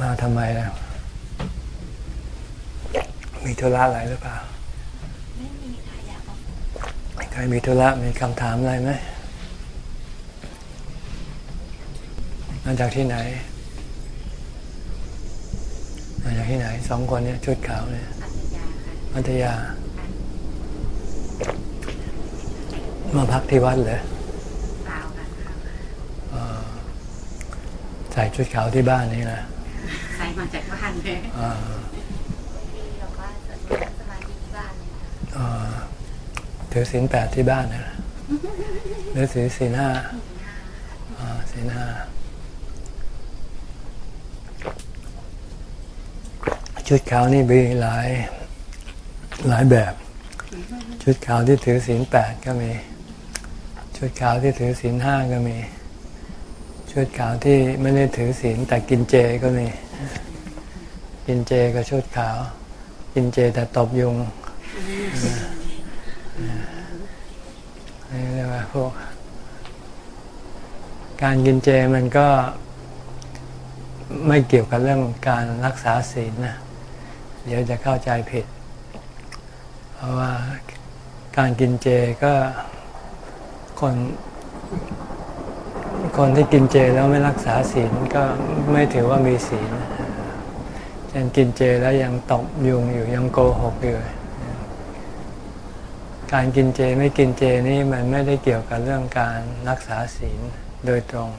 มาทำไมล่ะ มีธุระอะไรหรือเปล่า ไม่มีค่ะอยากมาใครมีธุระมีคำถามอะไรไหมมาจากที่ไหน มาจากที่ไหนสองคนเนี่ยชุดขาวเนี่ยอัธยาค่ะพัทยา มาพักที่วัดเหรอเปล่าค่ะเอ่อใส่ชุดขาวที่บ้านนี่นะใส่ มาจากบ้านเลยอ่าพี่บอกว่าสวดสมาธิที่บ้านเลยค่ะเอ่อถือศีลแปดที่บ้านนะหรือถือศีลห้าอ่าศีลห้าชุดขาวนี่มีหลายหลายแบบ ชุดขาวที่ถือศีลแปดก็มี ชุดขาวที่ถือศีลห้าก็มี ชุดขาวที่ไม่ได้ถือศีลแต่กินเจก็มี กินเจก็ชุดขาว กินเจแต่ตบยุงนี่เรียกว่าพวก การกินเจมันก็ไม่เกี่ยวกับเรื่องการรักษาศีลนะ เดี๋ยวจะเข้าใจผิด เพราะว่าการกินเจก็คนคนที่กินเจแล้วไม่รักษาศีลก็ไม่ถือว่ามีศีล เช่นกินเจแล้วยังตบยุงอยู่ยังโกหกอยู่การกินเจไม่กินเจนี่มันไม่ได้เกี่ยวกับเรื่องการรักษาศีลโดยตรง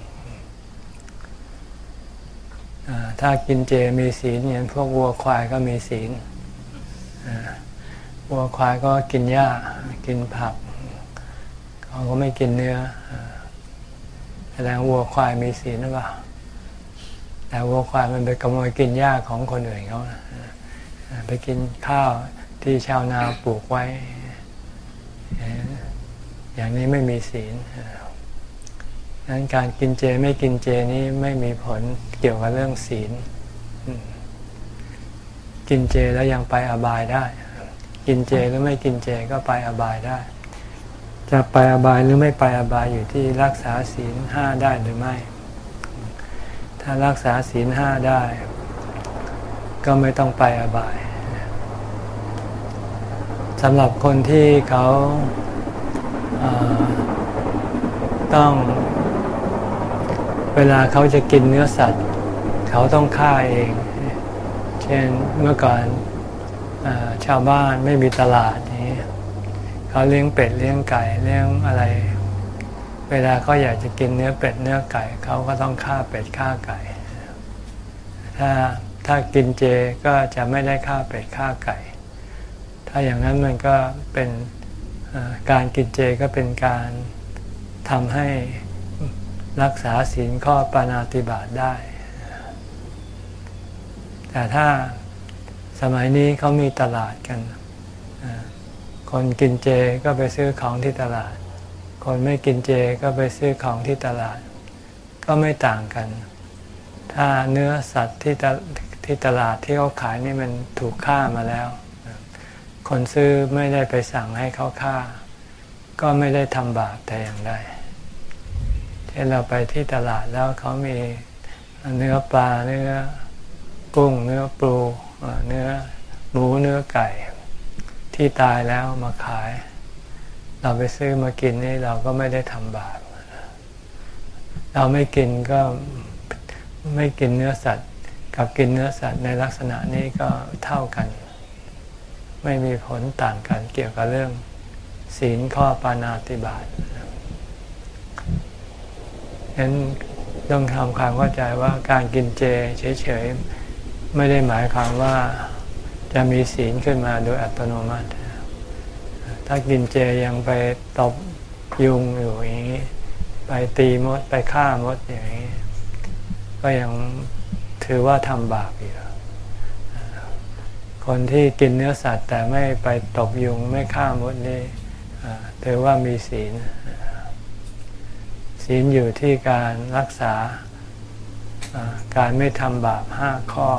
ถ้ากินเจมีศีลอย่างพวกวัวควายก็มีศีลวัวควายก็กินหญ้ากินผักเขาก็ไม่กินเนื้อแสดงวัวควายมีศีลหรือเปล่า แต่วัวควายมันไปขโมยกินหญ้าของคนอื่นเขาไปกินข้าวที่ชาวนาปลูกไว้ อย่างนี้ไม่มีศีลดังนั้นการกินเจไม่กินเจนี้ไม่มีผลเกี่ยวกับเรื่องศีล กินเจแล้วยังไปอบายได้ กินเจหรือไม่กินเจก็ไปอบายได้ จะไปอบายหรือไม่ไปอบายอยู่ที่รักษาศีลห้าได้หรือไม่ ถ้ารักษาศีลห้าได้ ก็ไม่ต้องไปอบายสำหรับคนที่เขาเอ่อต้องเวลาเขาจะกินเนื้อสัตว์ เขาต้องฆ่าเอง เช่นเมื่อก่อนออชาวบ้านไม่มีตลาดนี้ เขาเลี้ยงเป็ดเลี้ยงไก่เลี้ยงอะไร เวลาเขาอยากจะกินเนื้อเป็ดเนื้อไก่เขาก็ต้องฆ่าเป็ดฆ่าไก่ ถ้าถ้ากินเจก็จะไม่ได้ฆ่าเป็ดฆ่าไก่ ถ้าอย่างนั้นมันก็เป็นการกินเจก็เป็นการทำให้รักษาศีลข้อปานาติบาตได้ แต่ถ้าสมัยนี้เขามีตลาดกัน คนกินเจก็ไปซื้อของที่ตลาด คนไม่กินเจก็ไปซื้อของที่ตลาด ก็ไม่ต่างกัน ถ้าเนื้อสัตว์ที่ตที่ตลาดที่เขาขายนี่มันถูกฆ่ามาแล้ว คนซื้อไม่ได้ไปสั่งให้เขาฆ่า ก็ไม่ได้ทำบาปแต่อย่างใดเช่นเราไปที่ตลาดแล้วเขามีเนื้อปลาเนื้อกุ้งเนื้อปูเนื้อหมูเนื้อไก่ ที่ตายแล้วมาขาย เราไปซื้อมากินนี่เราก็ไม่ได้ทำบาปเราไม่กินก็ไม่กินเนื้อสัตว์ กับกินเนื้อสัตว์ในลักษณะนี้ก็เท่ากัน ไม่มีผลต่างกันเกี่ยวกับเรื่องศีลข้อปานาติบาตฉะนั้นต้องทำความเข้าใจว่าการกินเจเฉยๆ ไม่ได้หมายความว่าจะมีศีลขึ้นมาโดยอัตโนมัติ ถ้ากินเจยังไปตบยุงอยู่อย่างนี้ ไปตีมดไปฆ่ามดอย่างนี้ ก็ยังถือว่าทำบาปอยู่คนที่กินเนื้อสัตว์แต่ไม่ไปตบยุงไม่ฆ่ามดนี่ถือว่ามีศีล ศีลอยู่ที่การรักษาการไม่ทำบาปห้าข้อ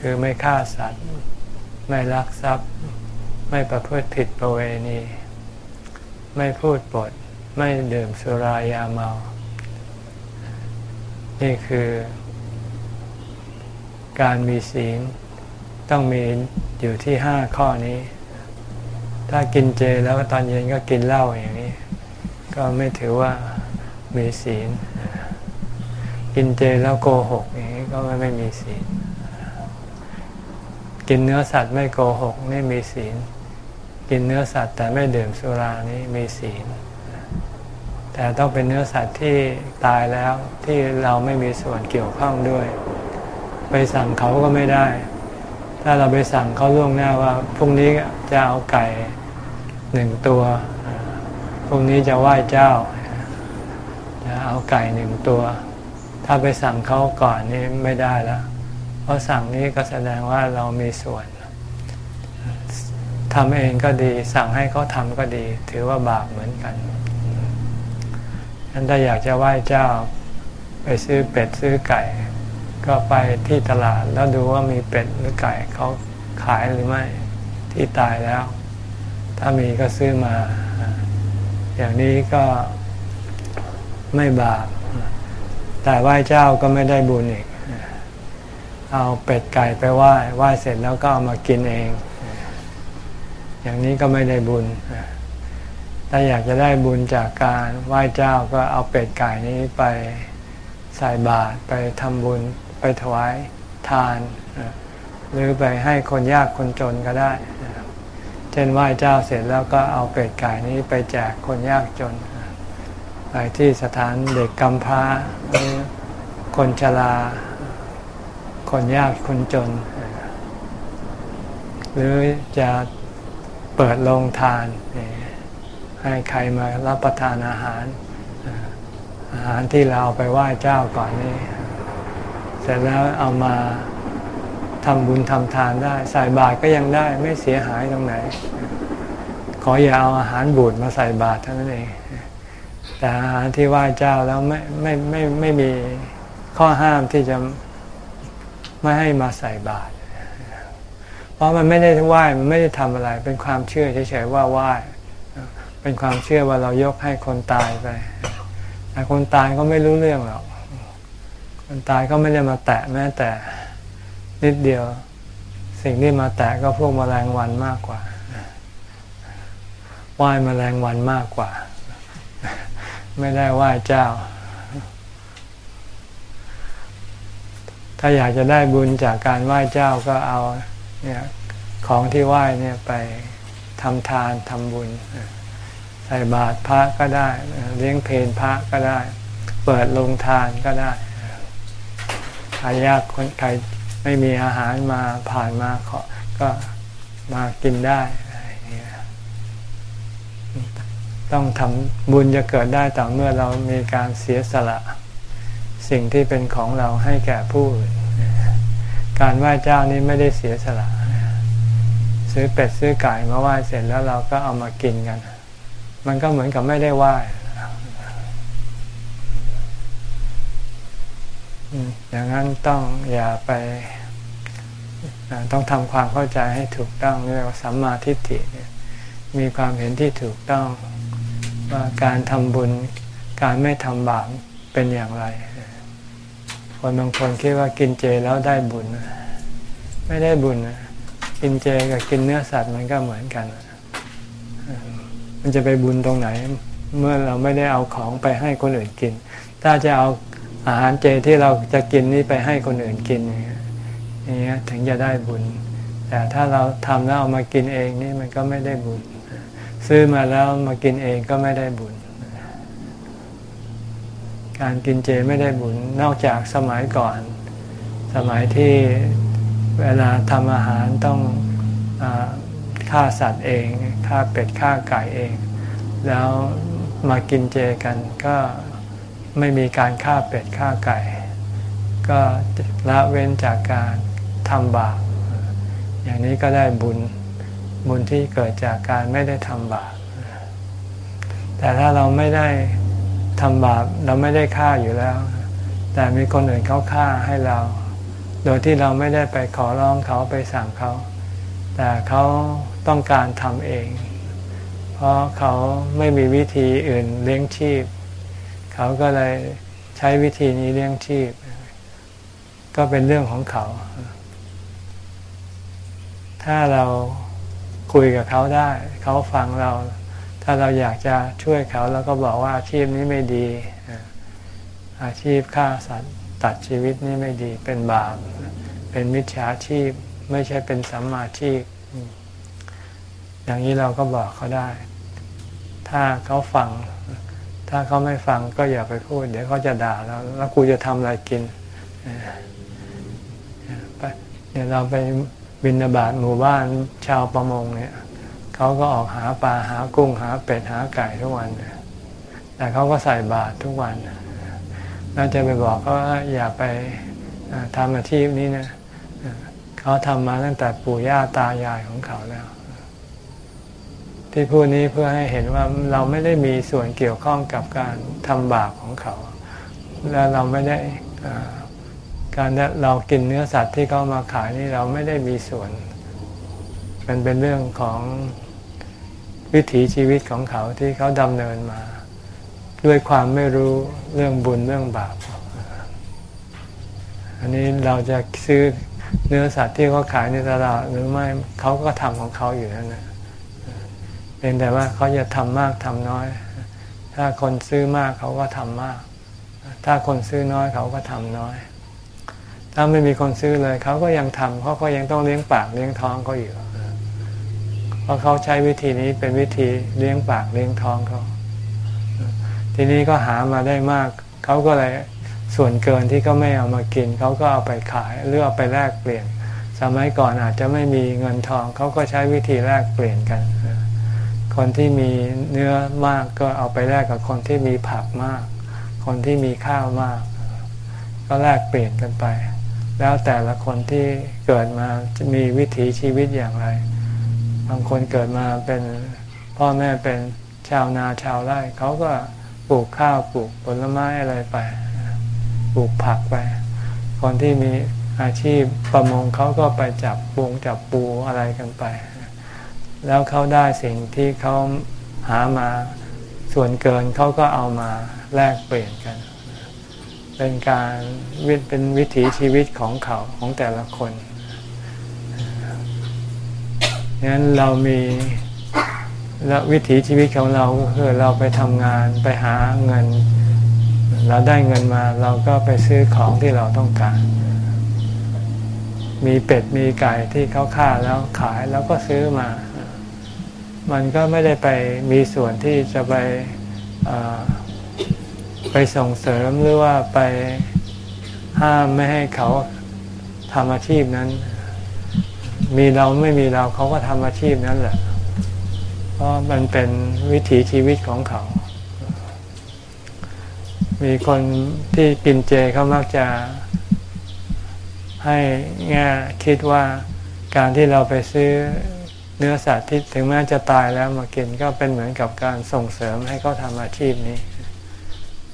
คือไม่ฆ่าสัตว์ ไม่ลักทรัพย์ ไม่ประพฤติผิดประเวณี ไม่พูดปด ไม่ดื่มสุรายาเมา นี่คือการมีศีลต้องมีอยู่ที่ห้าข้อนี้ ถ้ากินเจแล้วตอนเย็นก็กินเหล้าอย่างนี้ ก็ไม่ถือว่ามีศีล กินเจแล้วโกหกอย่างนี้ก็ไม่มีศีล กินเนื้อสัตว์ไม่โกหกนี่มีศีล กินเนื้อสัตว์แต่ไม่ดื่มสุรานี้มีศีล แต่ต้องเป็นเนื้อสัตว์ที่ตายแล้วที่เราไม่มีส่วนเกี่ยวข้องด้วย ไปสั่งเขาก็ไม่ได้ ถ้าเราไปสั่งเขาล่วงหน้าว่าพรุ่งนี้จะเอาไก่หนึ่งตัวพรุ่งนี้จะไหว้เจ้าจะเอาไก่หนึ่งตัว ถ้าไปสั่งเขาก่อนนี่ไม่ได้แล้วเพราะสั่งนี้ก็แสดงว่าเรามีส่วน ทำเองก็ดี สั่งให้เขาทำก็ดี ถือว่าบาปเหมือนกันฉะนั้นถ้าอยากจะไหว้เจ้าไปซื้อเป็ดซื้อไก่ ก็ไปที่ตลาดแล้วดูว่ามีเป็ดหรือไก่เขาขายหรือไม่ที่ตายแล้ว ถ้ามีก็ซื้อมา อย่างนี้ก็ไม่บาปแต่ไหว้เจ้าก็ไม่ได้บุญอีก เอาเป็ดไก่ไปไหว้ไหว้เสร็จแล้วก็เอามากินเอง อย่างนี้ก็ไม่ได้บุญ ถ้าอยากจะได้บุญจากการไหว้เจ้าก็เอาเป็ดไก่นี้ไปใส่บาตรไปทำบุญไปถวายทาน หรือไปให้คนยากคนจนก็ได้ เช่นไหว้เจ้าเสร็จแล้วก็เอาเป็ดไก่นี้ไปแจกคนยากจน ไปที่สถานเด็กกำพร้า คนชรา คนยากคนจน หรือจะ เปิดโรงทาน ให้ใครมารับประทานอาหาร อาหารที่เราเอาไปไหว้เจ้าก่อนนี่เสร็จแล้วเอามาทำบุญทำทานได้ใส่บาตรก็ยังได้ไม่เสียหายตรงไหน ขออย่าเอาอาหารบูดมาใส่บาตรเท่านั้นเอง แต่อาหารที่ไหว้เจ้าแล้วไม่ไม่ไม่ไม่มีข้อห้ามที่จะไม่ให้มาใส่บาตร เพราะมันไม่ได้ไหว้มันไม่ได้ทำอะไร เป็นความเชื่อเฉยๆว่าไหว้เป็นความเชื่อว่าเรายกให้คนตายไปแต่คนตายก็ไม่รู้เรื่องหรอกคนตายก็ไม่ได้มาแตะแม้แต่นิดเดียว สิ่งที่มาแตะก็พวกมแมลงวันมากกว่าไหว้มแมลงวันมากกว่า ไม่ได้ไหว้เจ้า ถ้าอยากจะได้บุญจากการไหว้เจ้าก็เอา เนี่ยของที่ไหว้เนี่ยไปทำทานทำบุญใส่บาตรพระก็ได้ เลี้ยงเพลพระก็ได้ เปิดโรงทานก็ได้ใครยากคนใครไม่มีอาหารมาผ่านมาขอก็มากินได้ต้องทำบุญจะเกิดได้ต่อเมื่อเรามีการเสียสละ สิ่งที่เป็นของเราให้แก่ผู้อื่น การไหว้เจ้านี้ไม่ได้เสียสละซื้อเป็ดซื้อไก่มาไหว้เสร็จแล้วเราก็เอามากินกัน มันก็เหมือนกับไม่ได้ไหว้อย่างนั้นต้องอย่าไปต้องทำความเข้าใจให้ถูกต้องเรียกว่าสัมมาทิฏฐิมีความเห็นที่ถูกต้องว่าการทำบุญการไม่ทำบาปเป็นอย่างไร คนบางคนคิดว่ากินเจแล้วได้บุญ ไม่ได้บุญกินเจกับกินเนื้อสัตว์มันก็เหมือนกัน มันจะไปบุญตรงไหน เมื่อเราไม่ได้เอาของไปให้คนอื่นกิน ถ้าจะเอาอาหารเจที่เราจะกินนี้ไปให้คนอื่นกินอย่างเงี้ยถึงจะได้บุญ แต่ถ้าเราทำแล้วเอามากินเองนี่มันก็ไม่ได้บุญ ซื้อมาแล้วมากินเองก็ไม่ได้บุญ การกินเจไม่ได้บุญนอกจากสมัยก่อน สมัยที่เวลาทำอาหารต้องอฆ่าสัตว์เองฆ่าเป็ดฆ่าไก่เอง แล้วมากินเจกันก็ไม่มีการฆ่าเป็ดฆ่าไก่ ก็ละเว้นจากการทำบาปอย่างนี้ก็ได้บุญบุญที่เกิดจากการไม่ได้ทำบาปแต่ถ้าเราไม่ได้ ทำบาปเราไม่ได้ฆ่าอยู่แล้ว แต่มีคนอื่นเขาฆ่าให้เรา โดยที่เราไม่ได้ไปขอร้องเขาไปสั่งเขา แต่เขาต้องการทำเอง เพราะเขาไม่มีวิธีอื่นเลี้ยงชีพ เขาก็เลยใช้วิธีนี้เลี้ยงชีพ ก็เป็นเรื่องของเขา ถ้าเราคุยกับเขาได้ เขาฟังเรา ถ้าเราอยากจะช่วยเขาเราก็บอกว่าอาชีพนี้ไม่ดี อาชีพฆ่าสัตว์ตัดชีวิตนี่ไม่ดีเป็นบาปเป็นมิจฉาชีพไม่ใช่เป็นสัมมาชีพ อย่างนี้เราก็บอกเขาได้ ถ้าเขาฟัง ถ้าเขาไม่ฟังก็อย่าไปพูด เดี๋ยวเขาจะด่าเราแล้วกูจะทำอะไรกินเนี่ยเราไปบินบาตหมู่บ้านชาวประมงเนี่ย เขาก็ออกหาปลาหากุ้งหาเป็ดหาไก่ทุกวันแต่เขาก็ใส่บาตรทุกวันเราจะไปบอกเขาว่าอย่าไปทำอาชีพนี้นะเขาทำมาตั้งแต่ปู่ย่าตายายของเขาแล้ว ที่พูดนี้เพื่อให้เห็นว่าเราไม่ได้มีส่วนเกี่ยวข้องกับการทำบาปของเขา และเราไม่ได้การเรากินเนื้อสัตว์ที่เขามาขายนี่เราไม่ได้มีส่วน มันเป็นเรื่องของ วิถีชีวิตของเขาที่เขาดำเนินมา ด้วยความไม่รู้เรื่องบุญเรื่องบาป อันนี้เราจะซื้อเนื้อสัตว์ที่เขาขายในตลาดหรือไม่เขาก็ทำของเขาอยู่นั่นนะเพียงแต่ว่าเขาจะทำมากทำน้อย ถ้าคนซื้อมากเขาก็ทำมาก ถ้าคนซื้อน้อยเขาก็ทำน้อย ถ้าไม่มีคนซื้อเลยเขาก็ยังทำเพราะเขายังต้องเลี้ยงปากเลี้ยงท้องเขาอยู่ เพราะเขาใช้วิธีนี้เป็นวิธีเลี้ยงปากเลี้ยงท้องเขา ทีนี้ก็หามาได้มาก เขาก็เลยส่วนเกินที่เขาไม่เอามากิน เขาก็เอาไปขายหรือเอาไปแลกเปลี่ยน สมัยก่อนอาจจะไม่มีเงินทอง เขาก็ใช้วิธีแลกเปลี่ยนกัน คนที่มีเนื้อมากก็เอาไปแลกกับคนที่มีผักมาก คนที่มีข้าวมาก ก็แลกเปลี่ยนกันไป แล้วแต่ละคนที่เกิดมาจะมีวิถีชีวิตอย่างไร บางคนเกิดมาเป็นพ่อแม่เป็นชาวนาชาวไร่เขาก็ปลูกข้าวปลูกผลไม้อะไรไป ปลูกผักไป คนที่มีอาชีพประมงเขาก็ไปจับปูงจับปูอะไรกันไป แล้วเขาได้สิ่งที่เขาหามาส่วนเกินเขาก็เอามาแลกเปลี่ยนกัน เป็นการเป็นวิถีชีวิตของเขาของแต่ละคน งั้นเรามีและวิถีชีวิตของเราคือเราไปทำงานไปหาเงิน เราได้เงินมาเราก็ไปซื้อของที่เราต้องการ มีเป็ดมีไก่ที่เขาฆ่าแล้วขายแล้วก็ซื้อมา มันก็ไม่ได้ไปมีส่วนที่จะไปไปส่งเสริมหรือว่าไปห้ามไม่ให้เขาทำอาชีพนั้น มีเราไม่มีเราเขาก็ทำอาชีพนั้นแหละ เพราะมันเป็นวิถีชีวิตของเขา มีคนที่กินเจเขามักจะ ให้แง่คิดว่าการที่เราไปซื้อเนื้อสัตว์ที่ถึงแม้จะตายแล้วมากินก็เป็นเหมือนกับการส่งเสริมให้เขาทำอาชีพนี้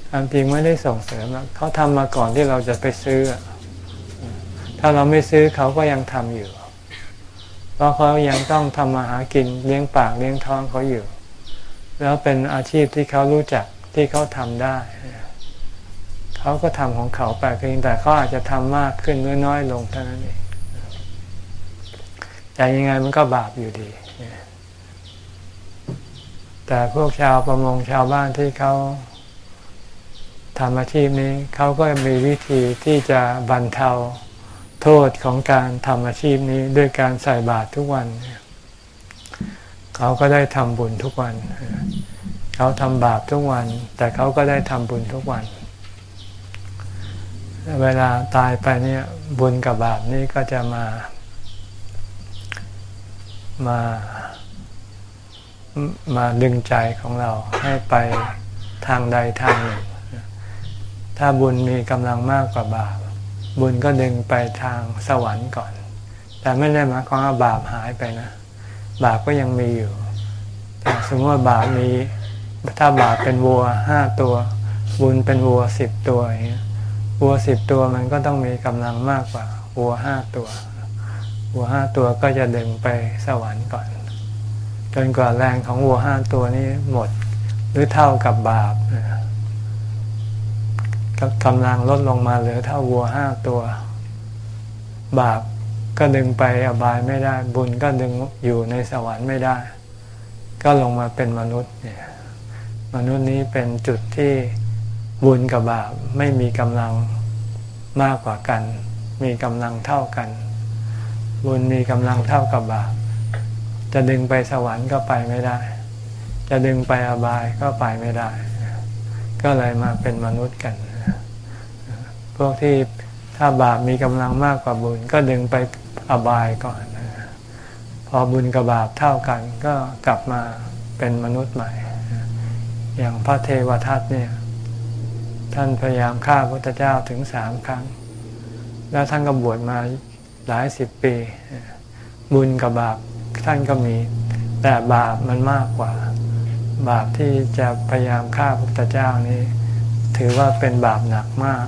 ความจริงไม่ได้ส่งเสริมเขาทำมาก่อนที่เราจะไปซื้อ ถ้าเราไม่ซื้อเขาก็ยังทำอยู่ ราะเขายังต้องทำมาหากินเลี้ยงปากเลี้ยงท้องเขาอยู่ แล้วเป็นอาชีพที่เขารู้จักที่เขาทำได้ เขาก็ทำของเขาไปเพียงแต่เขาอาจจะทำมากขึ้นหรือน้อยลงเท่านั้นเองแต่ยังไงมันก็บาปอยู่ดี แต่พวกชาวประมงชาวบ้านที่เขาทำอาชีพนี้ เขาก็มีวิธีที่จะบรรเทา โทษของการทำอาชีพนี้ด้วยการใส่บาตรทุกวัน เขาก็ได้ทำบุญทุกวัน เขาทำบาปทุกวัน แต่เขาก็ได้ทำบุญทุกวัน เวลาตายไปเนี่ยบุญกับบาปนี้ก็จะมา มามาดึงใจของเราให้ไปทางใดทางหนึ่ง ถ้าบุญมีกำลังมากกว่าบาป บุญก็ดึงไปทางสวรรค์ก่อน แต่ไม่ได้หมายความว่าบาปหายไปนะ บาปก็ยังมีอยู่แต่สมมติว่าบาปมีถ้าบาปเป็นวัวห้าตัว บุญเป็นวัวสิบตัวอย่างเงี้ยวัวสิบตัวมันก็ต้องมีกำลังมากกว่าวัวห้าตัว วัวห้าตัวก็จะดึงไปสวรรค์ก่อน จนกว่าแรงของวัวห้าตัวนี้หมด หรือเท่ากับบาป กำลังลดลงมาเหลือเท่าวัวห้าตัว บาปก็ดึงไปอบายไม่ได้ บุญก็ดึงอยู่ในสวรรค์ไม่ได้ ก็ลงมาเป็นมนุษย์เนี่ยมนุษย์นี้เป็นจุดที่บุญกับบาปไม่มีกำลังมากกว่ากัน มีกำลังเท่ากัน บุญมีกำลังเท่ากับบาปจะดึงไปสวรรค์ก็ไปไม่ได้ จะดึงไปอบายก็ไปไม่ได้ ก็เลยมาเป็นมนุษย์กัน พวกที่ถ้าบาปมีกำลังมากกว่าบุญ ก็ดึงไปอบายก่อน พอบุญกับบาปเท่ากันก็กลับมาเป็นมนุษย์ใหม่ อย่างพระเทวทัตเนี่ย ท่านพยายามฆ่าพระพุทธเจ้าถึงสามครั้ง แล้วท่านก็บวชมาหลายสิบปี บุญกับบาปท่านก็มี แต่บาปมันมากกว่า บาปที่จะพยายามฆ่าพระพุทธเจ้านี้ ถือว่าเป็นบาปหนักมาก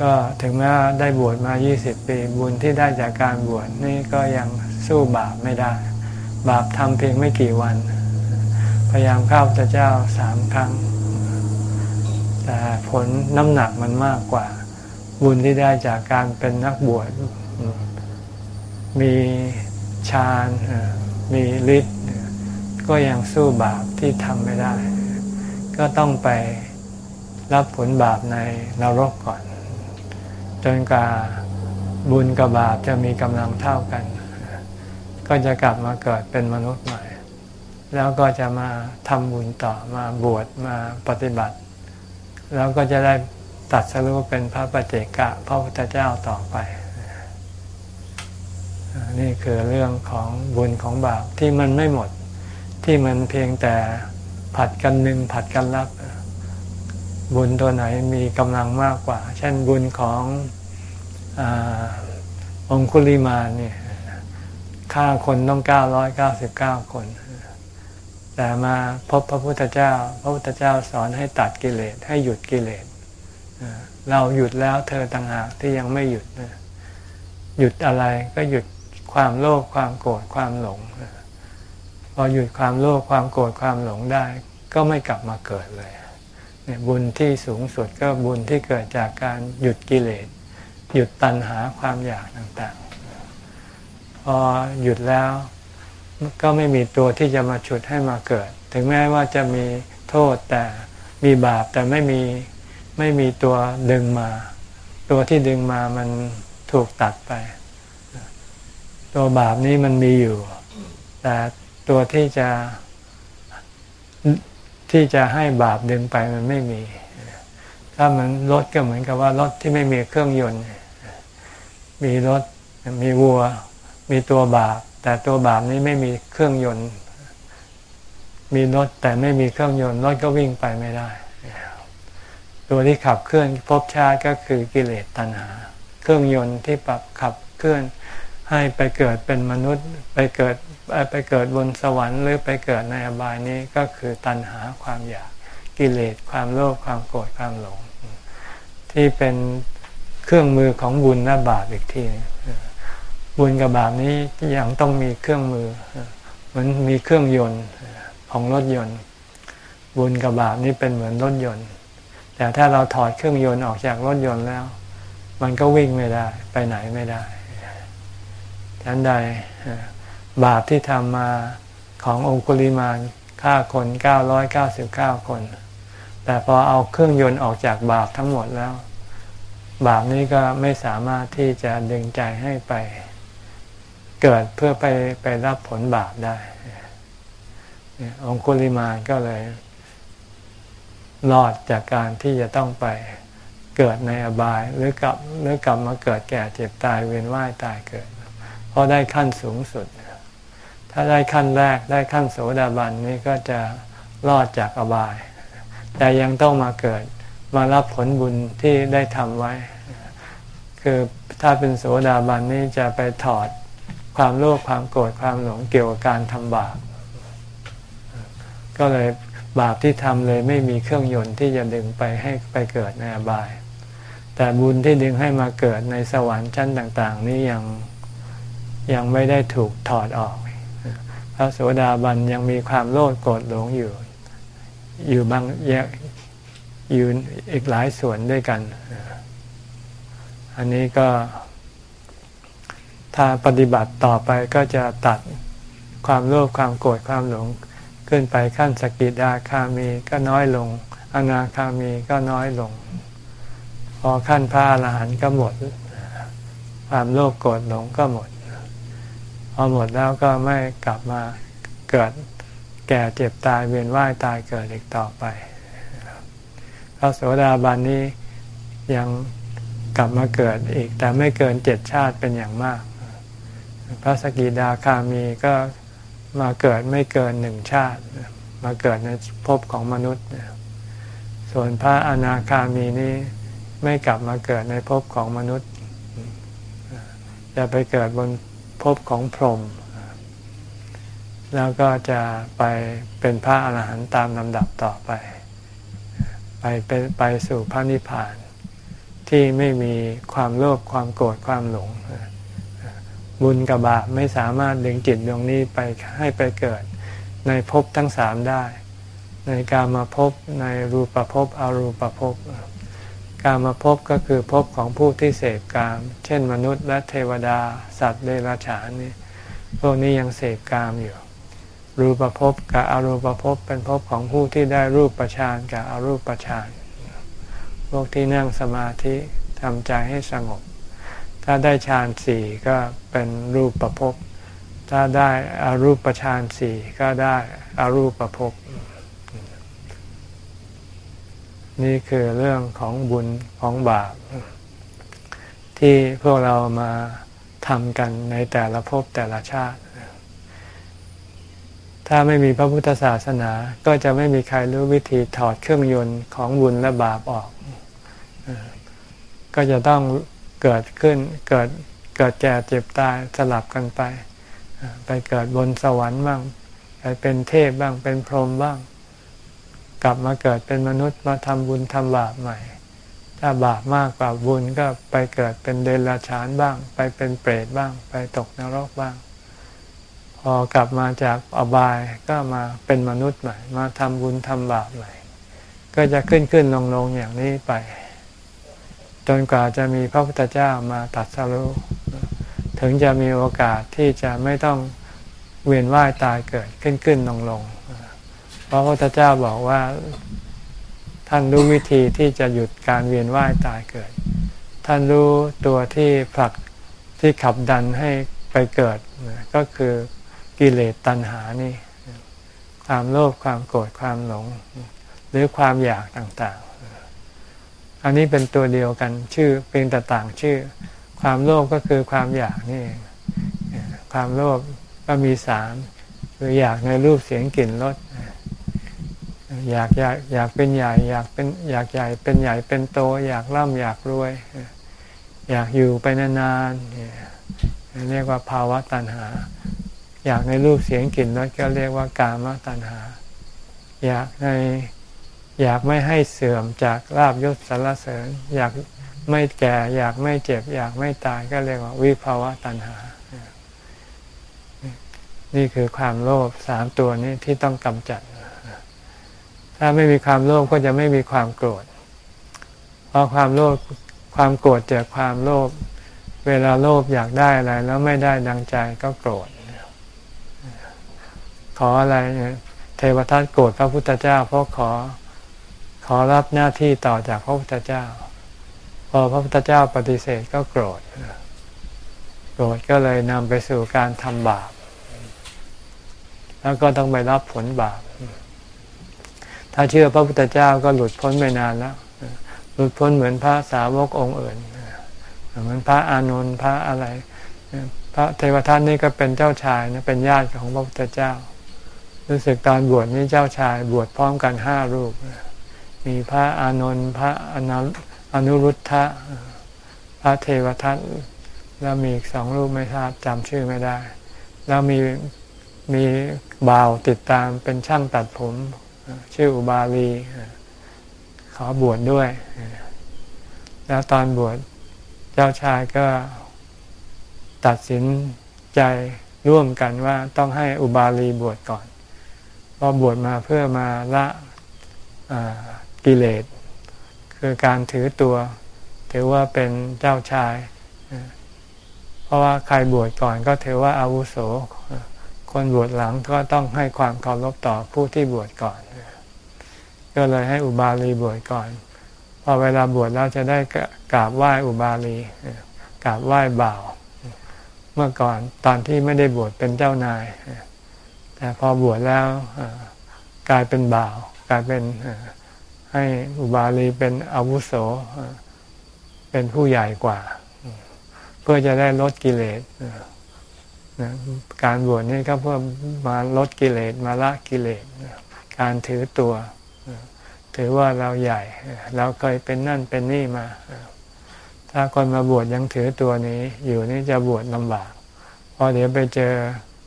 ก็ถึงแม้ได้บวชมา 20 ปีบุญที่ได้จากการบวชนี่ก็ยังสู้บาปไม่ได้ บาปทำเพียงไม่กี่วัน พยายามฆ่าพระเจ้าสามครั้ง แต่ผลน้ำหนักมันมากกว่า บุญที่ได้จากการเป็นนักบวช มีฌานมีฤทธิ์ก็ยังสู้บาปที่ทำไม่ได้ ก็ต้องไปรับผลบาปในนรกก่อน จนกว่าบุญกับบาปจะมีกำลังเท่ากัน ก็จะกลับมาเกิดเป็นมนุษย์ใหม่ แล้วก็จะมาทำบุญต่อมาบวชมาปฏิบัติ แล้วก็จะได้ตัดสรุปเป็นพระปเจกะพระพุทธเจ้าต่อไป นี่คือเรื่องของบุญของบาปที่มันไม่หมดที่มันเพียงแต่ผัดกันหนึ่งผัดกันรับ บุญตัวไหนมีกำลังมากกว่า เช่นบุญของอองคุลิมาเนี่ยฆ่าคนต้องเก้าร้อยเก้าสิบเก้าคน แต่มาพบพระพุทธเจ้า พระพุทธเจ้าสอนให้ตัดกิเลสให้หยุดกิเลสเราหยุดแล้วเธอต่างหากที่ยังไม่หยุดหยุดอะไรก็หยุดความโลภความโกรธความหลงพอหยุดความโลภความโกรธความหลงได้ ก็ไม่กลับมาเกิดเลย บุญที่สูงสุดก็บุญที่เกิดจากการหยุดกิเลส หยุดตัณหาความอยากต่างๆ พอหยุดแล้วก็ไม่มีตัวที่จะมาฉุดให้มาเกิด ถึงแม้ว่าจะมีโทษแต่มีบาปแต่ไม่มีไม่มีตัวดึงมา ตัวที่ดึงมามันถูกตัดไป ตัวบาปนี้มันมีอยู่ แต่ตัวที่จะ ที่จะให้บาปดึงไปมันไม่มี ถ้ามันรถก็เหมือนกับว่ารถที่ไม่มีเครื่องยนต์ มีรถมีวัว มีตัวบาป แต่ตัวบาปนี้ไม่มีเครื่องยนต์ มีรถแต่ไม่มีเครื่องยนต์รถก็วิ่งไปไม่ได้ ตัวที่ขับเคลื่อนภพชาติก็คือกิเลสตัณหา เครื่องยนต์ที่ปรับขับเคลื่อนให้ไปเกิดเป็นมนุษย์ ไปเกิด ไปเกิดบนสวรรค์หรือไปเกิดในอบายนี้ก็คือตัณหาความอยากกิเลสความโลภความโกรธความหลง ที่เป็นเครื่องมือของบุญและบาปอีกทีบุญกับบาปนี้ยังต้องมีเครื่องมือเหมือนมีเครื่องยนต์ของรถยนต์ บุญกับบาปนี้เป็นเหมือนรถยนต์ แต่ถ้าเราถอดเครื่องยนต์ออกจากรถยนต์แล้ว มันก็วิ่งไม่ได้ไปไหนไม่ได้ฉันใด บาปที่ทำมาขององคุลิมานฆ่าคน 999 คน แต่พอเอาเครื่องยนต์ออกจากบาปทั้งหมดแล้ว บาปนี้ก็ไม่สามารถที่จะดึงใจให้ไป เกิดเพื่อไปไปรับผลบาปได้ องคุลิมานก็เลยรอดจากการที่จะต้องไปเกิดในอบายหรือกลับหรือกลับมาเกิดแก่เจ็บตายเวียนว่ายตายเกิด เพราะได้ขั้นสูงสุด ถ้าได้ขั้นแรกได้ขั้นโสดาบันนี่ก็จะรอดจากอบาย แต่ยังต้องมาเกิดมารับผลบุญที่ได้ทำไว้ คือถ้าเป็นโสดาบันนี่จะไปถอดความโลภความโกรธความหลงเกี่ยวกับการทำบาป ก็เลยบาปที่ทำเลยไม่มีเครื่องยนต์ที่จะดึงไปให้ไปเกิดในอบาย แต่บุญที่ดึงให้มาเกิดในสวรรค์ชั้นต่าง ๆ นี้ยังยังไม่ได้ถูกถอดออก พระโสดาบันยังมีความโลภโกรธหลงอยู่ อยู่บางแยกอยู่อีกหลายส่วนด้วยกัน อันนี้ก็ถ้าปฏิบัติต่อไปก็จะตัดความโลภความโกรธความหลง ขึ้นไปขั้นสกิดาคามีก็น้อยลง อนาคามีก็น้อยลง พอขั้นพระอรหันต์ก็หมด ความโลภโกรธหลงก็หมด พอหมดแล้วก็ไม่กลับมาเกิดแก่เจ็บตายเวียนว่ายตายเกิดอีกต่อไปพระโสดาบันนี้ยังกลับมาเกิดอีก แต่ไม่เกินเจ็ดชาติเป็นอย่างมาก พระสกิดาคามีก็มาเกิดไม่เกินหนึ่งชาติ มาเกิดในภพของมนุษย์ ส่วนพระอนาคามีนี้ไม่กลับมาเกิดในภพของมนุษย์ จะไปเกิดบน ภพของพรหมแล้วก็จะไปเป็นพระอรหันต์ตามลำดับต่อไป ไปเป็นไปสู่พระนิพพาน ที่ไม่มีความโลภความโกรธความหลง บุญกับบาปไม่สามารถดึงจิตดวงนี้ไปให้ไปเกิดในภพทั้งสามได้ ในการมาภพในรูปภพอรูปภพ การมาภพก็คือภพของผู้ที่เสพกาม เช่นมนุษย์และเทวดา สัตว์เดรัจฉานนี่พวกนี้ยังเสพกามอยู่ รูปภพกับอรูปภพเป็นภพของผู้ที่ได้รูปประชานกับอรูปประชานพวกที่นั่งสมาธิทำใจให้สงบ ถ้าได้ฌานสี่ก็เป็นรูปประพบถ้าได้อารูปประชานสี่ก็ได้อารูปประพบ นี่คือเรื่องของบุญของบาป ที่พวกเรามาทำกันในแต่ละภพแต่ละชาติ ถ้าไม่มีพระพุทธศาสนาก็จะไม่มีใครรู้วิธีถอดเครื่องยนต์ของบุญและบาปออก ก็จะต้องเกิดขึ้นเกิดเกิดแก่เจ็บตายสลับกันไป ไปเกิดบนสวรรค์บ้าง ไปเป็นเทพบ้างเป็นพรหมบ้าง กลับมาเกิดเป็นมนุษย์มาทำบุญทำบาปใหม่ ถ้าบาปมากกว่าบุญก็ไปเกิดเป็นเดรัจฉานบ้าง ไปเป็นเปรตบ้าง ไปตกนรกบ้าง พอกลับมาจากอบายก็มาเป็นมนุษย์ใหม่ มาทำบุญทำบาปใหม่ ก็จะขึ้นขึ้นลงลงอย่างนี้ไป จนกว่าจะมีพระพุทธเจ้ามาตัดสรุถึงจะมีโอกาสที่จะไม่ต้องเวียนว่ายตายเกิดขึ้นขึ้นลงลง เพราะพระพุทธเจ้าบอกว่าท่านรู้วิธีที่จะหยุดการเวียนว่ายตายเกิด ท่านรู้ตัวที่ผลักที่ขับดันให้ไปเกิดก็คือกิเลสตัณหานี่ความโลภความโกรธความหลง หรือความอยากต่างๆ อันนี้เป็นตัวเดียวกันชื่อเป็นแต่ต่างชื่อ ความโลภก็คือความอยากนี่ความโลภก็มีสามคืออยากในรูปเสียงกลิ่นรส อยากอยากอยากเป็นใหญ่ อยากเป็นอยากใหญ่เป็นใหญ่เป็นโต อยากร่ำอยากรวย อยากอยู่ไปนานๆเรียกว่าภาวะตัณหา อยากในรูปเสียงกลิ่นรสก็เรียกว่ากามตัณหา อยากในอยากไม่ให้เสื่อมจากลาบยศสารเสริญ อยากไม่แก่ อยากไม่เจ็บ อยากไม่ตายก็เรียกว่าวิภาวะตัณหา นี่คือความโลภสามตัวนี้ที่ต้องกำจัด ถ้าไม่มีความโลภก็จะไม่มีความโกรธ เพราะความโลภความโกรธจากความโลภเวลาโลภอยากได้อะไรแล้วไม่ได้ดังใจก็โกรธ ขออะไรเนี่ยเทวทัตโกรธพระพุทธเจ้า เพราะขอขอรับหน้าที่ต่อจากพระพุทธเจ้า พอพระพุทธเจ้าปฏิเสธก็โกรธ โกรธก็เลยนำไปสู่การทำบาป แล้วก็ต้องไปรับผลบาป ถ้าเชื่อพระพุทธเจ้าก็หลุดพ้นไปนานแล้ว หลุดพ้นเหมือนพระสาวกองค์อื่นเหมือนพระอานนท์พระอะไร พระเทวทัตนี่ก็เป็นเจ้าชายนะเป็นญาติของพระพุทธเจ้า รู้สึกตอนบวชนี้เจ้าชายบวชพร้อมกันห้ารูป มีพระอานนท์พระอนุอนุรุทธะพระเทวทัตแล้วมีสองรูปไม่ทราบจำชื่อไม่ได้ แล้วมีมีบ่าวติดตามเป็นช่างตัดผม ชื่ออุบาลีขอบวชดด้วย แล้วตอนบวชเจ้าชายก็ตัดสินใจร่วมกันว่าต้องให้อุบาลีบวชก่อนเพอบวชมาเพื่อมาละกิเลส คือการถือตัว ถือว่าเป็นเจ้าชาย เพราะว่าใครบวชก่อนก็ถือว่าอาวุโส คนบวชหลังก็ต้องให้ความเคารพต่อผู้ที่บวชก่อน ก็เลยให้อุบาลีบวชก่อน พอเวลาบวชแล้วจะได้กราบไหว้อุบาลีกราบไหว้บ่าว เมื่อก่อนตอนที่ไม่ได้บวชเป็นเจ้านาย แต่พอบวชแล้วกลายเป็นบ่าว กลายเป็นให้อุบาลีเป็นอาวุโสเป็นผู้ใหญ่กว่า เพื่อจะได้ลดกิเลสการบวชนี่ก็เพื่อมาลดกิเลสมาละกิเลสการถือตัว ถือว่าเราใหญ่ เราเคยเป็นนั่นเป็นนี่มา ถ้าคนมาบวชยังถือตัวนี้ อยู่นี่จะบวชลำบากพอเดี๋ยวไปเจอ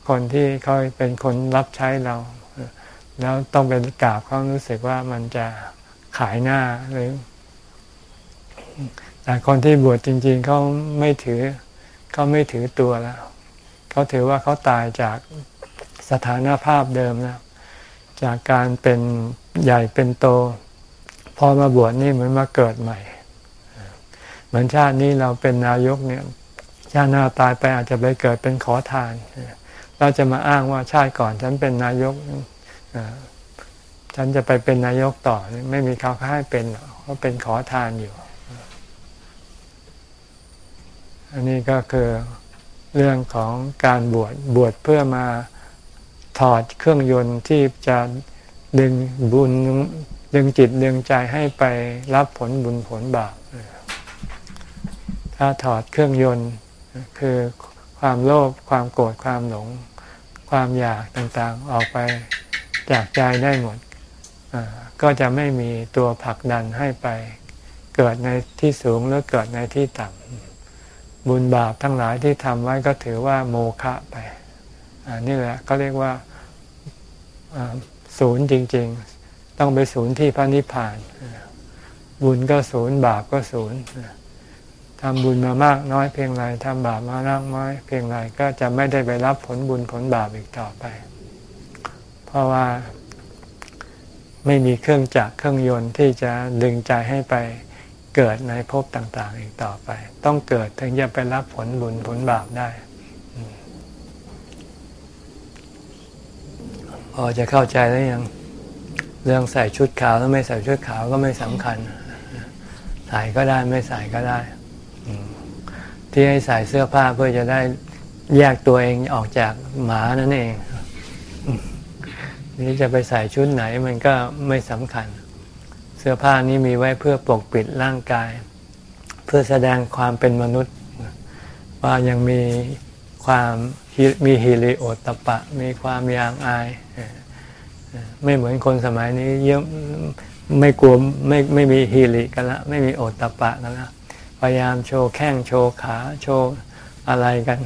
คนที่เขาเป็นคนรับใช้เรา แล้วต้องเป็นกราบเขารู้สึกว่ามันจะขายหน้าหรือแต่คนที่บวชจริง ๆเขาไม่ถือเขาไม่ถือตัวแล้วเขาถือว่าเขาตายจากสถานภาพเดิมแล้วจากการเป็น ใหญ่เป็นโต พอมาบวชนี่เหมือนมาเกิดใหม่ เหมือนชาตินี้เราเป็นนายกเนี่ยชาติหน้าตายไปอาจจะไปเกิดเป็นขอทาน เราจะมาอ้างว่าชาติก่อนฉันเป็นนายกฉันจะไปเป็นนายกต่อ ไม่มีเขาให้เป็นเขาเป็นขอทานอยู่ อันนี้ก็คือเรื่องของการบวชบวชเพื่อมาถอดเครื่องยนต์ที่จะ ดึงบุญดึงจิตดึงใจให้ไปรับผลบุญผลบาปถ้าถอดเครื่องยนต์คือความโลภความโกรธความหลง ความอยากต่างๆออกไปจากใจได้หมดก็จะไม่มีตัวผลักดันให้ไปเกิดในที่สูงหรือเกิดในที่ต่ำบุญบาปทั้งหลายที่ทำไว้ก็ถือว่าโมฆะไป อันนี้แหละก็เรียกว่า ศูนย์จริง ๆ ต้องไปศูนย์ที่พระนิพพาน บุญก็ศูนย์บาปก็ศูนย์ทำบุญมามากน้อยเพียงไรทำบาปมามากน้อยเพียงไรก็จะไม่ได้ไปรับผลบุญผลบาปอีกต่อไป เพราะว่าไม่มีเครื่องจักรเครื่องยนต์ที่จะดึงใจให้ไปเกิดในภพต่างๆ อีกต่อไป ต้องเกิดถึงจะไปรับผลบุญผลบาปได้ อจะเข้าใจแล้วยังเรื่องใส่ชุดขาวแล้วไม่ใส่ชุดขาวก็ไม่สำคัญ ใส่ก็ได้ไม่ใส่ก็ได้ ที่ให้ใส่เสื้อผ้าเพื่อจะได้แยกตัวเองออกจากหมานั่นเอง นี่จะไปใส่ชุดไหนมันก็ไม่สำคัญ เสื้อผ้านี้มีไว้เพื่อปกปิดร่างกาย เพื่อแสดงความเป็นมนุษย์ ว่ายังมีความมีฮิริโอตปะ มีความยางอาย ไม่เหมือนคนสมัยนี้เยอะไม่กลัวไม่ไม่มีฮิริกันละ ไม่มีโอตปะกันละพยายามโชว์แข้งโชว์ขาโชว์อะไรกัน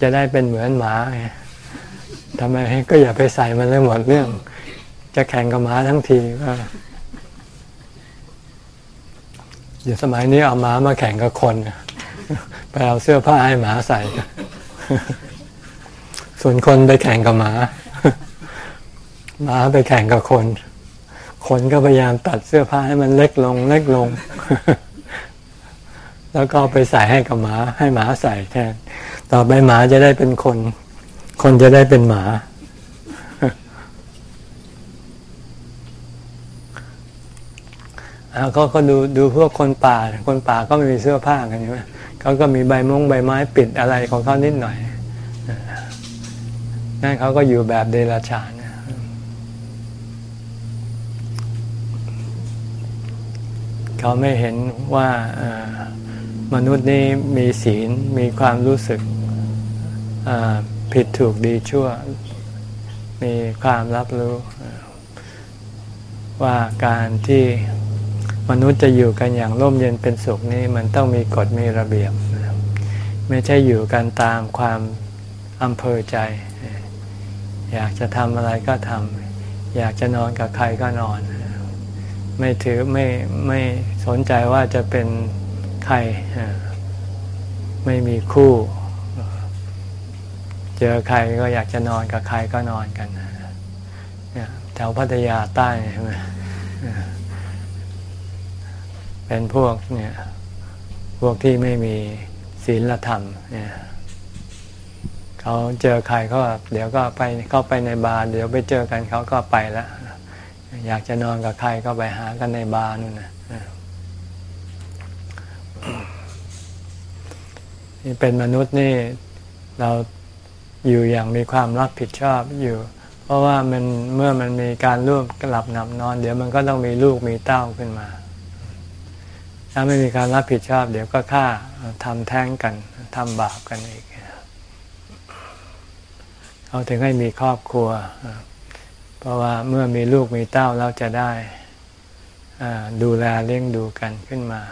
จะได้เป็นเหมือนหมาไงทำไมก็อย่าไปใส่มันเลยหมดเรื่อง จะแข่งกับหมาทั้งทีก็เดี๋ยวสมัยนี้เอาหมามาแข่งกับคนไปเอาเสื้อผ้าให้หมาใส่ ส่วนคนไปแข่งกับหมา หมาไปแข่งกับคน คนก็พยายามตัดเสื้อผ้าให้มันเล็กลง เล็กลง แล้วก็ไปใส่ให้กับหมา ให้หมาใส่แทน ต่อไปหมาจะได้เป็นคน คนจะได้เป็นหมาเขาก็ดูดูพวกคนป่า คนป่าก็ไม่มีเสื้อผ้ากันใช่ไหมเขาก็มีใบมงใบไม้ปิดอะไรของเขานิดหน่อยนั่นเขาก็อยู่แบบเดรัจฉาน เขาไม่เห็นว่ามนุษย์นี้มีศีลมีความรู้สึกผิดถูกดีชั่ว มีความรับรู้ ว่าการที่มนุษย์จะอยู่กันอย่างร่มเย็นเป็นสุขนี่มันต้องมีกฎมีระเบียบ ไม่ใช่อยู่กันตามความอำเภอใจ อยากจะทำอะไรก็ทำอยากจะนอนกับใครก็นอน ไม่ถือไม่ไม่สนใจว่าจะเป็นใครไม่มีคู่ เจอใครก็อยากจะนอนกับใครก็นอนกันแถวพัทยาใต้ใช่ไหมเป็นพวกเนี่ยพวกที่ไม่มีศีลธรรมเนี่ยเขาเจอใครเขาเดี๋ยวก็ไปเข้าไปในบาร์เดี๋ยวไปเจอกันเขาก็ไปแล้ว อยากจะนอนกับใครก็ไปหากันในบาร์นู่นนะนี่เป็นมนุษย์นี่เราอยู่อย่างมีความรับผิดชอบอยู่ เพราะว่ามันเมื่อมันมีการร่วมหลับนับนอน เดี๋ยวมันก็ต้องมีลูกมีเต้าขึ้นมา ถ้าไม่มีการรับผิดชอบ เดี๋ยวก็ฆ่าทำแท้งกันทำบาปกันอีกเขาถึงให้มีครอบครัว เพราะว่าเมื่อมีลูกมีเต้าแล้วจะได้ดูแลเลี้ยงดูกันขึ้นมา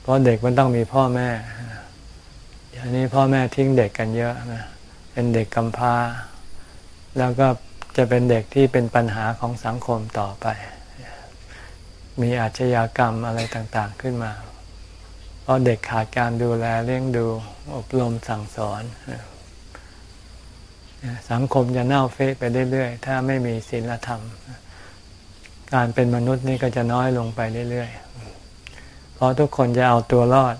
เพราะเด็กมันต้องมีพ่อแม่อย่างนี้พ่อแม่ทิ้งเด็กกันเยอะนะเป็นเด็กกำพร้า แล้วก็จะเป็นเด็กที่เป็นปัญหาของสังคมต่อไป มีอาชญากรรมอะไรต่างๆขึ้นมา เพราะเด็กขาดการดูแลเลี้ยงดูอบรมสั่งสอน สังคมจะเน่าเฟะไปเรื่อยๆ ถ้าไม่มีศีลธรรม การเป็นมนุษย์นี่ก็จะน้อยลงไปเรื่อยๆ เพราะทุกคนจะเอาตัวรอด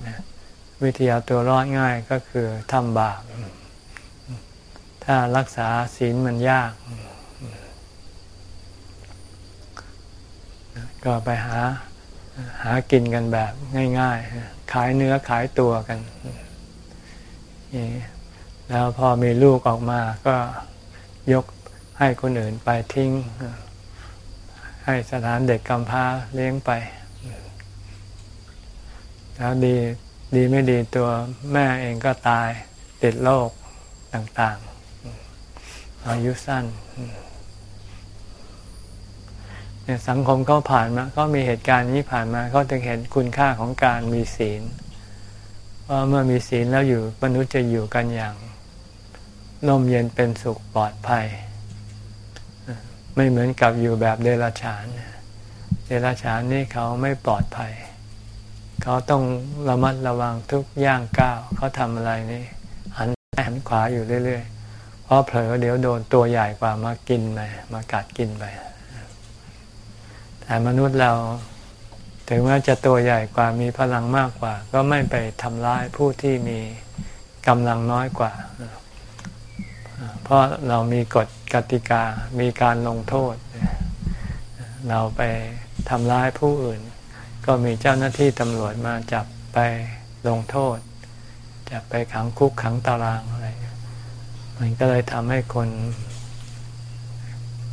วิธีเอาตัวรอดง่ายก็คือทำบาป ถ้ารักษาศีลมันยาก ก็ไปหาหากินกันแบบง่าย ๆ ขายเนื้อขายตัวกัน แล้วพอมีลูกออกมาก็ยกให้คนอื่นไปทิ้ง ให้สถานเด็กกำพร้าเลี้ยงไป แล้วดีดีไม่ดีตัวแม่เองก็ตายติดโรคต่างๆ อายุสั้นเนี่ยสังคมเขาผ่านมาก็มีเหตุการณ์นี้ผ่านมาเขาถึงเห็นคุณค่าของการมีศีลว่าเมื่อมีศีลแล้วอยู่มนุษย์จะอยู่กันอย่าง ร่มเย็นเป็นสุขปลอดภัย ไม่เหมือนกับอยู่แบบเดรัจฉาน เดรัจฉานนี่เขาไม่ปลอดภัย เขาต้องระมัดระวังทุกย่างก้าวเขาทำอะไรนี่หันซ้ายหันขวาอยู่เรื่อยๆ เพราะเผลอเดี๋ยวโดนตัวใหญ่กว่ามากินไปมากัดกินไปแต่มนุษย์เราถึงแม้จะตัวใหญ่กว่ามีพลังมากกว่า ก็ไม่ไปทำร้ายผู้ที่มีกำลังน้อยกว่า เพราะเรามีกฎกติกา มีการลงโทษ เราไปทำร้ายผู้อื่น ก็มีเจ้าหน้าที่ตำรวจมาจับไปลงโทษ จับไปขังคุกขังตารางอะไร มันก็เลยทำให้คน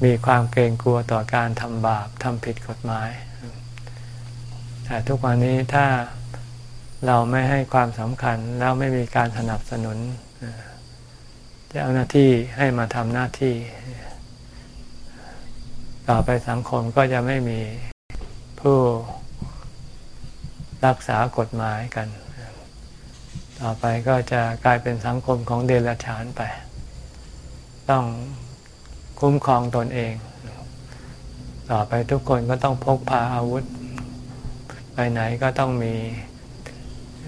มีความเกรงกลัวต่อการทำบาปทำผิดกฎหมาย แต่ทุกวันนี้ถ้าเราไม่ให้ความสำคัญแล้วไม่มีการสนับสนุน เจ้าหน้าที่ให้มาทำหน้าที่ ต่อไปสังคมก็จะไม่มีผู้รักษากฎหมายกัน ต่อไปก็จะกลายเป็นสังคมของเดรัจฉานไป ต้องคุ้มครองตนเอง ต่อไปทุกคนก็ต้องพกพาอาวุธ ไปไหนก็ต้องมี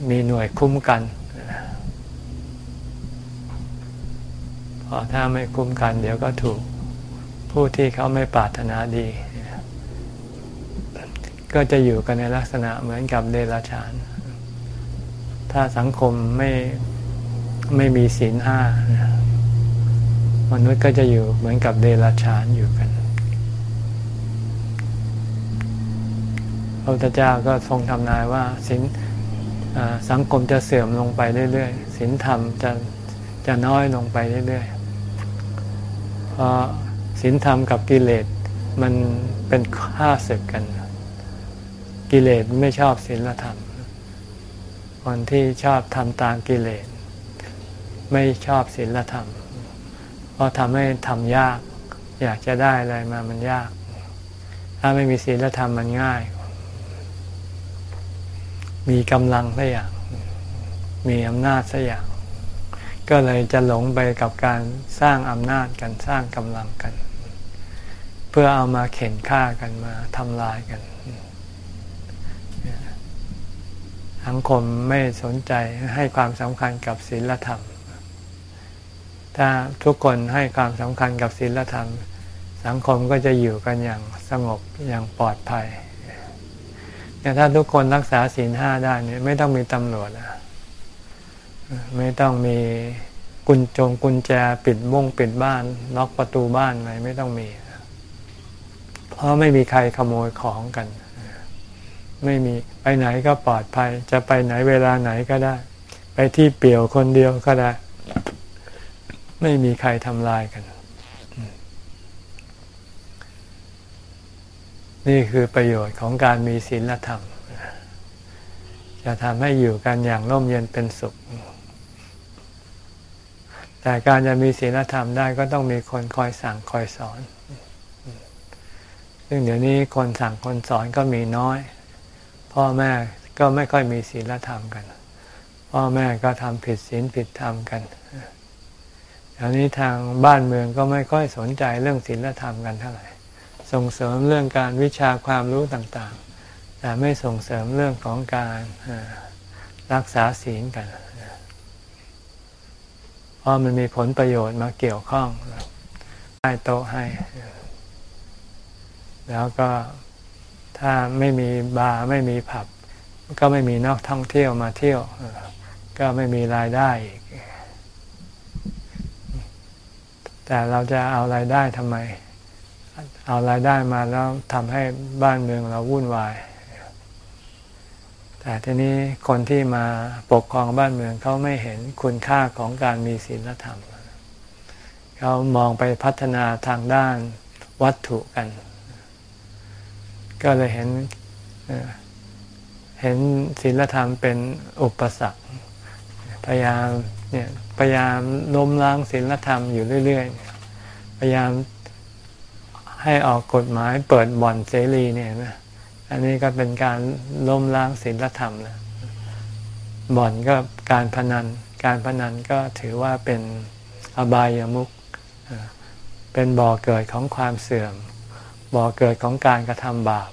มีหน่วยคุ้มกัน เพ ราะถ้าไม่คุ้มกัน เดี๋ยวก็ถูกผู้ที่เขาไม่ปรารถนาดี ก็จะอยู่กันในลักษณะเหมือนกับเดรัจฉาน ถ้าสังคมไม่ไม่มีศีลห้ามนุษย์ก็จะอยู่เหมือนกับเดรัจฉานอยู่กันพระพุทธเจ้าก็ทรงทำนายว่าศีลสังคมจะเสื่อมลงไปเรื่อยๆศีลธรรมจะจะน้อยลงไปเรื่อย เพราะศีลธรรมกับกิเลสมันเป็นข้าศึกกัน กิเลสไม่ชอบศีลธรรม คนที่ชอบทำตามกิเลส ไม่ชอบศีลธรรม เพราะทำให้ทำยาก อยากจะได้อะไรมามันยาก ถ้าไม่มีศีลธรรมมันง่าย มีกำลังสักอย่าง มีอำนาจสักอย่าง ก็เลยจะหลงไปกับการสร้างอำนาจกันสร้างกำลังกัน เพื่อเอามาเข็นฆ่ากันมาทำลายกันสังคมไม่สนใจให้ความสำคัญกับศีลธรรม ถ้าทุกคนให้ความสำคัญกับศีลธรรม สังคมก็จะอยู่กันอย่างสงบอย่างปลอดภัยเนี่ยถ้าทุกคนรักษาศีลห้าได้เนี่ยไม่ต้องมีตำรวจนะ ไม่ต้องมีกุญจงกุญแจปิดมุ้งปิดบ้านล็อกประตูบ้านอะไรไม่ต้องมี เพราะไม่มีใครขโมยของกัน ไม่มีไปไหนก็ปลอดภัย จะไปไหนเวลาไหนก็ได้ ไปที่เปี่ยวคนเดียวก็ได้ ไม่มีใครทำลายกัน นี่คือประโยชน์ของการมีศีลธรรม จะทำให้อยู่กันอย่างร่มเย็นเป็นสุข แต่การจะมีศีลธรรมได้ก็ต้องมีคนคอยสั่งคอยสอน ซึ่งเดี๋ยวนี้คนสั่งคนสอนก็มีน้อย พ่อแม่ก็ไม่ค่อยมีศีลธรรมกัน พ่อแม่ก็ทำผิดศีลผิดธรรมกันเดี๋ยวนี้ทางบ้านเมืองก็ไม่ค่อยสนใจเรื่องศีลธรรมกันเท่าไหร่ ส่งเสริมเรื่องการวิชาความรู้ต่างๆ แต่ไม่ส่งเสริมเรื่องของการรักษาศีลกัน เพราะมันมีผลประโยชน์มาเกี่ยวข้องให้โต๊ะให้ แล้วก็ถ้าไม่มีบาร์ไม่มีผับ ก็ไม่มีนักท่องเที่ยวมาเที่ยว ก็ไม่มีรายได้อีก แต่เราจะเอารายได้ทำไม เอารายได้มาแล้วทำให้บ้านเมืองเราวุ่นวาย แต่ทีนี้คนที่มาปกครองบ้านเมืองเขาไม่เห็นคุณค่าของการมีศีลธรรม เขามองไปพัฒนาทางด้านวัตถุกัน ก็เลยเห็นเห็นศีลธรรมเป็นอุปสรรค พยายามเนี่ยพยายามล้มล้างศีลธรรมอยู่เรื่อยๆ พยายามให้ออกกฎหมายเปิดบ่อนเสรีเนี่ยนะ อันนี้ก็เป็นการล้มล้างศีลธรรมนะบ่อนก็การพนัน การพนันก็ถือว่าเป็นอบายามุขเป็นบ่อเกิดของความเสื่อม บ่อเกิดของการกระทำบาป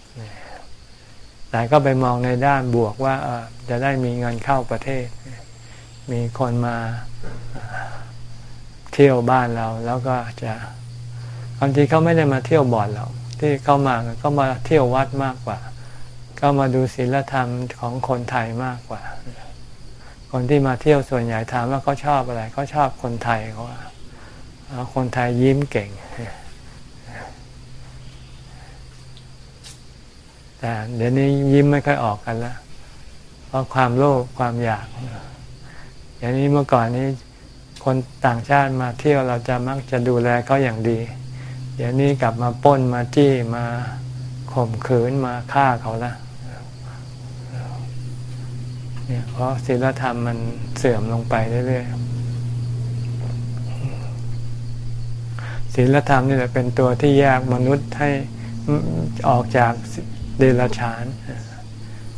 แต่ก็ไปมองในด้านบวกว่าจะได้มีเงินเข้าประเทศ มีคนมาเที่ยวบ้านเราแล้วก็จะบางทีเขาไม่ได้มาเที่ยวบ่อนเรา ที่เข้ามาก็มาเที่ยววัดมากกว่า ก็มาดูศีลธรรมของคนไทยมากกว่า คนที่มาเที่ยวส่วนใหญ่ถามว่าเขาชอบอะไรเขาชอบคนไทยเขาว่าคนไทยยิ้มเก่งแต่เดี๋ยวนี้ยิ้มไม่ค่อยออกกันแล้วเพราะความโลภความอยากอย่างนี้เมื่อก่อนนี้คนต่างชาติมาเที่ยวเราจะมักจะดูแลเขาอย่างดี ดี๋ยวนี้กลับมาป้นมาจี้มาข่มขืนมาฆ่าเขาละเนี่ยเพราะศีลธรรมมันเสื่อมลงไปเรื่อยๆศีลธรรมนี่แหละเป็นตัวที่แยกมนุษย์ให้ออกจากเดรัจฉาน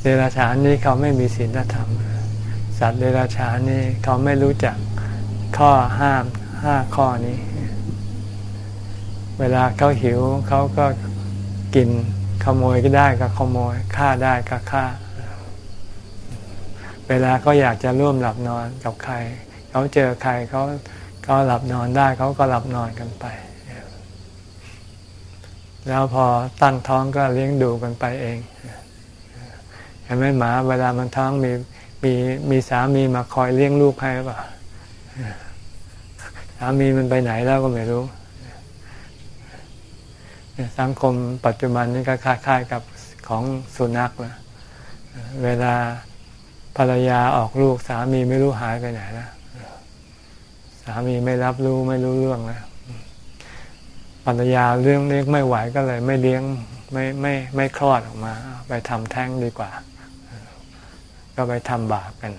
เดรัจฉานนี่เขาไม่มีศีลธรรม สัตว์เดรัจฉานนี่เขาไม่รู้จักข้อห้ามห้าข้อนี้ เวลาเขาหิวเขาก็กินขโมยก็ได้ก็ขโมยฆ่าได้ก็ฆ่า เวลาเขาอยากจะร่วมหลับนอนกับใครเขาเจอใครเขาเขาหลับนอนได้เขาก็หลับนอนกันไป แล้วพอตั้งท้องก็เลี้ยงดูกันไปเองเห็นไหมหมาเวลามันท้องมีมีมีสามีมาคอยเลี้ยงลูกให้ป่ะสามีมันไปไหนแล้วก็ไม่รู้ สังคมปัจจุบันนี้ก็คล้ายๆกับของสุนัขนะเวลาภรรยาออกลูกสามีไม่รู้หายไปไหนแล้วสามีไม่รับรู้ไม่รู้เรื่องแล้วภรรยาเรื่องเลี้ยงไม่ไหวก็เลย ไม่เลี้ยงไม่ไม่ไม่คลอดออกมา ไปทำแท้งดีกว่า ก็ไปทำบาปกัน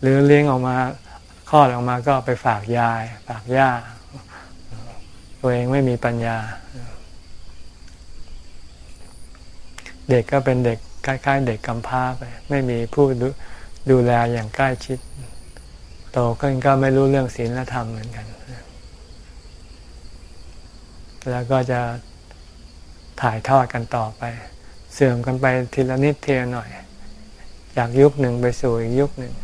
หรือเลี้ยงออกมาคลอดออกมาก็ไปฝากยาย ฝากย่า ตัวเองไม่มีปัญญา เด็กก็เป็นเด็กคล้ายๆ เด็กกำพร้าไป ไม่มีผู้ดูดูแลอย่างใกล้ชิด โตขึ้นก็ไม่รู้เรื่องศีลธรรมเหมือนกัน แล้วก็จะถ่ายทอดกันต่อไป เสื่อมกันไปทีละนิดเทีละหน่อย จากยุคหนึ่งไปสู่อีกยุคหนึ่ง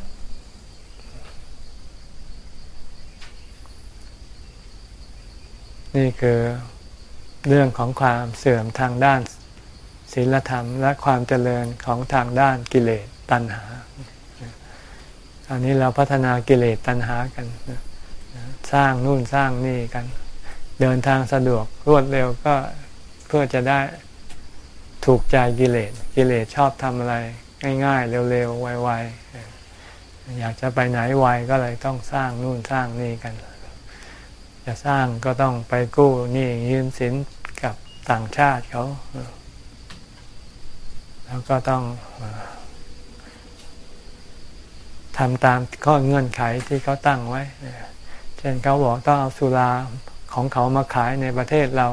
นี่คือเรื่องของความเสื่อมทางด้านศีลธรรม และความเจริญของทางด้านกิเลสตัณหา อันนี้เราพัฒนากิเลสตัณหากัน สร้างนู่นสร้างนี่กัน เดินทางสะดวกรวดเร็วก็เพื่อจะได้ถูกใจกิเลส กิเลสชอบทำอะไร ง่ายๆ เร็วๆ ไวๆ อยากจะไปไหนไวก็เลยต้องสร้างนู่นสร้างนี่กัน จะสร้างก็ต้องไปกู้นี่ยืมสินกับต่างชาติเขา แล้วก็ต้องทำตามข้อเงื่อนไขที่เขาตั้งไว้ เช่นเขาบอกต้องเอาสุราของเขามาขายในประเทศเรา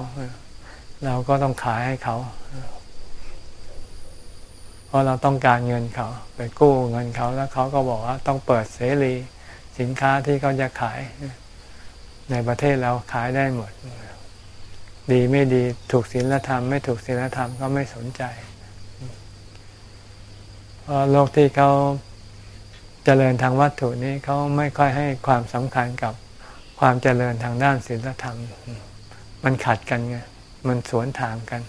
เราก็ต้องขายให้เขา เพราะเราต้องการเงินเขา ไปกู้เงินเขาแล้วเขาก็บอกว่าต้องเปิดเสรี สินค้าที่เขาจะขาย ในประเทศเราขายได้หมด ดีไม่ดีถูกศีลธรรม ไม่ถูกศีลธรรมก็ไม่สนใจเพราะโลกที่เขาเจริญทางวัตถุนี้เขาไม่ค่อยให้ความสำคัญกับความเจริญทางด้านศีลธรรม มันขัดกันไงมันสวนทางกัน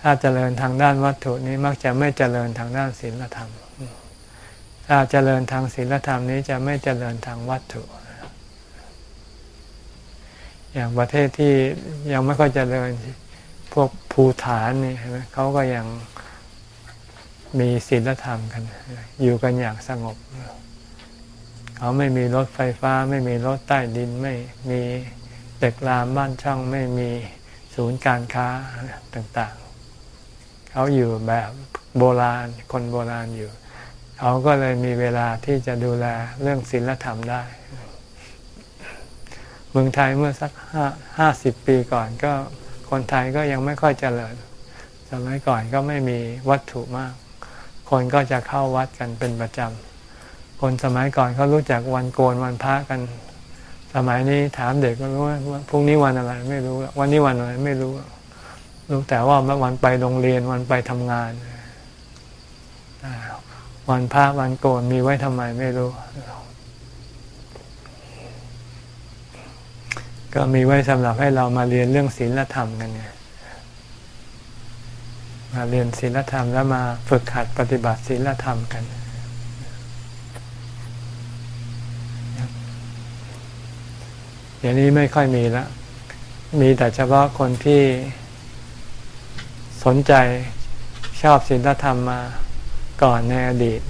ถ้าเจริญทางด้านวัตถุนี้มักจะไม่เจริญทางด้านศีลธรรม ถ้าเจริญทางศีลธรรมนี้จะไม่เจริญทางวัตถุ อย่างประเทศที่ยังไม่ค่อยเจริญพวกภูฐานนี่เห็นไหมเขาก็ยังมีศีลธรรมกัน อยู่กันอย่างสงบ เขาไม่มีรถไฟฟ้า ไม่มีรถใต้ดินไม่มีตึกรามบ้านช่องไม่มีศูนย์การค้าต่างๆ เขาอยู่แบบโบราณคนโบราณอยู่ เขาก็เลยมีเวลาที่จะดูแลเรื่องศีลธรรมได้ เมืองไทยเมื่อสักห้าห้าสิบปีก่อนก็คนไทยก็ยังไม่ค่อยเจริญ สมัยก่อนก็ไม่มีวัตถุมาก คนก็จะเข้าวัดกันเป็นประจำ คนสมัยก่อนเขารู้จักวันโกนวันพระกัน สมัยนี้ถามเด็กก็รู้ว่าพรุ่งนี้วันอะไรไม่รู้ วันนี้วันอะไรไม่รู้ รู้แต่ว่าวันไปโรงเรียนวันไปทำงาน วันพระวันโกนมีไว้ทำไมไม่รู้ ก็มีไว้สำหรับให้เรามาเรียนเรื่องศีลธรรมกันไงมาเรียนศีลธรรมแล้วมาฝึกหัดปฏิบัติศีลธรรมกันอย่างนี้ไม่ค่อยมีแล้วมีแต่เฉพาะคนที่สนใจชอบศีลธรรมมาก่อนในอดีต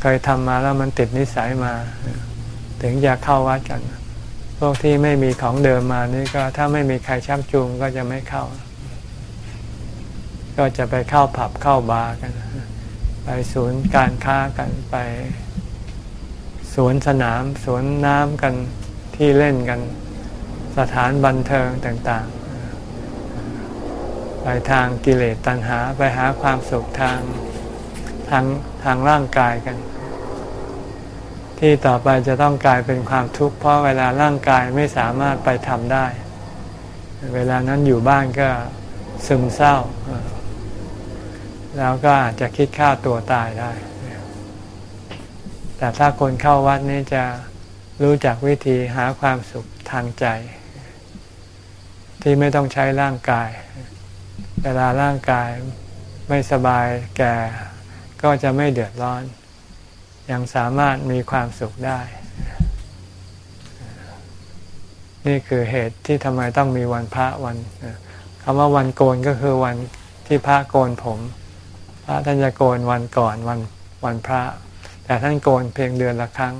เคยทำมาแล้วมันติดนิสัยมา ถึงจะเข้าวัดกัน พวกที่ไม่มีของเดิมมานี่ก็ถ้าไม่มีใครชักจูงก็จะไม่เข้า ก็จะไปเข้าผับเข้าบาร์กัน ไปศูนย์การค้ากันไปสวนสนามสวนน้ำกันที่เล่นกัน สถานบันเทิงต่างๆ ไปทางกิเลสตัณหาไปหาความสุขทางทางทางร่างกายกัน ที่ต่อไปจะต้องกลายเป็นความทุกข์เพราะเวลาร่างกายไม่สามารถไปทำได้ เวลานั้นอยู่บ้านก็ซึมเศร้า แล้วก็อาจจะคิดฆ่าตัวตายได้ แต่ถ้าคนเข้าวัดนี้จะรู้จักวิธีหาความสุขทางใจ ที่ไม่ต้องใช้ร่างกาย เวลาร่างกายไม่สบายแก่ก็จะไม่เดือดร้อน ยังสามารถมีความสุขได้ นี่คือเหตุที่ทำไมต้องมีวันพระวันคำว่าวันโกนก็คือวันที่พระโกนผม พระท่านจะโกนวันก่อนวันวันพระ แต่ท่านโกนเพียงเดือนละครั้ง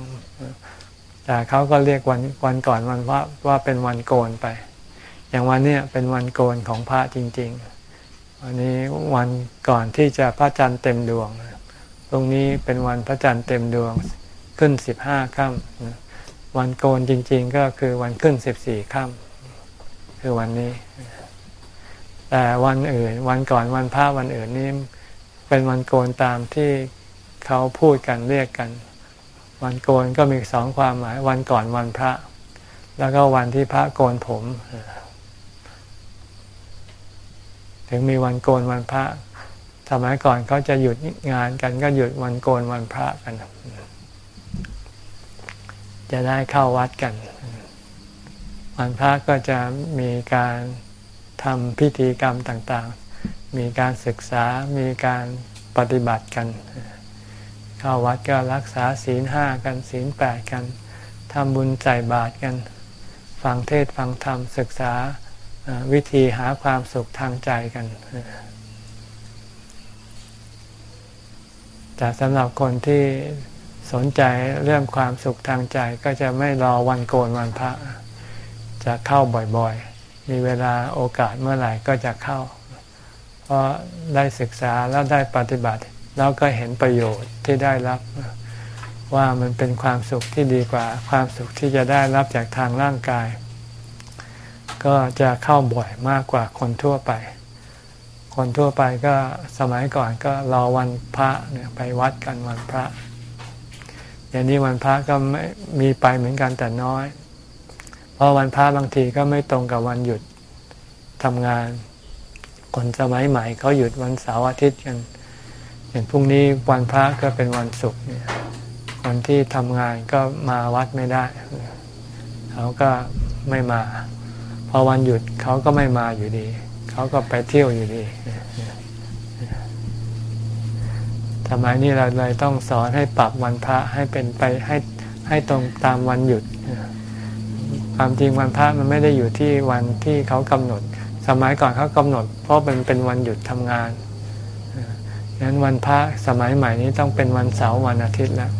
แต่เขาก็เรียกวันวันก่อนวันพระว่าเป็นวันโกนไป อย่างวันนี้เป็นวันโกนของพระจริง ๆ วันนี้วันก่อนที่จะพระจันทร์เต็มดวง ตรงนี้เป็นวันพระจันทร์เต็มดวงขึ้นสิบห้าค่ำวันโกนจริง ๆ ก็คือวันขึ้นสิบสี่ค่ำคือวันนี้ แต่วันอื่น วันก่อนวันพระวันอื่นนี้เป็นวันโกนตามที่เขาพูดกันเรียกกัน วันโกนก็มีสองความหมาย วันก่อนวันพระ แล้วก็วันที่พระโกนผม ถึงมีวันโกนวันพระ สมัยก่อนเขาจะหยุดงานกันก็หยุดวันโกนวันพระกัน จะได้เข้าวัดกัน วันพระก็จะมีการทำพิธีกรรมต่างๆ มีการศึกษา มีการปฏิบัติกัน เข้าวัดก็รักษาศีลห้ากันศีลแปดกันทำบุญใส่บาตรกัน ฟังเทศฟังธรรมศึกษาวิธีหาความสุขทางใจกัน แต่สำหรับคนที่สนใจเรื่องความสุขทางใจก็จะไม่รอวันโกนวันพระ จะเข้าบ่อยๆ มีเวลาโอกาสเมื่อไหร่ก็จะเข้า เพราะได้ศึกษาแล้วได้ปฏิบัติ แล้วก็เห็นประโยชน์ที่ได้รับ ว่ามันเป็นความสุขที่ดีกว่า ความสุขที่จะได้รับจากทางร่างกาย ก็จะเข้าบ่อยมากกว่าคนทั่วไป คนทั่วไปก็สมัยก่อนก็รอวันพระเนี่ยไปวัดกันวันพระอย่างนี้วันพระก็ไม่มีไปเหมือนกันแต่น้อย เพราะวันพระบางทีก็ไม่ตรงกับวันหยุดทำงาน คนสมัยใหม่เขาหยุดวันเสาร์อาทิตย์กัน อย่างพรุ่งนี้วันพระก็เป็นวันศุกร์เนี่ยคนที่ทำงานก็มาวัดไม่ได้ เขาก็ไม่มา พอวันหยุดเขาก็ไม่มาอยู่ดี เขาก็ไปเที่ยวอยู่ดีสมัยนี้เราเลยต้องสอนให้ปรับวันพระให้เป็นไปให้ให้ตรงตามวันหยุด ความจริงวันพระมันไม่ได้อยู่ที่วันที่เขากำหนด สมัยก่อนเขากำหนด เพราะมันเป็นวันหยุดทำงานดังนั้นวันพระสมัยใหม่นี้ต้องเป็นวันเสาร์วันอาทิตย์แล้ว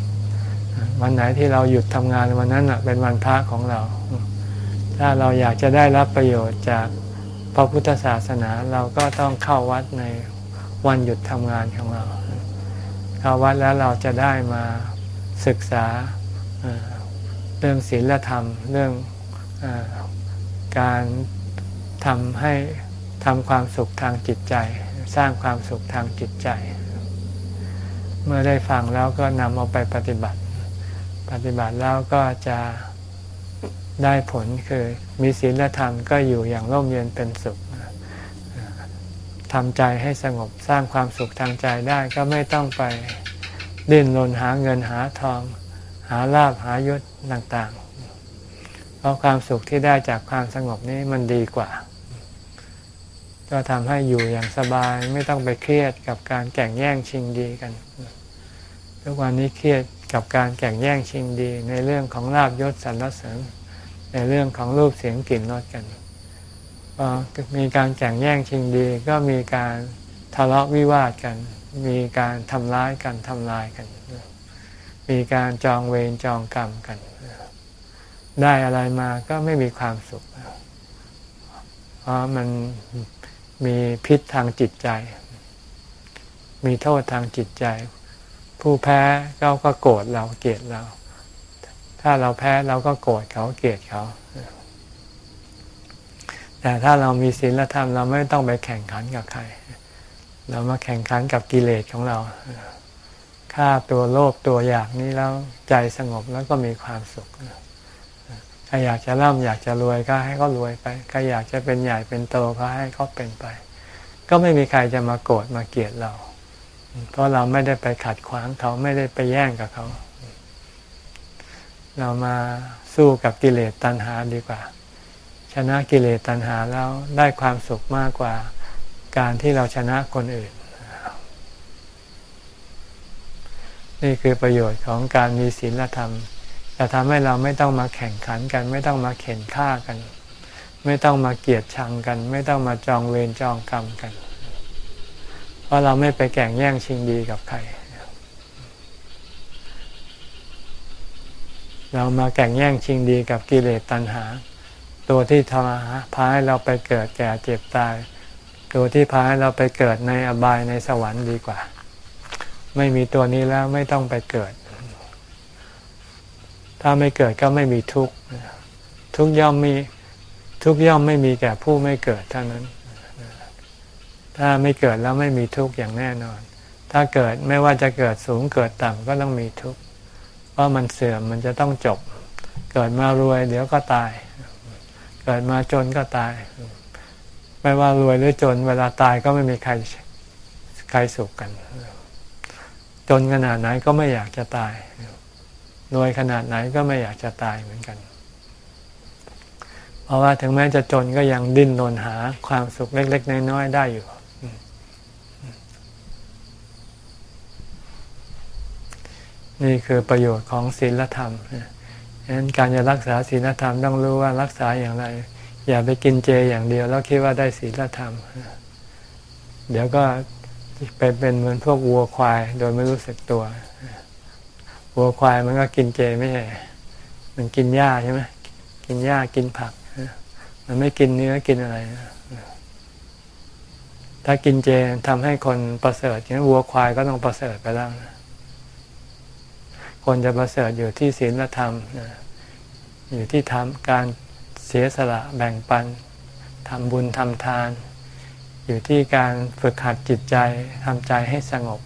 วันไหนที่เราหยุดทำงานวันนั้นเป็นวันพระของเรา ถ้าเราอยากจะได้รับประโยชน์จาก พระพุทธศาสนาเราก็ต้องเข้าวัดในวันหยุดทำงานของเรา เข้าวัดแล้วเราจะได้มาศึกษาเรื่องศีลธรรมเรื่องอการทำให้ทำความสุขทางจิตใจ สร้างความสุขทางจิตใจ เมื่อได้ฟังแล้วก็นำเอาไปปฏิบัติ ปฏิบัติแล้วก็จะ ได้ผลคือมีศีลธรรมก็อยู่อย่างร่มเย็นเป็นสุขทำใจให้สงบสร้างความสุขทางใจได้ก็ไม่ต้องไปดิ้นรนหาเงินหาทอง หาลาบหายศต่างๆ เพราะความสุขที่ได้จากความสงบนี้มันดีกว่า ก็ทำให้อยู่อย่างสบายไม่ต้องไปเครียดกับการแข่งแย่งชิงดีกันทุกวันนี้เครียดกับการแข่งแย่งชิงดีในเรื่องของลาบยศสรรเสริญ ในเรื่องของรูปเสียงกลิ่นรสกันมีการแข่งแย่งชิงดี ก็มีการทะเลาะวิวาทกัน มีการทำร้ายกันทำลายกัน มีการจองเวรจองกรรมกัน ได้อะไรมาก็ไม่มีความสุข เพราะมันมีพิษทางจิตใจ มีโทษทางจิตใจ ผู้แพ้เขาก็โกรธเราเกลียดเรา ถ้าเราแพ้เราก็โกรธเขาเกลียดเขา แต่ถ้าเรามีศีลธรรมเราไม่ต้องไปแข่งขันกับใคร เรามาแข่งขันกับกิเลสของเราฆ่าตัวโลภตัวอยากนี้แล้วใจสงบแล้วก็มีความสุขใครอยากจะร่ำอยากจะรวยก็ให้เขารวยไปใครอยากจะเป็นใหญ่เป็นโตก็ให้เขาเป็นไป ก็ไม่มีใครจะมาโกรธมาเกลียดเรา เพราะเราไม่ได้ไปขัดขวางเขาไม่ได้ไปแย่งกับเขา เรามาสู้กับกิเลสตัณหาดีกว่า ชนะกิเลสตัณหาแล้วได้ความสุขมากกว่าการที่เราชนะคนอื่น นี่คือประโยชน์ของการมีศีลธรรมจะทำให้เราไม่ต้องมาแข่งขันกัน ไม่ต้องมาเข็นฆ่ากัน ไม่ต้องมาเกลียดชังกัน ไม่ต้องมาจองเวรจองกรรมกัน เพราะเราไม่ไปแข่งแย่งชิงดีกับใคร เรามาแข่งแย่งชิงดีกับกิเลสตัณหา ตัวที่ทำพาให้เราไปเกิดแก่เจ็บตาย ตัวที่พาให้เราไปเกิดในอบายในสวรรค์ดีกว่า ไม่มีตัวนี้แล้วไม่ต้องไปเกิด ถ้าไม่เกิดก็ไม่มีทุกข์ทุกย่อมมีทุกย่อมไม่มีแก่ผู้ไม่เกิดเท่านั้น ถ้าไม่เกิดแล้วไม่มีทุกข์อย่างแน่นอน ถ้าเกิดไม่ว่าจะเกิดสูงเกิดต่ำก็ต้องมีทุกข์ ราะมันเสื่อมมันจะต้องจบ เกิดมารวยเดี๋ยวก็ตาย เกิดมาจนก็ตาย ไม่ว่ารวยหรือจน เวลาตายก็ไม่มีใครใครสุขกัน จนขนาดไหนก็ไม่อยากจะตายรวยขนาดไหนก็ไม่อยากจะตายเหมือนกัน เพราะว่าถึงแม้จะจนก็ยังดิ้นรนหาความสุขเล็ก ๆ น้อยๆได้อยู่ นี่คือประโยชน์ของศีลธรรมฉะนั้นการจะรักษาศีลธรรมต้องรู้ว่ารักษาอย่างไร อย่าไปกินเจอย่างเดียว แล้วคิดว่าได้ศีลธรรม เดี๋ยวก็ไปเป็นเหมือนพวกวัวควาย โดยไม่รู้สึกตัววัวควายมันก็กินเจไม่ใช่มันกินหญ้าใช่ไหมกินหญ้ากินผัก มันไม่กินเนื้อกินอะไร ถ้ากินเจทำให้คนประเสริฐอย่างนั้นวัวควายก็ต้องประเสริฐไปแล้วนะ คนจะประเสริฐอยู่ที่ศีลธรรม อยู่ที่ทำการเสียสละแบ่งปันทำบุญทำทาน อยู่ที่การฝึกหัดจิตใจทำใจให้สงบ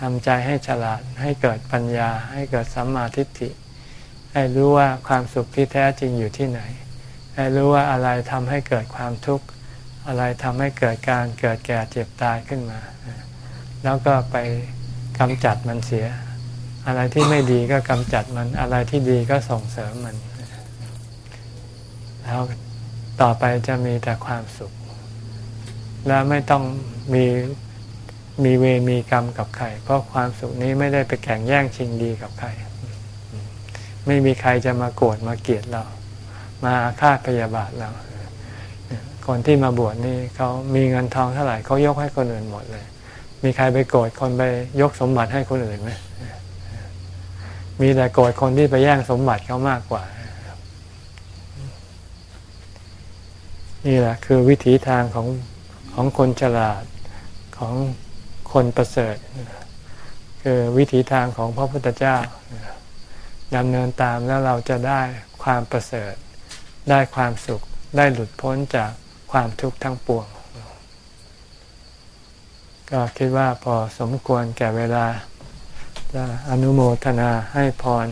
ทำใจให้ฉลาดให้เกิดปัญญา ให้เกิดสัมมาทิฏฐิ ให้รู้ว่าความสุขที่แท้จริงอยู่ที่ไหน ให้รู้ว่าอะไรทำให้เกิดความทุกข์ อะไรทำให้เกิดการเกิดแก่เจ็บตายขึ้นมา แล้วก็ไปกำจัดมันเสีย อะไรที่ไม่ดีก็กำจัดมัน อะไรที่ดีก็ส่งเสริมมัน แล้วต่อไปจะมีแต่ความสุข และไม่ต้องมีมีเวมีกรรมกับใคร เพราะความสุขนี้ไม่ได้ไปแข่งแย่งชิงดีกับใคร ไม่มีใครจะมาโกรธมาเกลียดเรา มาอาฆาตพยาบาทเรา คนที่มาบวชนี่เขามีเงินทองเท่าไหร่เขายกให้คนอื่นหมดเลย มีใครไปโกรธคนไปยกสมบัติให้คนอื่นไหม มีแต่โกรธคนที่ไปแย่งสมบัติเขามากกว่า นี่แหละคือวิถีทางของของคนฉลาดของคนประเสริฐ คือวิถีทางของพระพุทธเจ้าดำเนินตามแล้วเราจะได้ความประเสริฐ ได้ความสุขได้หลุดพ้นจากความทุกข์ทั้งปวง ก็คิดว่าพอสมควรแก่เวลา จะอนุโมทนาให้พร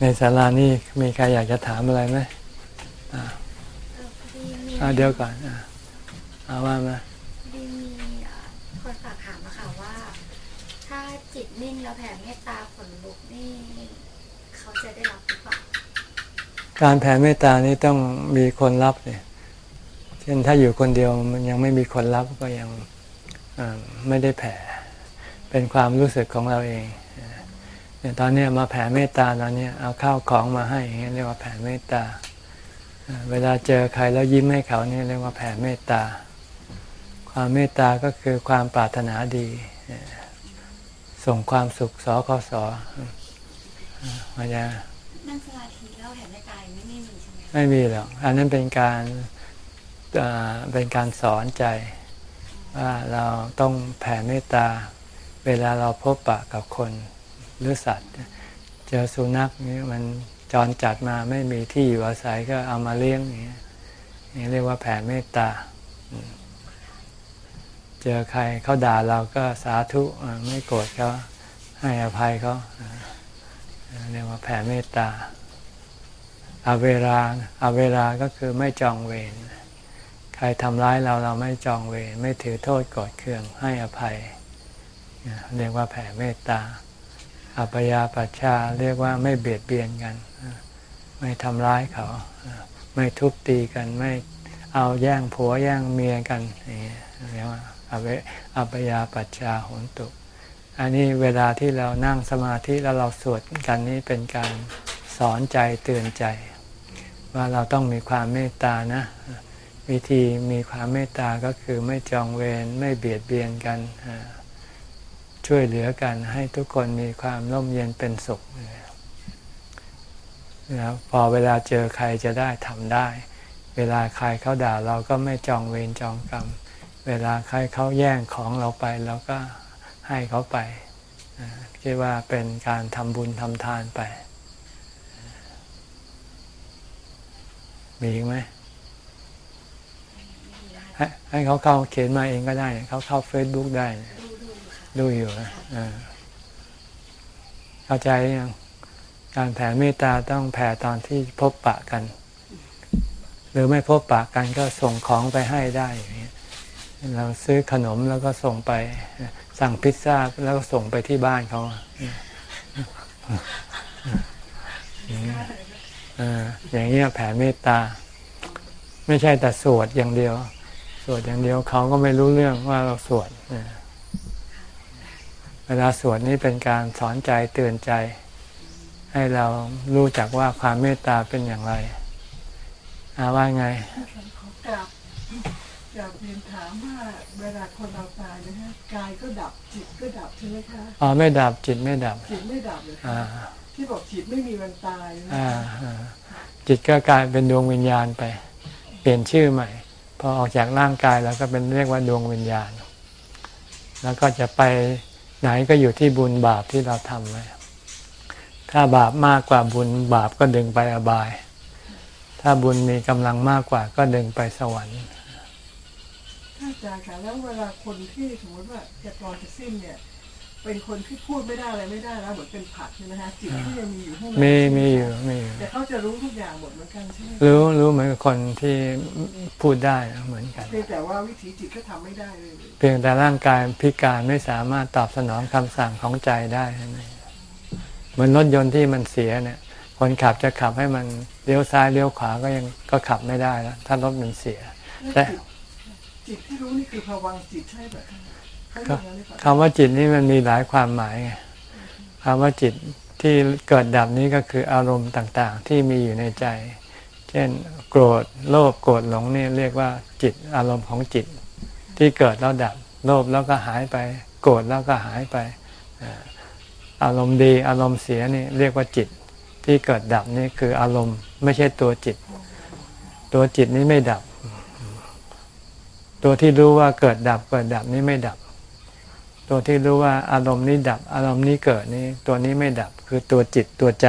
ในศาลานี่มีใครอยากจะถามอะไรไหมอ่าเดี๋ยวก่อนอ่าเอาว่ามาดีมีคนฝากถามมาค่ะว่า ถ้าจิตนิ่งแล้วแผ่เมตตาขนลุกนี่เขาจะได้รับหรือเปล่าการแผ่เมตตานี่ต้องมีคนรับเนี่ย เช่นถ้าอยู่คนเดียวมันยังไม่มีคนรับก็ยังไม่ได้แผ่ เป็นความรู้สึกของเราเองเนี่ยตอนนี้มาแผ่เมตตาตอนนี้เอาข้าวของมาให้อย่างนี้เรียกว่าแผ่เมตตา เวลาเจอใครแล้วยิ้มให้เขาเนี่ยเรียกว่าแผ่เมตตา ความเมตตาก็คือความปรารถนาดี ส่งความสุขสอขอสอมาจะนั่งสมาธิแล้วแผ่เมตตาไม่มีใช่ไหมไม่มีหรอกอันนั้นเป็นการ เป็นการสอนใจ ว่าเราต้องแผ่เมตตา เวลาเราพบปะกับคนหรือสัตว์ เจอสุนัขนี่มันจรจัดมาไม่มีที่อยู่อาศัยก็เอามาเลี้ยงนี้นี่เรียกว่าแผ่เมตตา เจอใครเขาด่าเราก็สาธุไม่โกรธเขาให้อภัยเขาเรียกว่าแผ่เมตตาอาเวลาอาเวลาก็คือไม่จองเวร รทำร้ายเราเราไม่จองเวรไม่ถือโทษกอดเคืองให้อภัย เรียกว่าแผ่เมตตา อัปยาปัชชาเรียกว่าไม่เบียดเบียนกัน ไม่ทำร้ายเขา ไม่ทุบตีกัน ไม่เอาแย่งผัวแย่งเมียกันเรียกว่าอเวอัปยาปัชชาโหนตุ อันนี้เวลาที่เรานั่งสมาธิแล้วเราสวดกันนี้เป็นการสอนใจเตือนใจ ว่าเราต้องมีความเมตตานะ วิธีมีความเมตตาก็คือไม่จองเวรไม่เบียดเบียนกัน ช่วยเหลือกันให้ทุกคนมีความร่มเย็นเป็นสุขนะพอเวลาเจอใครจะได้ทำได้ เวลาใครเขาด่าเราก็ไม่จองเวรจองกรรม เวลาใครเขาแย่งของเราไปเราก็ให้เขาไปคิดว่าเป็นการทำบุญทำทานไป มีอีกไหม ให้เขาเข้าเขียนมาเองก็ได้ เขาเข้าเฟซบุ๊กได้ ดูอยู่นะเข้าใจยังการแผ่เมตตาต้องแผ่ตอนที่พบปะกัน หรือไม่พบปะกันก็ส่งของไปให้ได้อย่างนี้เราซื้อขนมแล้วก็ส่งไป สั่งพิซซ่าแล้วก็ส่งไปที่บ้านเขาอย่างนี้แผ่เมตตา ไม่ใช่แต่สวดอย่างเดียว สวดอย่างเดียวเขาก็ไม่รู้เรื่องว่าเราสวดเวลาสวดนี่เป็นการสอนใจเตือนใจ ให้เรารู้จักว่าความเมตตาเป็นอย่างไรอาว่าไงกราบกราบเรียนถามว่าเวลาคนเราตายนะฮะกายก็ดับจิตก็ดับใช่ไหมคะอ๋อไม่ดับจิตไม่ดับ จิตไม่ดับเลยอ่าค่ะที่บอกจิตไม่มีวันตายนะอ่าอ่าจิตก็กลายเป็นดวงวิญญาณไป เปลี่ยนชื่อใหม่ พอออกจากร่างกายแล้วก็เป็นเรียกว่าดวงวิญญาณ แล้วก็จะไปไหนก็อยู่ที่บุญบาปที่เราทำไว้ถ้าบาปมากกว่าบุญบาปก็ดึงไปอบาย ถ้าบุญมีกำลังมากกว่าก็ดึงไปสวรรค์ถ้านอาจารย์ค่ะแล้วเวลาคนที่สมมติว่าจะกรจะสิ้นเนี่ย เป็นคนที่พูดไม่ได้อะไรไม่ได้แล้วเหมือนเป็นผักใช่ไหมฮะจิตที่ยังมีอยู่ข้างในมีมีอยู่มีอยู่แต่เขาจะรู้ทุกอย่างหมดเหมือนกันใช่ไหมรู้รู้เหมือนกับคนที่พูดได้เหมือนกันเพียงแต่ว่าวิถีจิตก็ทำไม่ได้เลย เพียงแต่ร่างกายพิการไม่สามารถตอบสนองคำสั่งของใจได้เท่านั้นเองเหมือนรถยนต์ที่มันเสียเนี่ย คนขับจะขับให้มันเลี้ยวซ้ายเลี้ยวขวาก็ยังก็ขับไม่ได้แล้วถ้ารถมันเสียแต่จิตจิตที่รู้นี่คือภวังค์จิตใช่ไหม คคำว่าจิตนี่มันมีหลายความหมายไงคำว่าจิตที่เกิดดับนี้ก็คืออารมณ์ต่างๆ ที่มีอยู่ในใจ เช่นโกรธโลภโกรธหลงนี่เรียกว่าจิตอารมณ์ของจิต ที่เกิดแล้วดับ โลภแล้วก็หายไป โกรธแล้วก็หายไป อาอารมณ์ดีอารมณ์เสียนี่เรียกว่าจิต ที่เกิดดับนี่คืออารมณ์ไม่ใช่ตัวจิต ตัวจิตนี้ไม่ดับ ตัวที่รู้ว่าเกิดดับเกิดดับนี่ไม่ดับ ตัวที่รู้ว่าอารมณ์นี้ดับ อารมณ์นี้เกิดนี่ตัวนี้ไม่ดับคือตัวจิตตัวใจ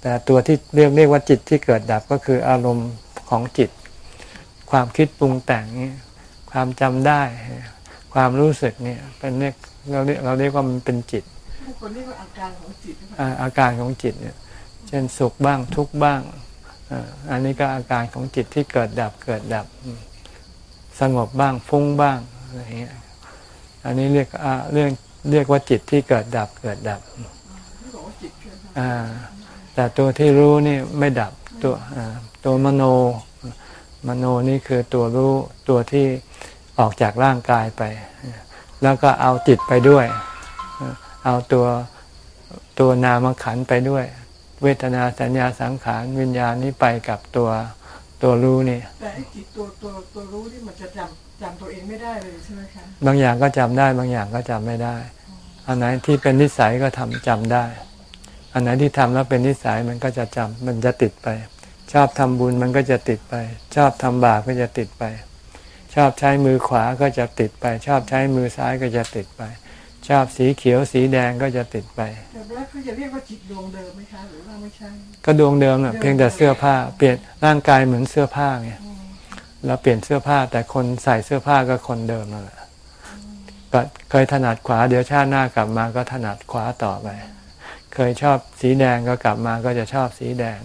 แต่ตัวที่เรียกเรียกว่าจิตที่เกิดดับก็คืออารมณ์ของจิต ความคิดปรุงแต่งนี่ความจำได้ ความรู้สึกเนี่ยเป็นเรียกเราเรียกเราเรียกว่ามันเป็นจิตผู้คนเรียกว่าอาการของจิตหรือเปล่าอ่าอาการของจิตเนี่ยเช่นสุขบ้างทุกข์บ้างอ่าอันนี้ก็อาการของจิตที่เกิดดับเกิดดับอืมสงบบ้างฟุ้งบ้างอะไรอย่างเงี้ย อันนี้เรียกอ่าเรื่องเรียกว่าจิตที่เกิดดับเกิดดับที่บอกว่าจิตเกิดดับอ่าแต่ตัวที่รู้นี่ไม่ดับตัวอ่าตัวมโน มโนนี่คือตัวรู้ตัวที่ออกจากร่างกายไป แล้วก็เอาจิตไปด้วย เอาตัวตัวนามขันธ์ไปด้วย เวทนาสัญญาสังขารวิญญาณนี้ไปกับตัวตัวรู้นี่แต่ไอ้จิตตัวตัวตัวรู้นี่มันจะจำ จำตัวเองไม่ได้เลยใช่ไหมคะบางอย่างก็จำได้ บางอย่างก็จำไม่ได้ อันไหนที่เป็นนิสัยก็ทำจำได้ อันไหนที่ทำแล้วเป็นนิสัยมันก็จะจำมันจะติดไป ชอบทำบุญมันก็จะติดไป ชอบทำบาปก็จะติดไป ชอบใช้มือขวาก็จะติดไป ชอบใช้มือซ้ายก็จะติดไป ชอบสีเขียวสีแดงก็จะติดไปแต่แล้วเขาจะเรียกว่าจิตดวงเดิมไหมคะหรือว่าไม่ใช่ก็ดวงเดิมน่ะเพียงแต่เสื้อผ้าเปลี่ยนร่างกายเหมือนเสื้อผ้าไง เราเปลี่ยนเสื้อผ้าแต่คนใส่เสื้อผ้าก็คนเดิมนั่นแหละก็เคยถนัดขวาเดี๋ยวชาติหน้ากลับมาก็ถนัดขวาต่อไป เคยชอบสีแดงก็กลับมาก็จะชอบสีแดง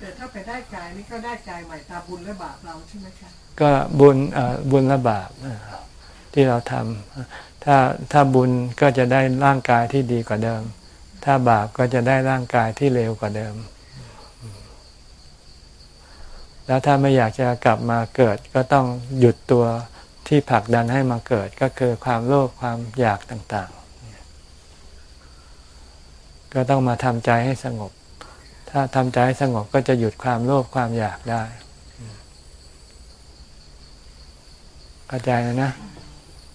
แต่ถ้าไปได้กายนี่ก็ได้กายใหม่ตามบุญและบาปเราใช่ไหมคะก็บุญเอ่อบุญและบาปเอ่อที่เราทำถ้าถ้าบุญก็จะได้ร่างกายที่ดีกว่าเดิม ถ้าบาปก็จะได้ร่างกายที่เลวกว่าเดิม แล้วถ้าไม่อยากจะกลับมาเกิดก็ต้องหยุดตัวที่ผลักดันให้มาเกิดก็คือความโลภความอยากต่างๆ ก็ต้องมาทำใจให้สงบ ถ้าทำใจให้สงบก็จะหยุดความโลภความอยากได้เข้าใจนะนะ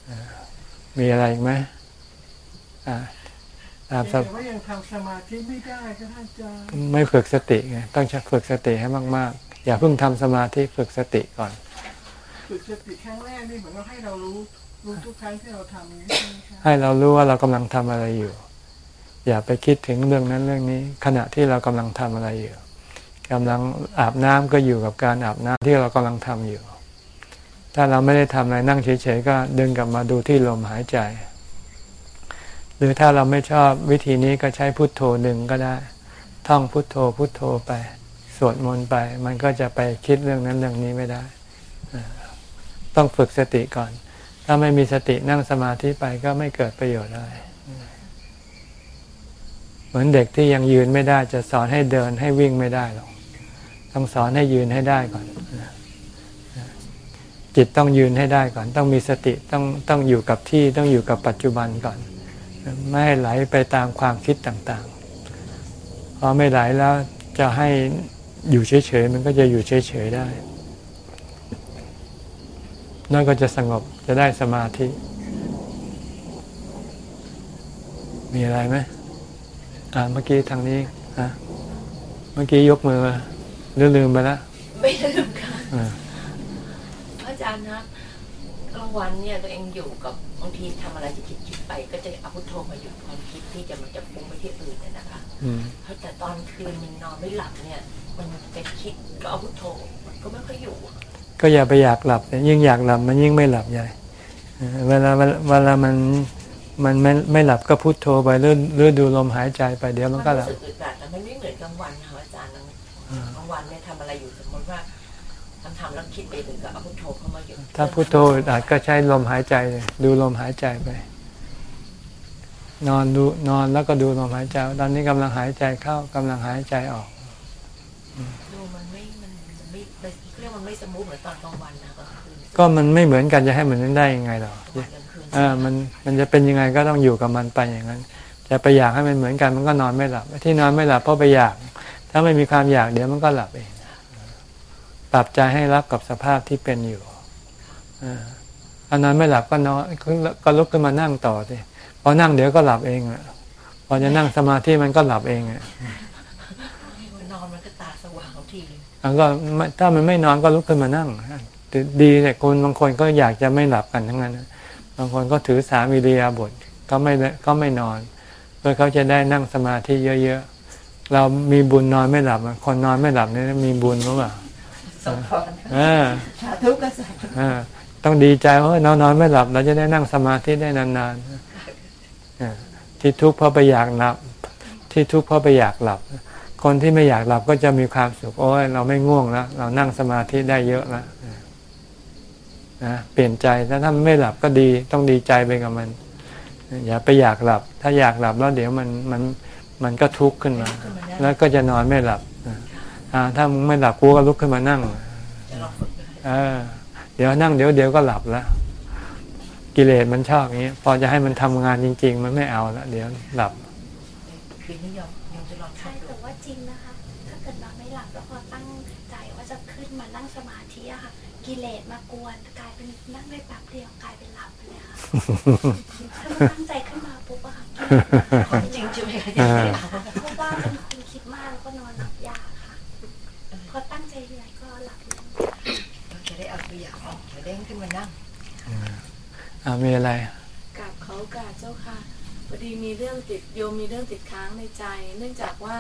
อ่ามีอะไรอีกไหมอ่าตามสแต่บว่ายังทำสมาธิไม่ได้ก็ท่านอาจารย์ไม่ฝึกสติไงต้องฝึกสติให้มาก ๆ อย่าเพิ่งทำสมาธิฝึกสติก่อน ฝึกสติครั้งแรกนี่เหมือนว่าให้เรารู้รู้ทุกครั้งที่เราทำอย่างนี้ใช่ไหมคะให้เรารู้ว่าเรากำลังทำอะไรอยู่ อย่าไปคิดถึงเรื่องนั้นเรื่องนี้ ขณะที่เรากำลังทำอะไรอยู่กำลังอาบน้ำก็อยู่กับการอาบน้ำที่เรากำลังทำอยู่ ถ้าเราไม่ได้ทำอะไรนั่งเฉยๆก็ดึงกลับมาดูที่ลมหายใจ หรือถ้าเราไม่ชอบวิธีนี้ก็ใช้พุทโธหนึ่งก็ได้ ท่องพุทโธพุทโธไป สวดมนต์ไป มันก็จะไปคิดเรื่องนั้นเรื่องนี้ไม่ได้ ต้องฝึกสติก่อน ถ้าไม่มีสตินั่งสมาธิไปก็ไม่เกิดประโยชน์อะไรเหมือนเด็กที่ยังยืนไม่ได้ จะสอนให้เดินให้วิ่งไม่ได้หรอกต้องสอนให้ยืนให้ได้ก่อน จิตต้องยืนให้ได้ก่อน ต้องมีสติต้องต้องอยู่กับที่ต้องอยู่กับปัจจุบันก่อน ไม่ให้ไหลไปตามความคิดต่างๆพอไม่ไหลแล้วจะให้ อยู่เฉยๆมันก็จะอยู่เฉยๆได้ นั่นก็จะสงบจะได้สมาธิ มีอะไรไหมอ่าเมื่อกี้ทางนี้ฮะเมื่อกี้ยกมือมาหรือลืมไปแล้วไม่ได้ลืมค่ะอ่าพระอาจารย์นะกลางวันเนี่ยตัวเองอยู่กับบางทีทำอะไรที่คิดคิดไป ก็จะเอาพุทโธมาหยุดความคิดที่จะมันจะฟุ้งไปที่อื่นเนี่ยนะคะอืมเพราะแต่ตอนคืนมันนอนไม่หลับเนี่ย มันไปคิดก็เอาพุทโธมันก็ไม่ค่อยอยู่อะก็อย่าไปอยากหลับแต่ยิ่งอยากหลับมันยิ่งไม่หลับใหญ่เออเวลาเวลามันมันไม่ไม่หลับก็พุโทโธไปหรือหรือดูลมหายใจไปเดี๋ยวมันก็หลับรู้สึกอึดอัดแต่มันไม่เหมือนกลางวันค่ะอาจารย์กลางวันเนี่ยทำอะไรอยู่สมมติว่าทำทำแล้วคิดไปถึงก็เอาพุทโธเข้ามาหยุดถ้าพุโทโธอาจก็ใช้ลมหายใจเลยดูลมหายใจไป นอนดูนอนแล้วก็ดูลมหายใจ ตอนนี้กำลังหายใจเข้ากำลังหายใจออก ดูมันไม่มันมันไม่เรียกมัน ไม่สมูทเหมือนตอนกลางวันนะกลางคืนก็มันไม่เหมือนกันจะให้เหมือนกันได้ยังไงหรอกกลางวันกลางคืนเออมันมันจะเป็นยังไงก็ต้องอยู่กับมันไปอย่างนั้นจะไปอยากให้มันเหมือนกันมันก็นอนไม่หลับ ที่นอนไม่หลับเพราะไปอยาก ถ้าไม่มีความอยากเดี๋ยวมันก็หลับเองปรับใจให้รับกับสภาพที่เป็นอยู่เอออันนอนไม่หลับก็นอนก็ลุกขึ้นมานั่งต่อสิพอนั่งเดี๋ยวก็หลับเองอะพอจะนั่งสมาธิมันก็หลับเองอะ มันนอนมันก็ตาสว่างที แล้วก็ไม่ถ้ามันไม่นอนก็ลุกขึ้นมานั่งดีแต่คนบางคนก็อยากจะไม่หลับกันทั้งนั้นนะบางคนก็ถือสามีริยาบทก็ไม่ก็ไม่นอน เพื่อเขาจะได้นั่งสมาธิเยอะๆเรามีบุญนอนไม่หลับอะคนนอนไม่หลับนี่มีบุญหรือเปล่าสมพรเออสาธุก็สาธุเออต้องดีใจว่าเฮ้ยนอนนอนไม่หลับ เราจะได้นั่งสมาธิได้นานๆเออที่ทุกข์เพราะไปอยากหลับ ที่ทุกข์เพราะไปอยากหลับ คนที่ไม่อยากหลับก็จะมีความสุขโอ้ยเราไม่ง่วงแล้วเรานั่งสมาธิได้เยอะแล้วนะเปลี่ยนใจถ้าถ้าไม่หลับก็ดีต้องดีใจไปกับมัน อย่าไปอยากหลับ ถ้าอยากหลับแล้วเดี๋ยวมันมันมันก็ทุกข์ขึ้นมา แล้วก็จะนอนไม่หลับถ้ามึงไม่หลับกูก็ลุกขึ้นมานั่งเออเดี๋ยวนั่งเดี๋ยวเดี๋ยวก็หลับแล้วกิเลสมันชอบอย่างนี้พอจะให้มันทำงานจริง ๆ มันไม่เอาแล้วเดี๋ยวหลับ ตั้งใจขึ้นมาปุ๊บอะค่ะกิเลสมันจริงใช่ไหมคะอ่าเพราะว่าเป็นคนคิดมากแล้วก็นอนหลับยากค่ะพอตั้งใจทีไรก็หลับเลยจะได้เอาตัวอย่างออกจะเด้งขึ้นมานั่งอ่ามีอะไรกับเขากราบเจ้าค่ะพอดีมีเรื่องติดโยมมีเรื่องติดค้างในใจ เนื่องจากว่า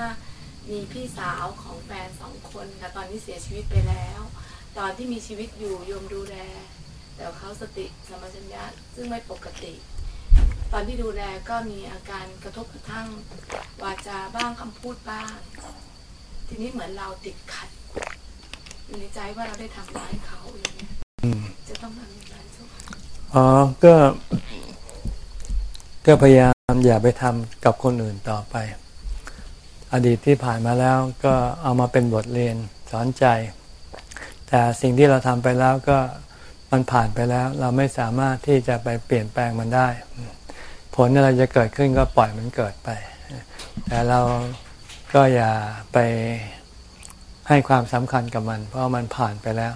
มีพี่สาวของแฟนสองคนค่ะตอนนี้เสียชีวิตไปแล้ว ตอนที่มีชีวิตอยู่โยมดูแล แต่เขาสติสมปชัญญะซึ่งไม่ปกติ ตอนที่ดูแลก็มีอาการกระทบกระทั่งวาจาบ้างคำพูดบ้าง ทีนี้เหมือนเราติดขัดอยู่ในใจว่าเราได้ทำร้ายเขาอย่างเงี้ยจะต้องทำอย่างไรเจ้าค่ะอ๋อก็ก็พยายามอย่าไปทำกับคนอื่นต่อไป อดีตที่ผ่านมาแล้วก็เอามาเป็นบทเรียนสอนใจ แต่สิ่งที่เราทำไปแล้วก็ มันผ่านไปแล้ว เราไม่สามารถที่จะไปเปลี่ยนแปลงมันได้ ผลอะไรจะเกิดขึ้นก็ปล่อยมันเกิดไป แต่เราก็อย่าไปให้ความสำคัญกับมัน เพราะมันผ่านไปแล้ว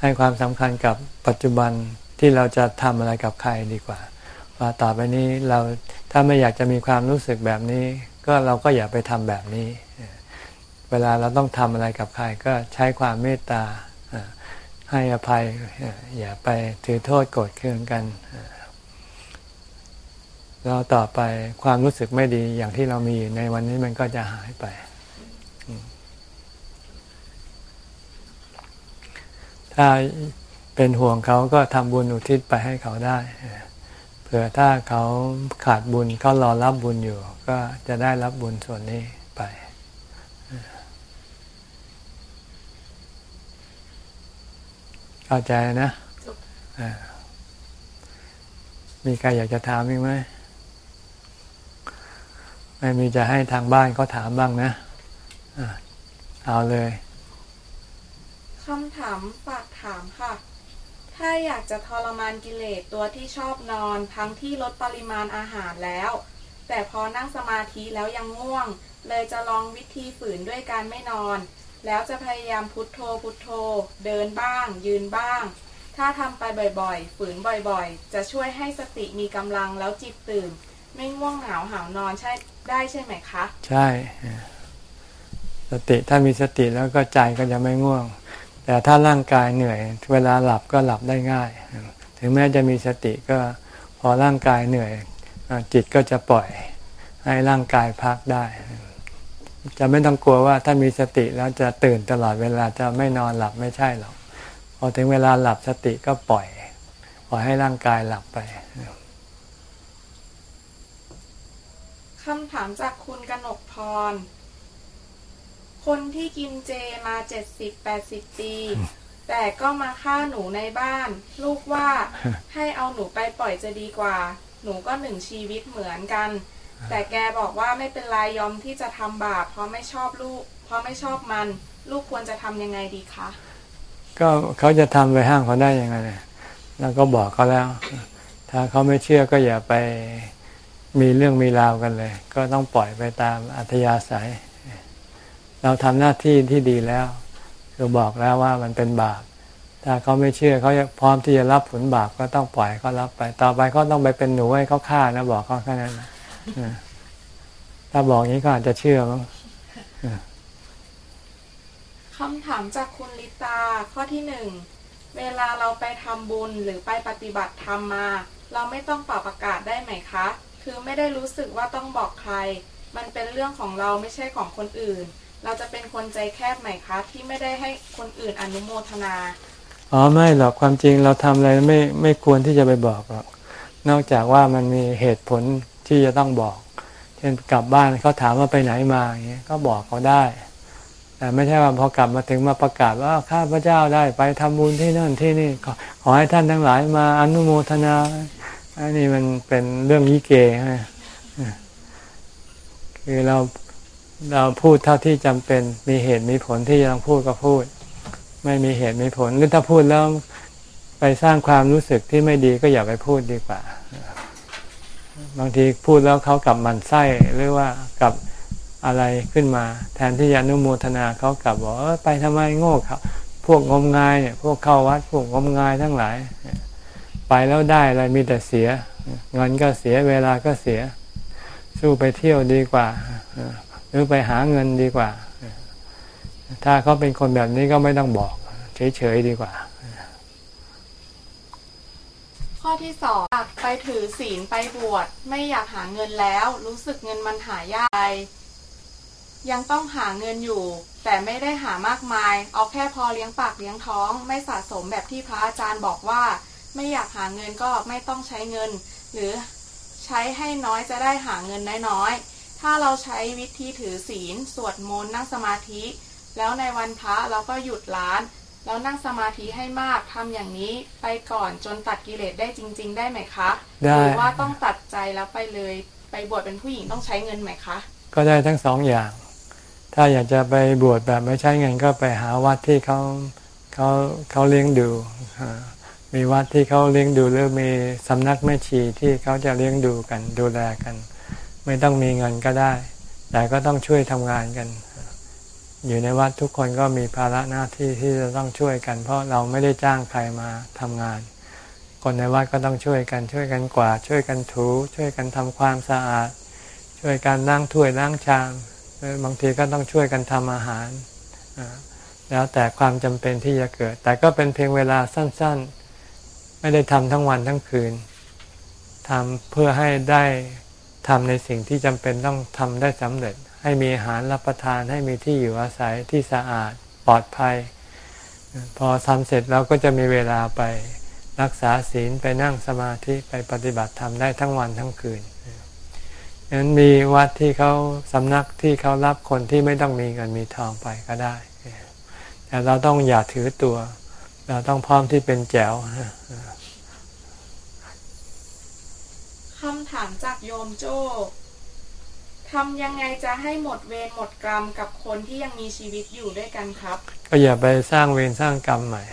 ให้ความสำคัญกับปัจจุบันที่เราจะทำอะไรกับใครดีกว่า ว่าต่อไปนี้เราถ้าไม่อยากจะมีความรู้สึกแบบนี้ ก็เราก็อย่าไปทำแบบนี้ เวลาเราต้องทำอะไรกับใครก็ใช้ความเมตตา ให้อภัย อย่าไปถือโทษโกรธเคืองกันเอ่อแล้วต่อไปความรู้สึกไม่ดีอย่างที่เรามีในวันนี้มันก็จะหายไป ถ้าเป็นห่วงเขาก็ทำบุญอุทิศไปให้เขาได้เผื่อถ้าเขาขาดบุญเขารอรับบุญอยู่ ก็จะได้รับบุญส่วนนี้ไปเออ เข้าใจนะมีใครอยากจะถามอีกไหมไม่มีจะให้ทางบ้านเขาถามบ้างนะอะเอาเลยคำถามฝากถามค่ะ ถ้าอยากจะทรมานกิเลสตัวที่ชอบนอน ทั้งที่ลดปริมาณอาหารแล้ว แต่พอนั่งสมาธิแล้วยังง่วง เลยจะลองวิธีฝืนด้วยการไม่นอน แล้วจะพยายามพุทโธพุทโธ เดินบ้าง ยืนบ้าง ถ้าทำไปบ่อยๆ ฝืนบ่อยๆ จะช่วยให้สติมีกำลังแล้วจิตตื่น ไม่ง่วงเหงาหาวนอนใช่ได้ใช่ไหมคะ ใช่ สติถ้ามีสติแล้วก็ใจก็จะไม่ง่วง แต่ถ้าร่างกายเหนื่อย เวลาหลับก็หลับได้ง่าย ถึงแม้จะมีสติก็พอร่างกายเหนื่อย จิตก็จะปล่อยให้ร่างกายพักได้ จะไม่ต้องกลัวว่าถ้ามีสติแล้วจะตื่นตลอดเวลาจะไม่นอนหลับไม่ใช่หรอกพอถึงเวลาหลับสติก็ปล่อย ปล่อยให้ร่างกายหลับไปคำถามจากคุณกนกพร คนที่กินเจมาเจ็ดสิบแปดสิบปี แต่ก็มาฆ่าหนูในบ้าน ลูกว่าให้เอาหนูไปปล่อยจะดีกว่า หนูก็หนึ่งชีวิตเหมือนกัน แต่แกบอกว่าไม่เป็นไรยอมที่จะทำบาปเพราะไม่ชอบลูก เพราะไม่ชอบมัน ลูกควรจะทำยังไงดีคะก็เขาจะทำไปห้างเขาได้ยังไงเราก็บอกเขาแล้ว ถ้าเขาไม่เชื่อก็อย่าไปมีเรื่องมีราวกันเลย ก็ต้องปล่อยไปตามอัธยาศัย เราทำหน้าที่ที่ดีแล้วคือบอกแล้วว่ามันเป็นบาป ถ้าเขาไม่เชื่อเขาพร้อมที่จะรับผลบาปก็ต้องปล่อยเขารับไป ต่อไปเขาต้องไปเป็นหนูให้เขาฆ่านะบอกเขาแค่นั้นนะ ถ้าบอกอย่างนี้ก็อาจจะเชื่อมั้งคำถามจากคุณลิตาข้อที่หนึ่งเวลาเราไปทำบุญหรือไปปฏิบัติธรรมมา เราไม่ต้องเป่าประกาศได้ไหมคะ คือไม่ได้รู้สึกว่าต้องบอกใคร มันเป็นเรื่องของเราไม่ใช่ของคนอื่น เราจะเป็นคนใจแคบไหมคะ ที่ไม่ได้ให้คนอื่นอนุโมทนาอ๋อไม่หรอกความจริงเราทำอะไรไม่ไม่ควรที่จะไปบอกหรอกนอกจากว่ามันมีเหตุผล ที่จะต้องบอก เช่นกลับบ้านเขาถามว่าไปไหนมาอย่างเงี้ยก็บอกเขาได้ แต่ไม่ใช่ว่าพอกลับมาถึงมาประกาศว่าข้าพเจ้าได้ไปทำบุญที่นั่นที่นี่ขอขอให้ท่านทั้งหลายมาอนุโมทนาอันนี้มันเป็นเรื่องยิเกะคือเราเราพูดเท่าที่จำเป็นมีเหตุมีผลที่จะต้องพูดก็พูด ไม่มีเหตุมีผลหรือถ้าพูดแล้วไปสร้างความรู้สึกที่ไม่ดีก็อย่าไปพูดดีกว่า บางทีพูดแล้วเขากลับมันไส้หรือว่ากับอะไรขึ้นมา แทนที่จะอนุโมทนาเขากลับบอกออไปทำไมโง่เขาพวกงมงายเนี่ยพวกเข้าวัดพวกงมงายทั้งหลาย ไปแล้วได้อะไรมีแต่เสีย เงินก็เสียเวลาก็เสีย สู้ไปเที่ยวดีกว่า หรือไปหาเงินดีกว่า ถ้าเขาเป็นคนแบบนี้ก็ไม่ต้องบอก เฉยๆดีกว่า ข้อที่สองอากไปถือศีลไปบวชไม่อยากหาเงินแล้ว รู้สึกเงินมันหายากยังต้องหาเงินอยู่ แต่ไม่ได้หามากมาย เอาแค่พอเลี้ยงปากเลี้ยงท้อง ไม่สะสมแบบที่พระอาจารย์บอกว่า ไม่อยากหาเงินก็ไม่ต้องใช้เงิน หรือใช้ให้น้อยจะได้หาเงินน้อยๆถ้าเราใช้วิธีถือศีล สวดมนต์นั่งสมาธิ แล้วในวันพระเราก็หยุดร้าน แล้วนั่งสมาธิให้มากทำอย่างนี้ไปก่อนจนตัดกิเลสได้จริง ๆ ได้ไหมคะได้หรือว่าต้องตัดใจแล้วไปเลยไปบวชเป็นผู้หญิงต้องใช้เงินไหมคะ ก็ได้ทั้งสองอย่าง ถ้าอยากจะไปบวชแบบไม่ใช้เงินก็ไปหาวัดที่เขาเขาเขาเลี้ยงดูอ่ามีวัดที่เขาเลี้ยงดูหรือมีสำนักแม่ชีที่เขาจะเลี้ยงดูกันดูแลกัน ไม่ต้องมีเงินก็ได้ แต่ก็ต้องช่วยทำงานกัน อยู่ในวัดทุกคนก็มีภาระหน้าที่ที่จะต้องช่วยกัน เพราะเราไม่ได้จ้างใครมาทำงาน คนในวัดก็ต้องช่วยกันช่วยกันกวาดช่วยกันถู ช่วยกันทำความสะอาด ช่วยกันล้างถ้วยล้างชามบางทีก็ต้องช่วยกันทำอาหาร แล้วแต่ความจำเป็นที่จะเกิด แต่ก็เป็นเพียงเวลาสั้น ๆ ไม่ได้ทำทั้งวันทั้งคืนทำเพื่อให้ได้ทำในสิ่งที่จำเป็นต้องทำได้สำเร็จ ให้มีอาหารรับประทาน ให้มีที่อยู่อาศัยที่สะอาดปลอดภัย พอทำเสร็จเราก็จะมีเวลาไปรักษาศีลไปนั่งสมาธิไปปฏิบัติธรรมได้ทั้งวันทั้งคืนฉะนั้นมีวัดที่เขาสำนักที่เขารับคนที่ไม่ต้องมีเงินมีทองไปก็ได้ แต่เราต้องอย่าถือตัว เราต้องพร้อมที่เป็นแจ๋วคำถามจากโยมโจ้ ทำยังไงจะให้หมดเวรหมดกรรมกับคนที่ยังมีชีวิตอยู่ด้วยกันครับ ก็อย่าไปสร้างเวรสร้างกรรมใหม่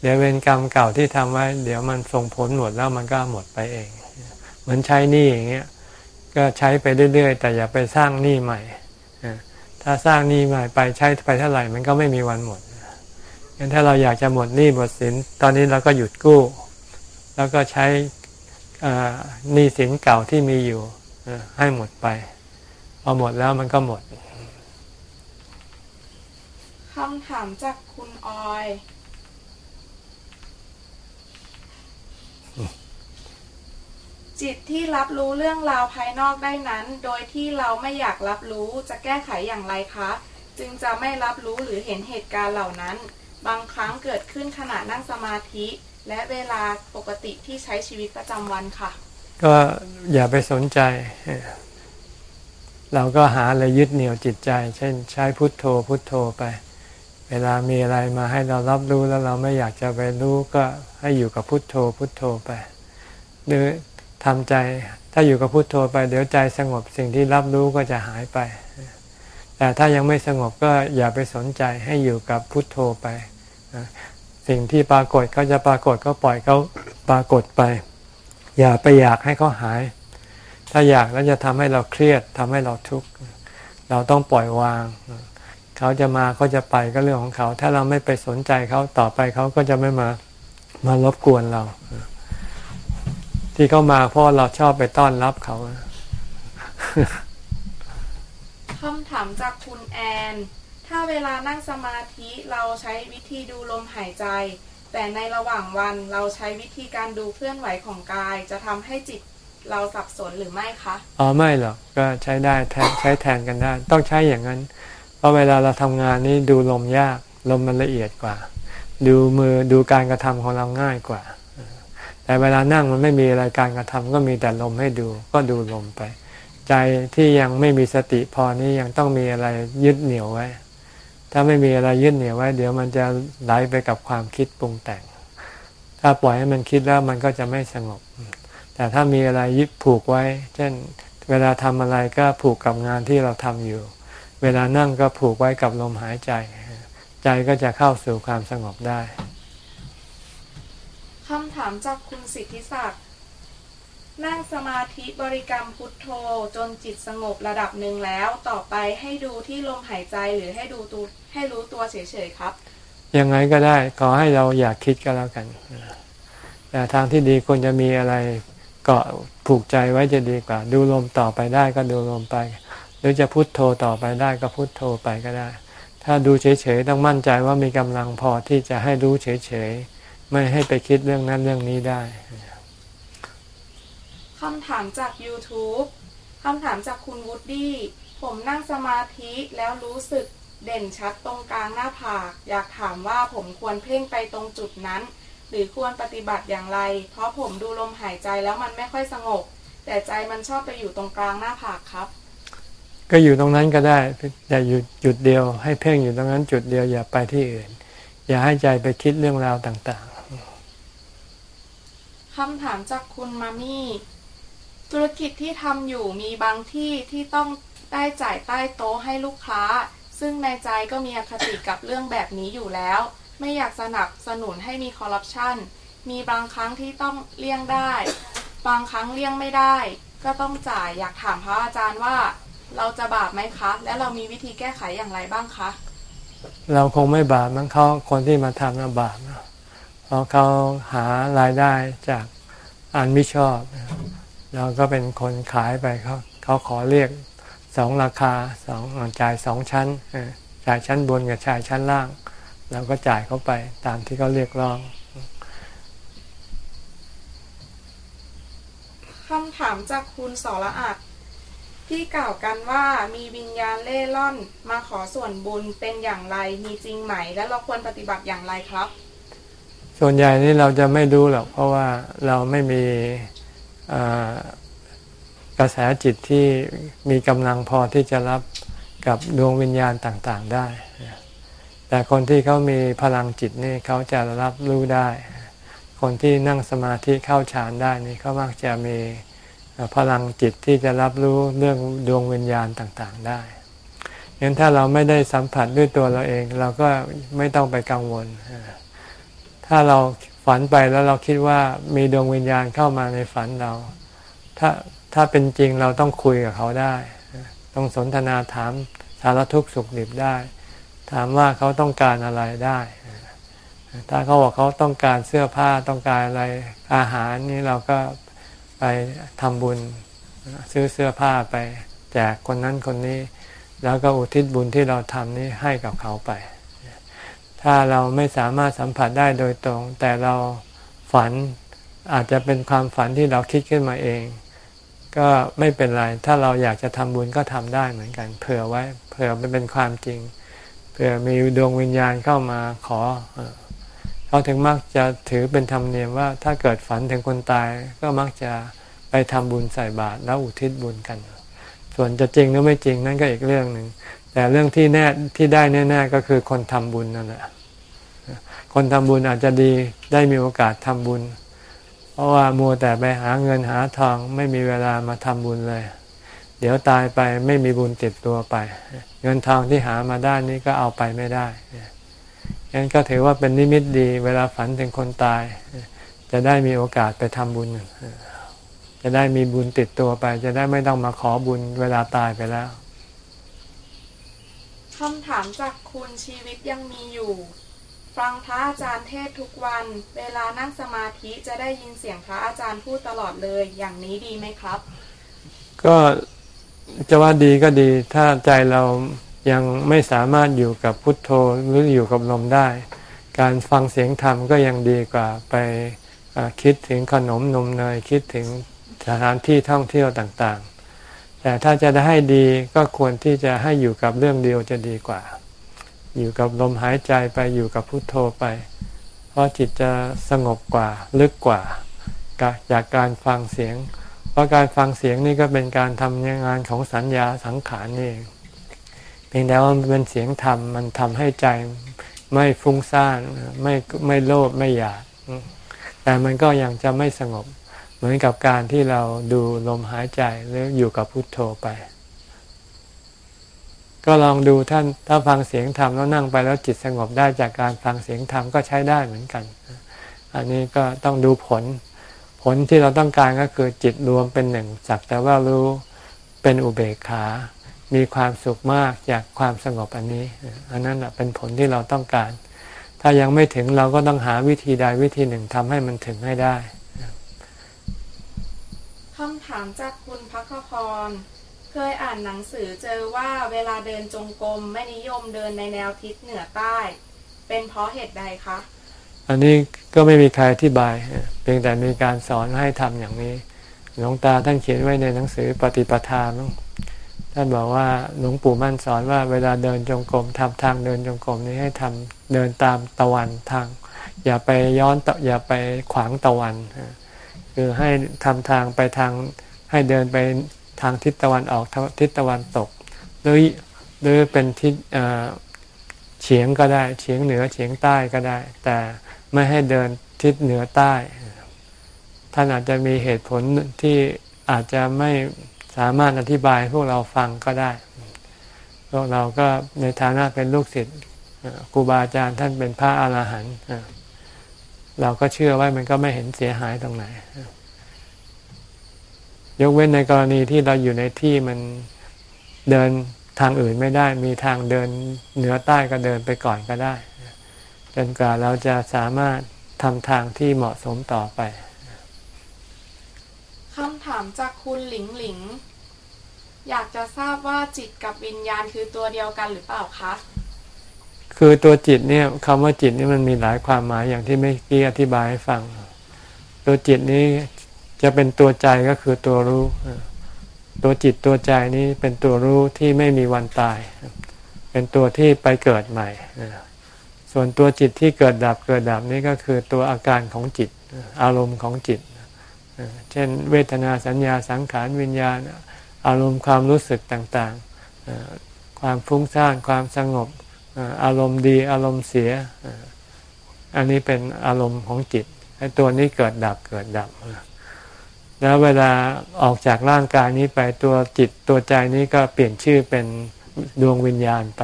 เดี๋ยวเวรกรรมเก่าที่ทำไว้ เดี๋ยวมันส่งผลหมดแล้วมันก็หมดไปเอง เหมือนใช้หนี้อย่างเงี้ยก็ใช้ไปเรื่อย ๆ แต่อย่าไปสร้างหนี้ใหม่ถ้าสร้างหนี้ใหม่ไปใช้ไปเท่าไหร่มันก็ไม่มีวันหมดงั้นถ้าเราอยากจะหมดหนี้หมดสินตอนนี้เราก็หยุดกู้ แล้วก็ใช้หนี้สินเก่าที่มีอยู่ให้หมดไป พอหมดแล้วมันก็หมดคำถามจากคุณออย จิตที่รับรู้เรื่องราวภายนอกได้นั้น โดยที่เราไม่อยากรับรู้จะแก้ไขอย่างไรคะ จึงจะไม่รับรู้หรือเห็นเหตุการณ์เหล่านั้น บางครั้งเกิดขึ้นขณะนั่งสมาธิ และเวลาปกติที่ใช้ชีวิตประจำวันค่ะ ก็อย่าไปสนใจ เราก็หาอะไรยึดเหนี่ยวจิตใจ เช่นใช้พุทโธพุทโธไป เวลามีอะไรมาให้เรารับรู้แล้วเราไม่อยากจะไปรู้ก็ให้อยู่กับพุทโธพุทโธไป หรือทำใจถ้าอยู่กับพุทโธไป เดี๋ยวใจสงบสิ่งที่รับรู้ก็จะหายไป แต่ถ้ายังไม่สงบก็อย่าไปสนใจให้อยู่กับพุทโธไป สิ่งที่ปรากฏเขาจะปรากฏก็ปล่อยเขาปรากฏไป อย่าไปอยากให้เขาหาย ถ้าอยากแล้วจะทำให้เราเครียดทำให้เราทุกข์เราต้องปล่อยวาง เขาจะมาเขาจะไปก็เรื่องของเขา ถ้าเราไม่ไปสนใจเขาต่อไปเขาก็จะไม่มามารบกวนเรา ที่เขามาเพราะเราชอบไปต้อนรับเขาคำถามจากคุณแอน ถ้าเวลานั่งสมาธิเราใช้วิธีดูลมหายใจ แต่ในระหว่างวันเราใช้วิธีการดูเคลื่อนไหวของกาย จะทำให้จิต เราสับสนหรือไม่คะอ๋อไม่หรอกก็ใช้ได้แทนใช้แทนกันได้ ต้องใช้อย่างนั้น เพราะเวลาเราทำงานนี้ดูลมยากลมมันละเอียดกว่า ดูมือดูการกระทำของเราง่ายกว่า แต่เวลานั่งมันไม่มีอะไรการกระทำก็มีแต่ลมให้ดู ก็ดูลมไป ใจที่ยังไม่มีสติพอนี้ยังต้องมีอะไรยึดเหนี่ยวไว้ ถ้าไม่มีอะไรยึดเหนี่ยวไว้ เดี๋ยวมันจะไหลไปกับความคิดปรุงแต่ง ถ้าปล่อยให้มันคิดแล้วมันก็จะไม่สงบ แต่ถ้ามีอะไรยึดผูกไว้ เช่นเวลาทำอะไรก็ผูกกับงานที่เราทำอยู่ เวลานั่งก็ผูกไว้กับลมหายใจ ใจก็จะเข้าสู่ความสงบได้คำถามจากคุณสิทธิศักดิ์นั่งสมาธิบริกรรมพุทโธจนจิตสงบระดับหนึ่งแล้ว ต่อไปให้ดูที่ลมหายใจหรือให้ดูตัวให้รู้ตัวเฉยๆครับ ยังไงก็ได้ขอให้เราอยากคิดก็แล้วกันแต่ทางที่ดีควรจะมีอะไร เกาะผูกใจไว้จะดีกว่า ดูลมต่อไปได้ก็ดูลมไป หรือจะพุทโธต่อไปได้ก็พุทโธไปก็ได้ ถ้าดูเฉยๆต้องมั่นใจว่ามีกำลังพอที่จะให้รู้เฉยๆไม่ให้ไปคิดเรื่องนั้นเรื่องนี้ได้คำถามจาก YouTube คำถามจากคุณวูดดี้ ผมนั่งสมาธิแล้วรู้สึกเด่นชัดตรงกลางหน้าผาก อยากถามว่าผมควรเพ่งไปตรงจุดนั้น หรือควรปฏิบัติอย่างไร เพราะผมดูลมหายใจแล้วมันไม่ค่อยสงบ แต่ใจมันชอบไปอยู่ตรงกลางหน้าผากครับ ก็อยู่ตรงนั้นก็ได้อย่าหยุดจุดเดียวให้เพ่งอยู่ตรงนั้นจุดเดียวอย่าไปที่อื่น อย่าให้ใจไปคิดเรื่องราวต่างคำถามจากคุณมามี่ธุรกิจที่ทำอยู่มีบางที่ที่ต้องได้จ่ายใต้โต๊ะให้ลูกค้า ซึ่งในใจก็มีอคติกับเรื่องแบบนี้อยู่แล้ว ไม่อยากสนับสนุนให้มีคอร์รัปชันมีบางครั้งที่ต้องเลี่ยงได้ บางครั้งเลี่ยงไม่ได้ ก็ต้องจ่ายอยากถามพระอาจารย์ว่า เราจะบาปไหมคะ และเรามีวิธีแก้ไขอย่างไรบ้างคะ เราคงไม่บาปมั้งเขาคนที่มาทำนะบาปนะราะเขาหารายได้จากอันไม่ชอบเราก็เป็นคนขายไปเขาเขาขอเรียกสองราคาสองจ่ายสองชั้นจ่ายชั้นบนกับจ่ายชั้นล่าง เราก็จ่ายเขาไปตามที่เขาเรียกร้องคำถามจากคุณสรอัดที่กล่าวกันว่ามีวิญญาณเล่ร่อนมาขอส่วนบุญเป็นอย่างไรมีจริงไหม และเราควรปฏิบัติอย่างไรครับ ส่วนใหญ่นี่เราจะไม่รู้หรอกเพราะว่าเราไม่มีกระแสจิตที่มีกำลังพอที่จะรับกับดวงวิญญาณต่างๆได้ แต่คนที่เขามีพลังจิตนี่เขาจะรับรู้ได้ คนที่นั่งสมาธิเข้าฌานได้นี่เขามักจะมีพลังจิตที่จะรับรู้เรื่องดวงวิญญาณต่างๆได้งั้นถ้าเราไม่ได้สัมผัสด้วยตัวเราเอง เราก็ไม่ต้องไปกังวล ถ้าเราฝันไปแล้วเราคิดว่ามีดวงวิญญาณเข้ามาในฝันเรา ถ้าถ้าเป็นจริงเราต้องคุยกับเขาได้ ต้องสนทนาถามสารทุกข์สุขดิบได้ ถามว่าเขาต้องการอะไรได้ ถ้าเขาบอกเขาต้องการเสื้อผ้าต้องการอะไรอาหารนี่เราก็ไปทำบุญซื้อเสื้อผ้าไปแจกคนนั้นคนนี้ แล้วก็อุทิศบุญที่เราทำนี้ให้กับเขาไป ถ้าเราไม่สามารถสัมผัสได้โดยตรง แต่เราฝันอาจจะเป็นความฝันที่เราคิดขึ้นมาเอง ก็ไม่เป็นไร ถ้าเราอยากจะทำบุญก็ทำได้เหมือนกัน เผื่อไว้ เผื่อมันเป็นความจริง เผื่อมีดวงวิญญาณเข้ามาขอเขาถึงมักจะถือเป็นธรรมเนียมว่าถ้าเกิดฝันถึงคนตายก็มักจะไปทำบุญใส่บาตรแล้วอุทิศบุญกัน ส่วนจะจริงหรือไม่จริงนั่นก็อีกเรื่องหนึ่งแต่เรื่องที่แน่ที่ได้แน่ๆก็คือคนทำบุญนั่นแหละคนทำบุญอาจจะดีได้มีโอกาสทำบุญ เพราะว่ามัวแต่ไปหาเงินหาทองไม่มีเวลามาทำบุญเลย เดี๋ยวตายไปไม่มีบุญติดตัวไป เงินทองที่หามาได้นี้ก็เอาไปไม่ได้งั้นก็ถือว่าเป็นนิมิตดี เวลาฝันถึงคนตาย จะได้มีโอกาสไปทำบุญ จะได้มีบุญติดตัวไป จะได้ไม่ต้องมาขอบุญเวลาตายไปแล้วคำถามจากคุณชีวิตยังมีอยู่ ฟังพระอาจารย์เทศทุกวัน เวลานั่งสมาธิจะได้ยินเสียงพระอาจารย์พูดตลอดเลย อย่างนี้ดีไหมครับ ก็ จะว่าดีก็ดี ถ้าใจเรายังไม่สามารถอยู่กับพุทโธหรืออยู่กับลมได้ การฟังเสียงธรรมก็ยังดีกว่าไปคิดถึงขนมนมเนยคิดถึงสถานที่ท่องเที่ยวต่างๆ แต่ถ้าจะได้ให้ดีก็ควรที่จะให้อยู่กับเรื่องเดียวจะดีกว่า อยู่กับลมหายใจไปอยู่กับพุทโธไป เพราะจิตจะสงบกว่าลึกกว่าจากการฟังเสียง เพราะการฟังเสียงนี่ก็เป็นการทำงานของสัญญาสังขารนี่เองเพียงแต่ว่ามันเป็นเสียงธรรมมันทำให้ใจไม่ฟุ้งซ่านไม่ไม่โลภไม่อยาก แต่มันก็ยังจะไม่สงบ เหมือนกับการที่เราดูลมหายใจหรืออยู่กับพุทโธไป ก็ลองดูท่านถ้าฟังเสียงธรรมแล้วนั่งไปแล้วจิตสงบได้จากการฟังเสียงธรรมก็ใช้ได้เหมือนกัน อันนี้ก็ต้องดูผล ผลที่เราต้องการก็คือจิตรวมเป็นหนึ่งสักแต่ว่ารู้เป็นอุเบกขา มีความสุขมากจากความสงบอันนี้ อันนั้นเป็นผลที่เราต้องการ ถ้ายังไม่ถึงเราก็ต้องหาวิธีใดวิธีหนึ่งทำให้มันถึงให้ได้คำถามจากคุณพักพร เคยอ่านหนังสือเจอว่าเวลาเดินจงกรมไม่นิยมเดินในแนวทิศเหนือใต้ เป็นเพราะเหตุใดคะ อันนี้ก็ไม่มีใครอธิบาย เพียงแต่มีการสอนให้ทำอย่างนี้ หลวงตาท่านเขียนไว้ในหนังสือปฏิปทาท่านบอกว่าหลวงปู่มั่นสอนว่าเวลาเดินจงกรมทำทางเดินจงกรมนี้ให้ทำเดินตามตะวันทาง อย่าไปย้อนอย่าไปขวางตะวัน คือให้ทำทางไปทางให้เดินไปทางทิศตะวันออกทิศตะวันตก หรือหรือเป็นทิศ เฉียงก็ได้เฉียงเหนือเฉียงใต้ก็ได้ แต่ไม่ให้เดินทิศเหนือใต้ ท่านอาจจะมีเหตุผลที่อาจจะไม่สามารถอธิบายพวกเราฟังก็ได้ พวกเราก็ในฐานะเป็นลูกศิษย์ครูบาอาจารย์ท่านเป็นพระอาหารหันต์เราก็เชื่อว่ามันก็ไม่เห็นเสียหายตรงไหน ยกเว้นในกรณีที่เราอยู่ในที่มันเดิน ทางอื่นไม่ได้มีทางเดินเหนือใต้ก็เดินไปก่อนก็ได้ จนกว่าเราจะสามารถทำทางที่เหมาะสมต่อไปคำถามจากคุณหลิงหลิง อยากจะทราบว่าจิตกับวิญญาณคือตัวเดียวกันหรือเปล่าคะคือตัวจิตเนี่ยคำว่าจิตนี่มันมีหลายความหมายอย่างที่ไม่กี้อธิบายให้ฟัง ตัวจิตนี้จะเป็นตัวใจก็คือตัวรู้ ตัวจิตตัวใจนี้เป็นตัวรู้ที่ไม่มีวันตาย เป็นตัวที่ไปเกิดใหม่ ส่วนตัวจิตที่เกิดดับเกิดดับนี้ก็คือตัวอาการของจิตอารมณ์ของจิต เช่น เวทนาสัญญาสังขารวิญญาณ อารมณ์ความรู้สึกต่างๆ ความฟุ้งซ่านความสงบอารมณ์ดีอารมณ์เสีย อันนี้เป็นอารมณ์ของจิตไอ้ตัวนี้เกิดดับเกิดดับ แล้วเวลาออกจากร่างกายนี้ไปตัวจิตตัวใจนี้ก็เปลี่ยนชื่อเป็นดวงวิญญาณไป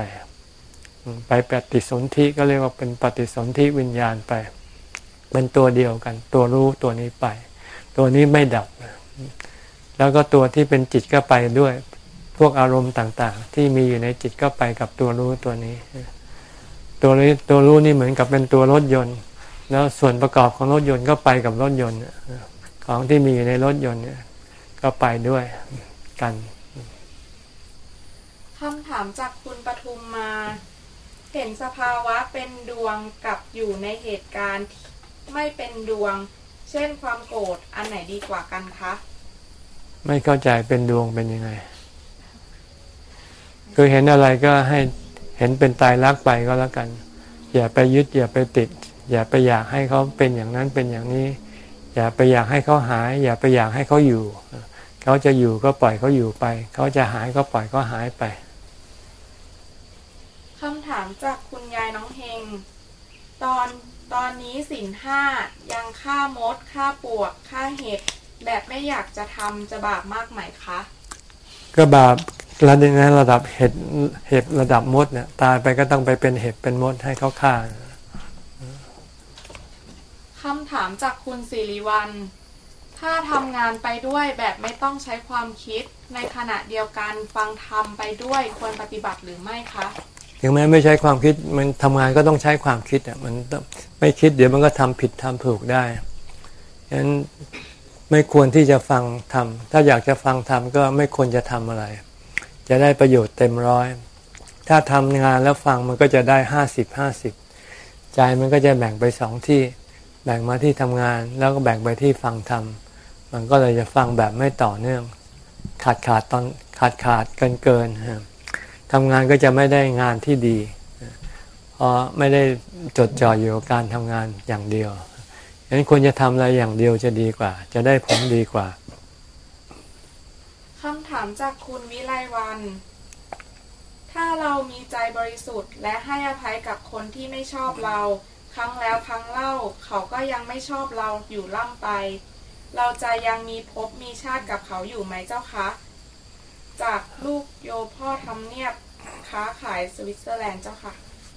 ไปปฏิสนธิก็เรียกว่าเป็นปฏิสนธิวิญญาณไป เป็นตัวเดียวกัน ตัวรู้ตัวนี้ไป ตัวนี้ไม่ดับ แล้วก็ตัวที่เป็นจิตก็ไปด้วย พวกอารมณ์ต่างๆ ที่มีอยู่ในจิตก็ไปกับตัวรู้ตัวนี้ ตัวนี้ตัวรู้นี่เหมือนกับเป็นตัวรถยนต์ แล้วส่วนประกอบของรถยนต์ก็ไปกับรถยนต์ ของที่มีอยู่ในรถยนต์เนี่ยก็ไปด้วยกันคำถามจากคุณปทุมมา เห็นสภาวะเป็นดวงกับอยู่ในเหตุการณ์ที่ไม่เป็นดวง เช่นความโกรธอันไหนดีกว่ากันคะไม่เข้าใจเป็นดวงเป็นยังไงคือเห็นอะไรก็ให้เห็นเป็นตายรักไปก็แล้วกัน อย่าไปยึดอย่าไปติด อย่าไปอยากให้เขาเป็นอย่างนั้นเป็นอย่างนี้ อย่าไปอยากให้เขาหาย อย่าไปอยากให้เขาอยู่ เขาจะอยู่ก็ปล่อยเขาอยู่ไป เขาจะหายก็ปล่อยเขาหายไปคำถามจากคุณยายน้องเฮง ตอนตอนนี้สินห้ายังฆ่ามดฆ่าปวกฆ่าเห็ดแบบไม่อยากจะทำจะบาปมากไหมคะ ก็บาประดับนั้นระดับเห็ดเห็ดระดับมดเนี่ยตายไปก็ต้องไปเป็นเห็ดเป็นมดให้เขาฆ่าคำถามจากคุณสิริวัลถ้าทำงานไปด้วยแบบไม่ต้องใช้ความคิด ในขณะเดียวกันฟังธรรมไปด้วยควรปฏิบัติหรือไม่คะถึงแม้ไม่ใช้ความคิดมันทำงานก็ต้องใช้ความคิดอะมันไม่คิดเดี๋ยวมันก็ทำผิดทำถูกได้ฉะนั้นไม่ควรที่จะฟังทำถ้าอยากจะฟังทำก็ไม่ควรจะทำอะไร จะได้ประโยชน์เต็มร้อย ถ้าทำงานแล้วฟังมันก็จะได้ห้าสิบห้าสิบใจมันก็จะแบ่งไปสองที่ แบ่งมาที่ทำงานแล้วก็แบ่งไปที่ฟังธรรม มันก็เลยจะฟังแบบไม่ต่อเนื่อง ขาดขาดตอนขาดขาดเกินเกินทำงานก็จะไม่ได้งานที่ดีเพราะไม่ได้จดจ่ออยู่กับการทำงานอย่างเดียวฉะนั้นควรจะทำอะไรอย่างเดียวจะดีกว่า จะได้ผลดีกว่าคำถามจากคุณวิไลวัน ถ้าเรามีใจบริสุทธิ์ และให้อภัยกับคนที่ไม่ชอบเรา ครั้งแล้วครั้งเล่าเขาก็ยังไม่ชอบเราอยู่ล่ำไป เราจะยังมีภพมีชาติกับเขาอยู่ไหมเจ้าคะ จากลูกโยพ่อทำเนียบค้าขายสวิตเซอร์แลนด์เจ้าค่ะ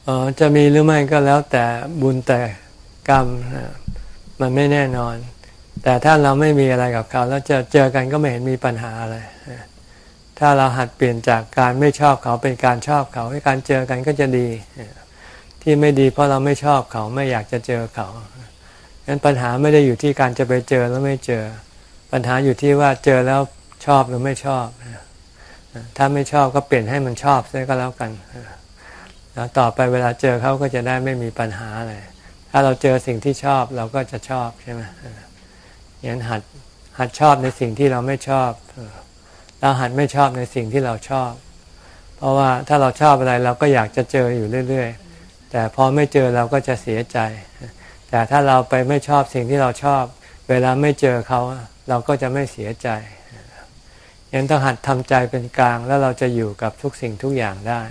อ๋อจะมีหรือไม่ก็แล้วแต่บุญแต่กรรมมันไม่แน่นอน แต่ถ้าเราไม่มีอะไรกับเขาแล้วจะเจอกันก็ไม่เห็นมีปัญหาอะไรถ้าเราหัดเปลี่ยนจากการไม่ชอบเขาเป็นการชอบเขาให้การเจอกันก็จะดี ที่ไม่ดีเพราะเราไม่ชอบเขาไม่อยากจะเจอเขางั้นปัญหาไม่ได้อยู่ที่การจะไปเจอแล้วไม่เจอ ปัญหาอยู่ที่ว่าเจอแล้วชอบหรือไม่ชอบ ถ้าไม่ชอบก็เปลี่ยนให้มันชอบซะก็แล้วกันแล้วต่อไปเวลาเจอเขาก็จะได้ไม่มีปัญหาอะไร ถ้าเราเจอสิ่งที่ชอบเราก็จะชอบใช่ไหมอย่างนั้นหัดหัดชอบในสิ่งที่เราไม่ชอบเราหัดไม่ชอบในสิ่งที่เราชอบ เพราะว่าถ้าเราชอบอะไรเราก็อยากจะเจออยู่เรื่อยๆ แต่พอไม่เจอเราก็จะเสียใจ แต่ถ้าเราไปไม่ชอบสิ่งที่เราชอบ เวลาไม่เจอเขาเราก็จะไม่เสียใจยังต้องหัดทำใจเป็นกลางแล้วเราจะอยู่กับทุกสิ่งทุกอย่างได้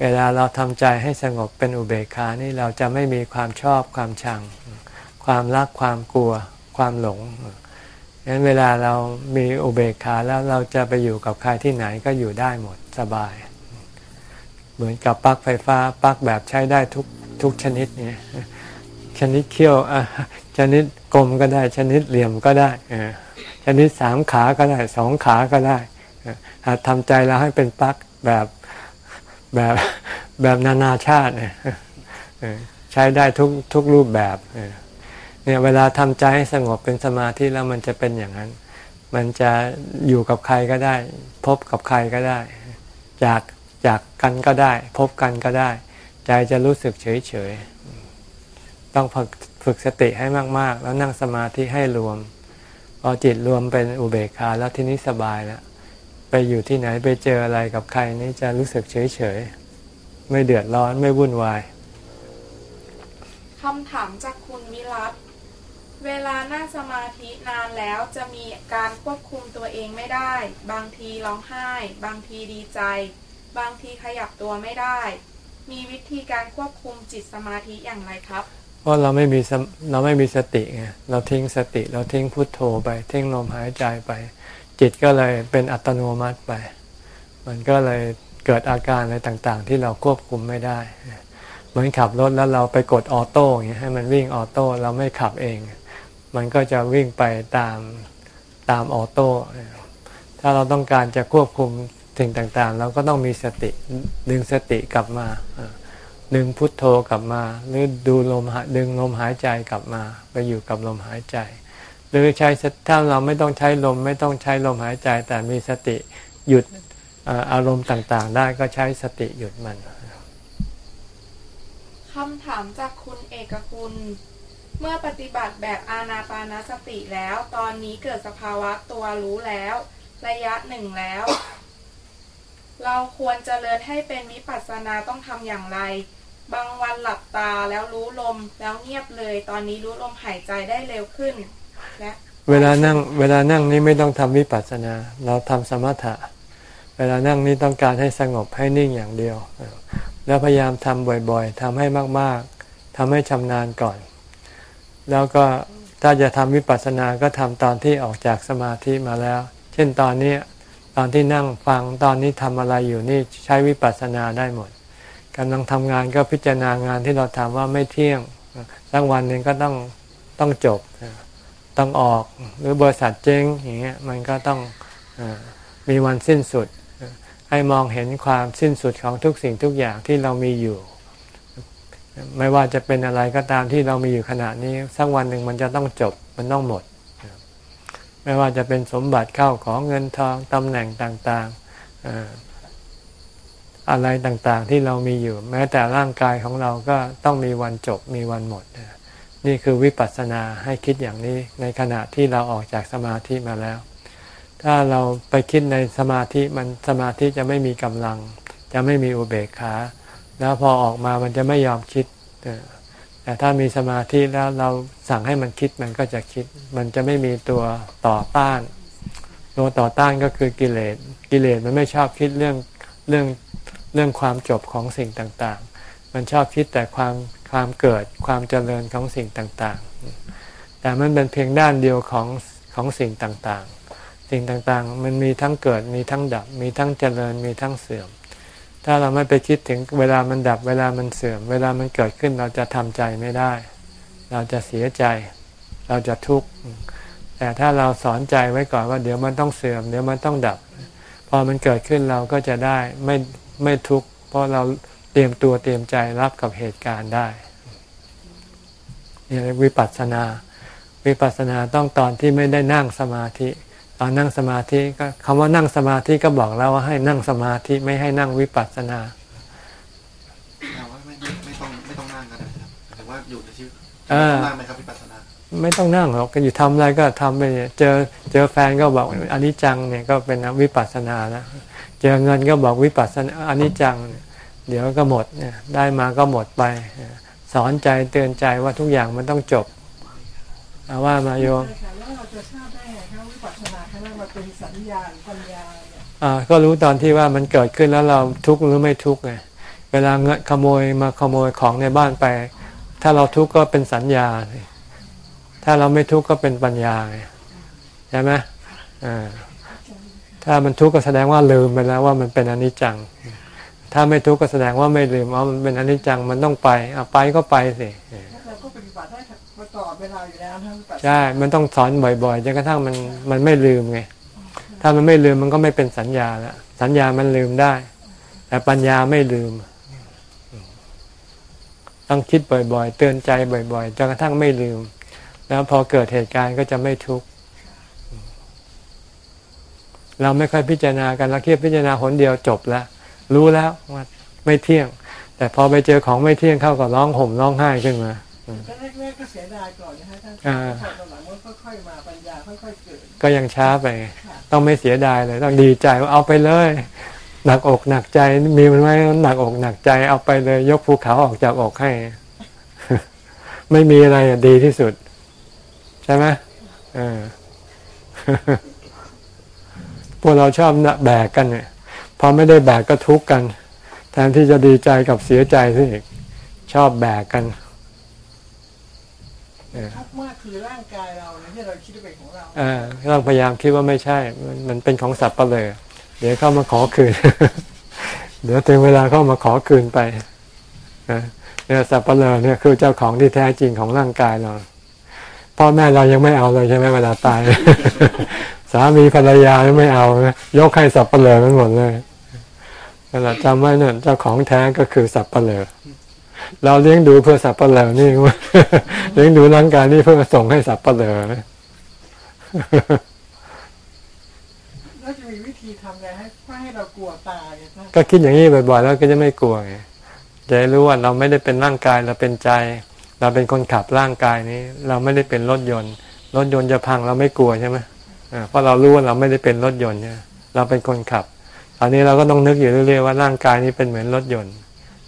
เวลาเราทำใจให้สงบเป็นอุเบกขานี่เราจะไม่มีความชอบความชัง ความรักความกลัว ความหลงงั้นเวลาเรามีอุเบกขาแล้วเราจะไปอยู่กับใครที่ไหนก็อยู่ได้หมดสบาย เหมือนกับปลั๊กไฟฟ้าปลั๊กแบบใช้ได้ทุกทุกชนิดเนี่ยชนิดเขี้ยวชนิดกลมก็ได้ ชนิดเหลี่ยมก็ได้ชนิดสามขาก็ได้สองขาก็ได้หาทำใจเราให้เป็นปลั๊กแบบแบบแบบนานาชาติใช้ได้ทุกทุกรูปแบบเนี่ยเวลาทำใจให้สงบเป็นสมาธิแล้วมันจะเป็นอย่างนั้น มันจะอยู่กับใครก็ได้ พบกับใครก็ได้ จาก จากกันก็ได้ พบกันก็ได้ ใจจะรู้สึกเฉยเฉยต้องฝึกฝึกสติให้มาก ๆ แล้วนั่งสมาธิให้รวม พอจิตรวมเป็นอุเบกขาแล้วทีนี้สบายแล้วไปอยู่ที่ไหนไปเจออะไรกับใครนี่จะรู้สึกเฉยเฉยไม่เดือดร้อนไม่วุ่นวายคำถามจากคุณวิรัตเวลานั่งสมาธินานแล้วจะมีการควบคุมตัวเองไม่ได้ บางทีร้องไห้ บางทีดีใจ บางทีขยับตัวไม่ได้ มีวิธีการควบคุมจิตสมาธิอย่างไรครับ เพราะเราไม่มีเราไม่มีสติไงเราทิ้งสติเราทิ้งพุทโธไปทิ้งลมหายใจไป จิตก็เลยเป็นอัตโนมัติไป มันก็เลยเกิดอาการอะไรต่างๆ ที่เราควบคุมไม่ได้ เหมือนขับรถแล้วเราไปกด auto อย่างเงี้ยให้มันวิ่ง auto เราไม่ขับเอง มันก็จะวิ่งไปตามตามออโต้ถ้าเราต้องการจะควบคุม สิ่งต่างๆ เราก็ต้องมีสติดึงสติกลับมาดึงพุทโธกลับมา หรือดูลมดึงลมหายใจกลับมา ไปอยู่กับลมหายใจ หรือใช้ถ้าเราไม่ต้องใช้ลมไม่ต้องใช้ลมหายใจ แต่มีสติหยุดอารมณ์ต่างๆ ได้ก็ใช้สติหยุดมันคำถามจากคุณเอกคุณ เมื่อปฏิบัติแบบอานาปานสติแล้ว ตอนนี้เกิดสภาวะตัวรู้แล้ว ระยะหนึ่งแล้ว เราควรเจริญให้เป็นวิปัสสนาต้องทำอย่างไร บางวันหลับตาแล้วรู้ลมแล้วเงียบเลย ตอนนี้รู้ลมหายใจได้เร็วขึ้นและเวลานั่งเวลานั่งนี้ไม่ต้องทำวิปัสสนา เราทำสมถะ เวลานั่งนี้ต้องการให้สงบให้นิ่งอย่างเดียว แล้วพยายามทำบ่อยๆทำให้มากๆทำให้ชำนาญก่อน แล้วก็ถ้าจะทำวิปัสสนาก็ทำตอนที่ออกจากสมาธิมาแล้ว เช่นตอนนี้ ตอนที่นั่งฟังตอนนี้ทำอะไรอยู่นี่ใช้วิปัสสนาได้หมดกำลังทำงานก็พิจารณางานที่เราทำว่าไม่เที่ยงสักวันหนึ่งก็ต้องต้องจบต้องออกหรือบริษัทเจ๊งอย่างเงี้ยมันก็ต้องอมีวันสิ้นสุด ให้มองเห็นความสิ้นสุดของทุกสิ่งทุกอย่างที่เรามีอยู่ ไม่ว่าจะเป็นอะไรก็ตามที่เรามีอยู่ขณะนี้ สักวันหนึ่งมันจะต้องจบมันต้องหมด ไม่ว่าจะเป็นสมบัติเข้าของเงินทองตำแหน่งต่างๆ อะไรต่างๆที่เรามีอยู่ แม้แต่ร่างกายของเราก็ต้องมีวันจบมีวันหมด นี่คือวิปัสสนาให้คิดอย่างนี้ในขณะที่เราออกจากสมาธิมาแล้ว ถ้าเราไปคิดในสมาธิมันสมาธิจะไม่มีกำลัง จะไม่มีอุเบกขา แล้วพอออกมามันจะไม่ยอมคิด แต่ถ้ามีสมาธิแล้วเราสั่งให้มันคิดมันก็จะคิด มันจะไม่มีตัวต่อต้าน ตัวต่อต้านก็คือกิเลส กิเลสมันไม่ชอบคิดเรื่องเรื่องเรื่องความจบของสิ่งต่างๆ มันชอบคิดแต่ความความเกิดความเจริญของสิ่งต่างๆ แต่มันเป็นเพียงด้านเดียวของของสิ่งต่างๆ สิ่งต่างๆ มันมีทั้งเกิดมีทั้งดับ มีทั้งเจริญมีทั้งเสื่อม ถ้าเราไม่ไปคิดถึงเวลามันดับเวลามันเสื่อม เวลามันเกิดขึ้นเราจะทำใจไม่ได้ เราจะเสียใจ เราจะทุกข์แต่ถ้าเราสอนใจไว้ก่อนว่าเดี๋ยวมันต้องเสื่อม เดี๋ยวมันต้องดับ พอมันเกิดขึ้นเราก็จะได้ไม่ไม่ทุกข์เพราะเราเตรียมตัวเตรียมใจรับกับเหตุการณ์ได้นี่เรียกวิปัสสนา วิปัสสนาต้องตอนที่ไม่ได้นั่งสมาธิ นนั่งสมาธิก็คำว่านั่งสมาธิก็บอกแล้วว่าให้นั่งสมาธิไม่ให้นั่งวิปัสสนาแต่ว่าไม่ไม่ต้องไม่ต้องนั่งก็ได้ครับแต่ว่าอยู่ในชีวิตนั่งไหมครับวิปัสสนา ไม่ต้องนั่งหรอกก็อยู่ทำอะไรก็ทำไปเจอเจอแฟนก็บอกอันนี้จังเนี่ยก็เป็นวิปัสสนาแล้วเจอเงินก็บอกวิปัสสนาอันนี้จังเดี๋ยวก็หมดเนี่ยได้มาก็หมดไป สอนใจเตือนใจว่าทุกอย่างมันต้องจบเอาว่ามาโยมเป็นสั ญญาณปัญญาอ่าก็รู้ตอนที่ว่ามันเกิดขึ้นแล้วเราทุกข์หรือไม่ทุกข์ไงเวลาเงินขโมยมาขโมยของในบ้านไป ถ้าเราทุกข์ก็เป็นสัญญา ถ้าเราไม่ทุกข์ก็เป็นปัญญาใช่ไหมอ่าถ้ามันทุกข์ก็แสดงว่าลืมไปแล้วว่ามันเป็นอนิจจัง ถ้าไม่ทุกข์ก็แสดงว่าไม่ลืมว่ามันเป็นอนิจจังมันต้องไปเอาไปก็ไปสิเราก็ปฏิบัติได้ตลอดเวลาอยู่แล้วใช่ มันต้องสอนบ่อยๆจนกระทั่งมันมันไม่ลืมไง ถ้ามันไม่ลืมมันก็ไม่เป็นสัญญาแล้วสัญญามันลืมได้ แต่ปัญญาไม่ลืม ต้องคิดบ่อย ๆ เตือนใจบ่อยๆจนกระทั่งไม่ลืม แล้วพอเกิดเหตุการณ์ก็จะไม่ทุกข์เราไม่ค่อยพิจารณากันเราคิดพิจารณาหนเดียวจบแล้วรู้แล้วว่าไม่เที่ยง แต่พอไปเจอของไม่เที่ยงเข้าก็ร้องห่มร้องไห้ขึ้นมาก็แรกๆก็เสียดายก่อนนะฮะท่านพอตอนหลังมันค่อยๆมาปัญญาค่อยๆเกิดก็ยังช้าไป ต้องไม่เสียดายเลยต้องดีใจว่าเอาไปเลย หนักอกหนักใจมีมันไหมหนักอกหนักใจเอาไปเลย ยกภูเขาออกจากอกให้ ไม่มีอะไรดีที่สุด ใช่ไหมอพวกเราชอบแบกกันเนี่ยพอไม่ได้แบกก็ทุกข์กัน แทนที่จะดีใจกับเสียใจสิชอบแบกกันทุกข์มากคือร่างกายเรา ต้องพยายามคิดว่าไม่ใช่ มันเป็นของสัตว์ประเลยเดี๋ยวเข้ามาขอคืน เดี๋ยวถึงเวลาเข้ามาขอคืนไปเนี่ยสับเปลือเนี่ยคือเจ้าของที่แท้จริงของร่างกายเราพ่อแม่เรายังไม่เอาเลยใช่ไหมเวลาตาย สามีภรรยายังไม่เอานะยกให้สับเปลือทั้งหมดเลยเวลาจำไว้เนี่ยเจ้าของแท้ก็คือสับเปลือเราเลี้ยงดูเพื่อสับเปลือนี่เลี้ยงดูร่างกายนี่เพื่อส่งให้สับเปลือแล้วจะมีวิธีทำไงให้ไม่ให้เรากลัวตายก็คิดอย่างนี้บ่อยๆ แล้วก็จะไม่กลัวไงจะรู้ว่าเราไม่ได้เป็นร่างกายเราเป็นใจ เราเป็นคนขับร่างกายนี้ เราไม่ได้เป็นรถยนต์รถยนต์จะพังเราไม่กลัวใช่ไหมเพราะเรารู้ว่าเราไม่ได้เป็นรถยนต์เนี่ยเราเป็นคนขับตอนนี้เราก็ต้องนึกอยู่เรื่อยๆว่าร่างกายนี้เป็นเหมือนรถยนต์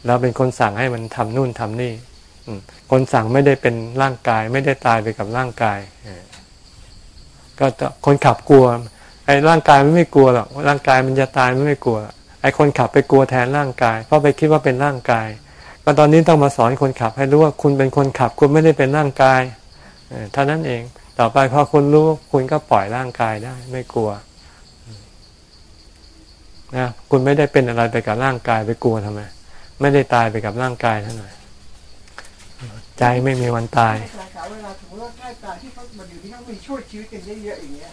เราเป็นคนสั่งให้มันทำนู่นทำนี่คนสั่งไม่ได้เป็นร่างกาย ไม่ได้ตายไปกับร่างกายเอ ก็คนขับกลัว ไอ้ร่างกายมันไม่กลัวหรอกร่างกายมันจะตายมันไม่กลัว ไอ้คนขับไปกลัวแทนร่างกาย เพราะไปคิดว่าเป็นร่างกาย ก็ตอนนี้ต้องมาสอนคนขับให้รู้ว่าคุณเป็นคนขับคุณไม่ได้เป็นร่างกายเท่านั้นเองต่อไปพอคุณรู้คุณก็ปล่อยร่างกายได้ ไม่กลัวนะคุณไม่ได้เป็นอะไรไปกับร่างกายไปกลัวทำไมไม่ได้ตายไปกับร่างกายเท่าไหร่ใจไม่มีวันตายอาจารย์คะเวลาสมมติว่าใกล้ตายที่ เขามาอยู่ที่เขามีช่วยชีวิตกันเยอะๆอย่างเงี้ย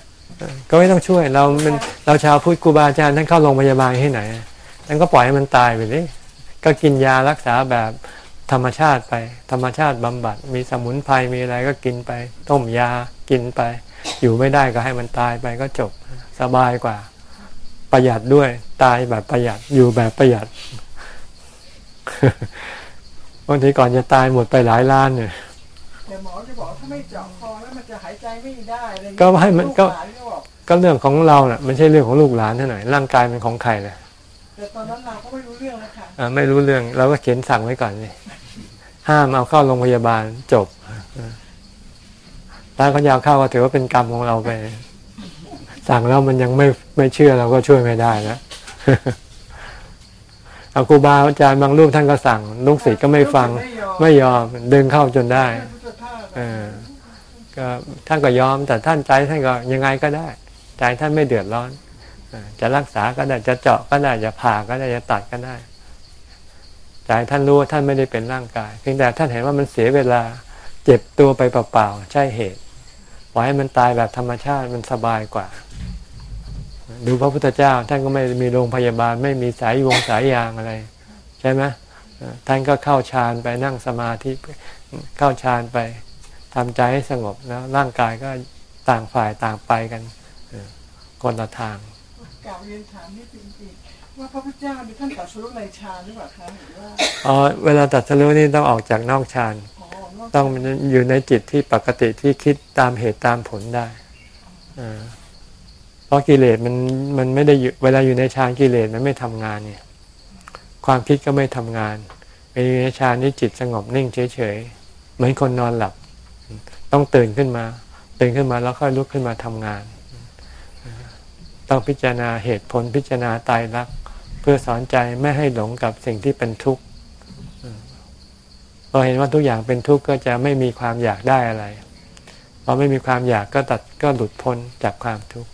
ก็ไม่ต้องช่วยเราเป็นเราชาวพุทธครูบาอาจารย์ท่านเข้าโรงพยาบาลที่ไหนท่านก็ปล่อยให้มันตายไปเลยก็กินยารักษาแบบธรรมชาติไป ธรรมชาติบำบัด มีสมุนไพรมีอะไรก็กินไป ต้มยากินไป อยู่ไม่ได้ก็ให้มันตายไปก็จบสบายกว่า ประหยัดด้วย ตายแบบประหยัดอยู่แบบประหยัดบางทีก่อนจะตายหมดไปหลายล้านเนี่ยแต่หมอจะบอกว่าถ้าไม่เจาะคอแล้ วมันจะหายใจไม่ได้อะไรอย่างก็เงี้ยให้มันก็ลูหลานก็บอกก็เรื่องของเราเน่ะไม่ใช่เรื่องของลูกหลานเท่าไหร่ร่างกายเป็นของใครเลยแต่ตอนนั้นเราก็ไม่รู้เรื่องนะคะอ่าไม่รู้เรื่องเราก็เขียนสั่งไว้ก่อนสิห้ามเอาเข้าโรงพยาบาลจบอ่าถ้าเขาอยากเข้าก็ถือว่าเป็นกรรมของเราไป สั่งแล้วมันยังไม่ไม่เชื่อเราก็ช่วยไม่ได้นะเอาครูบาอาจารย์บางรูปท่านก็สั่งลูกศิษย์ก็ไม่ฟัง ไม่ยอมดึงเข้าจนได้พุทธทาสเออ ก็ท่านก็ยอมแต่ท่านใจท่านก็ยังไงก็ได้ ใจท่านไม่เดือดร้อน จะรักษาก็ได้จะเจาะก็ได้จะผ่าก็ได้จะตัดก็ได้ใจท่านรู้ว่าท่านไม่ได้เป็นร่างกาย เพียงแต่ท่านเห็นว่ามันเสียเวลาเจ็บตัวไปเปล่าๆใช่เหตุปล่อยให้มันตายแบบธรรมชาติมันสบายกว่า ดูพระพุทธเจ้า ท่านก็ไม่มีโรงพยาบาล ไม่มีสายวงสายยางอะไร ใช่ไหมท่านก็เข้าฌานไปนั่งสมาธิเข้าฌานไป ทำใจให้สงบแล้วร่างกายก็ต่างฝ่ายต่างไปกันเออคนละทางกล่าวเรียนถามนิดนึงอีกว่าพระพุทธเจ้ามีท่านตรัสรู้ในฌานหรือเปล่าคะหรือว่าอ๋อเวลาตัดสรู้นี่ต้องออกจากนอกฌานอ๋อนอกต้องอยู่ในจิตที่ปกติที่คิดตามเหตุตามผลได้เออเพราะกิเลสมันมันไม่ได้อยู่เวลาอยู่ในฌานกิเลสมันไม่ทำงานเนี่ย ความคิดก็ไม่ทำงานเวลาอยู่ในฌานนี่จิตสงบนิ่งเฉยๆเหมือนคนนอนหลับ ต้องตื่นขึ้นมา ตื่นขึ้นมาแล้วค่อยลุกขึ้นมาทำงาน ต้องพิจารณาเหตุผลพิจารณาตายรัก เพื่อสอนใจไม่ให้หลงกับสิ่งที่เป็นทุกข์พอเห็นว่าทุกอย่างเป็นทุกข์ก็จะไม่มีความอยากได้อะไรพอไม่มีความอยากก็ตัดก็หลุดพ้นจากความทุกข์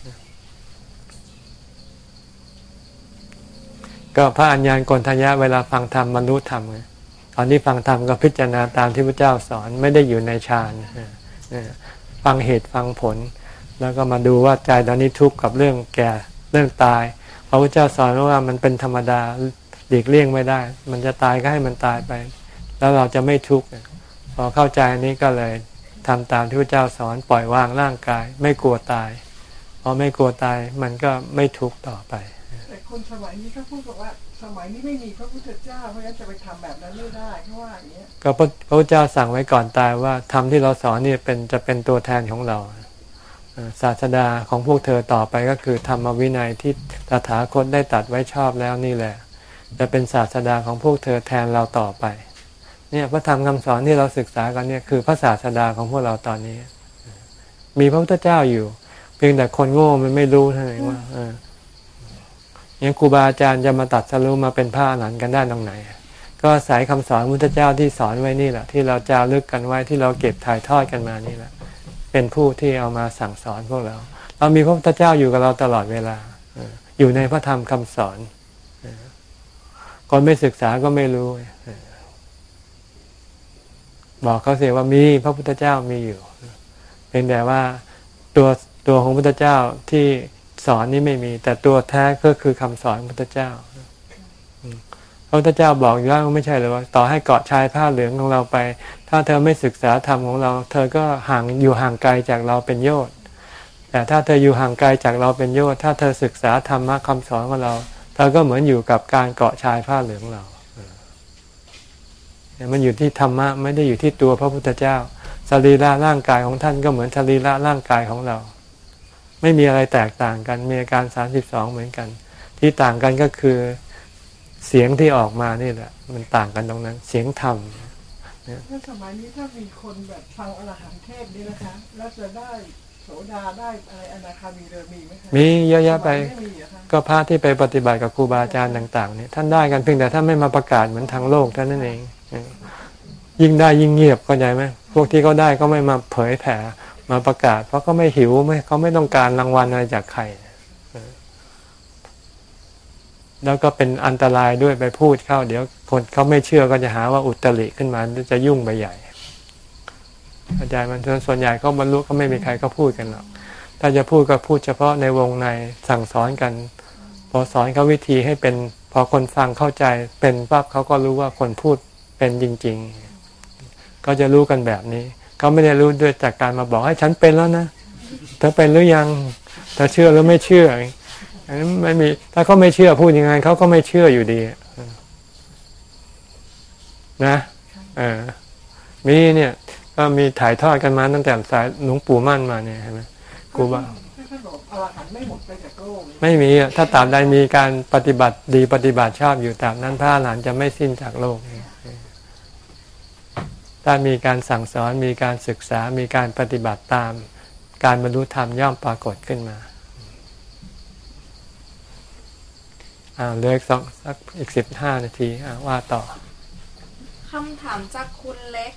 ก็พระอัญญาณกนทัญญะเวลาฟังธรรมบรรลุธรรมไงตอนที่ฟังธรรมก็พิจารณาตามที่พระเจ้าสอนไม่ได้อยู่ในฌานอ ฟังเหตุฟังผล แล้วก็มาดูว่าใจตอนนี้ทุกข์กับเรื่องแก่เรื่องตาย พระพุทธเจ้าสอนว่ามันเป็นธรรมดาหลีกเลี่ยงไม่ได้ มันจะตายก็ให้มันตายไป แล้วเราจะไม่ทุกข์พอเข้าใจนนี้ก็เลยทำตามที่พระเจ้าสอนปล่อยวางร่างกาย ไม่กลัวตายพอไม่กลัวตายมันก็ไม่ทุกข์ต่อไปแต่คนสมัยนี้เขาพูดบอกว่า สมัยนี้ไม่มีพระพุทธเจ้าเพราะฉะนั้นจะไปทำแบบนั้นไม่ได้เขาะว่าอย่างเงี้ยก็พระพุทธเจ้าสั่งไว้ก่อนตายว่าธรรมที่เราสอนนี่เป็นจะเป็นตัวแทนของเราศาสดาของพวกเธอต่อไปก็คือธรรมวินัยที่ตถาคตได้ตัดไว้ชอบแล้วนี่แหละ จะเป็นศาสดาของพวกเธอแทนเราต่อไป เนี่ยพระธรรมคำสอนที่เราศึกษากันเนี่ยคือพระศาสดาของพวกเราตอนนี้ มีพระพุทธเจ้าอยู่ เพียงแต่คนโง่มันไม่รู้เท่านั้นเองว่าเยังครูบาอาจารย์จะมาตัดสรุมาเป็นพระอรหันกันได้ตรงไหน ก็อายคำสอนพุทธเจ้าที่สอนไว้นี่แหละ ที่เราจารึกกันไว้ที่เราเก็บถ่ายทอดกันมานี่แหละ เป็นผู้ที่เอามาสั่งสอนพวกเรา เรามีพระพุทธเจ้าอยู่กับเราตลอดเวลา อยู่ในพระธรรมคำสอนคนไม่ศึกษาก็ไม่รู้บอกเขาเสียว่ามีพระพุทธเจ้ามีอยู่เพียงแต่ว่าตัวตัวของพระพุทธเจ้าที่ สอนนี้ไม่มี แต่ตัวแท้ก็คือคำสอนพระพุทธเจ้าพระพุทธเจ้าบอกอยู่แล้วไม่ใช่เลยว่า ต่อให้เกาะชายผ้าเหลืองของเราไป ถ้าเธอไม่ศึกษาธรรมของเรา เธอก็ห่างอยู่ห่างไกลจากเราเป็นโยชน์แต่ถ้าเธออยู่ห่างไกลจากเราเป็นโยชน์ถ้าเธอศึกษาธรรมะคำสอนของเรา เธอก็เหมือนอยู่กับการเกาะชายผ้าเหลืองเราเนี่ยมันอยู่ที่ธรรมะไม่ได้อยู่ที่ตัวพระพุทธเจ้าสรีระร่างกายของท่านก็เหมือนสรีระร่างกายของเรา ไม่มีอะไรแตกต่างกัน มีอาการสามสิบสองเหมือนกัน ที่ต่างกันก็คือเสียงที่ออกมานี่แหละ มันต่างกันตรงนั้น เสียงธรรมถ้าสมัยนี้ถ้ามีคนแบบฟังอรหันต์เทศนี่นะคะ แล้วจะได้โสดาได้อะไรอนาคามีเลยมีไหมคะมีเยอะแยะไปสมัยไม่มีเหรอคะก็พระที่ไปปฏิบัติกับครูบาอาจารย์ต่างๆเนี่ยท่านได้กันเพียงแต่ท่านไม่มาประกาศเหมือนทางโลกเท่านั้นเองยิ่งได้ยิ่งเงียบเข้าใจไหมพวกที่เขาได้ก็ไม่มาเผยแผ่ มาประกาศ เพราะเขาไม่หิวไม่เขาไม่ต้องการรางวัลอะไรจากใครแล้วก็เป็นอันตรายด้วยไปพูดเข้า เดี๋ยวคนเขาไม่เชื่อก็จะหาว่าอุตริขึ้นมาจะยุ่งไปใหญ่เข้าใจมันส่วนใหญ่เขาบรรลุก็ไม่มีใครก็พูดกันหรอกถ้าจะพูดก็พูดเฉพาะในวงในสั่งสอนกัน พอสอนเขาวิธีให้เป็น พอคนฟังเข้าใจเป็นปั๊บเขาก็รู้ว่าคนพูดเป็นจริง ๆ ก็จะรู้กันแบบนี้ เขาไม่ได้รู้ด้วยจากการมาบอกให้ฉันเป็นแล้วนะเธอเป็นหรือยังเธอเชื่อหรือไม่เชื่ออันนี้ไม่มีถ้าเขาไม่เชื่อพูดยังไงเขาก็ไม่เชื่ออยู่ดีนะเออมีเนี่ย ก็มีถ่ายทอดกันมาตั้งแต่สายหลวงปู่มั่นมาเนี่ยเห็นไหมกูว่าถ้าท่านบอกอรหันต์ไม่หมดไปจากโลกเลยไม่มีอะถ้าตราบใดมีการปฏิบัติดีปฏิบัติชอบอยู่ตราบนั้นพระอรหันต์จะไม่สิ้นจากโลกนี้ ถ้ามีการสั่งสอนมีการศึกษามีการปฏิบัติตาม การบรรลุธรรมย่อมปรากฏขึ้นมาอ่าเหลืออีกสองสักอีกสิบห้านาทีอ่าว่าต่อคำถามจากคุณเล็ก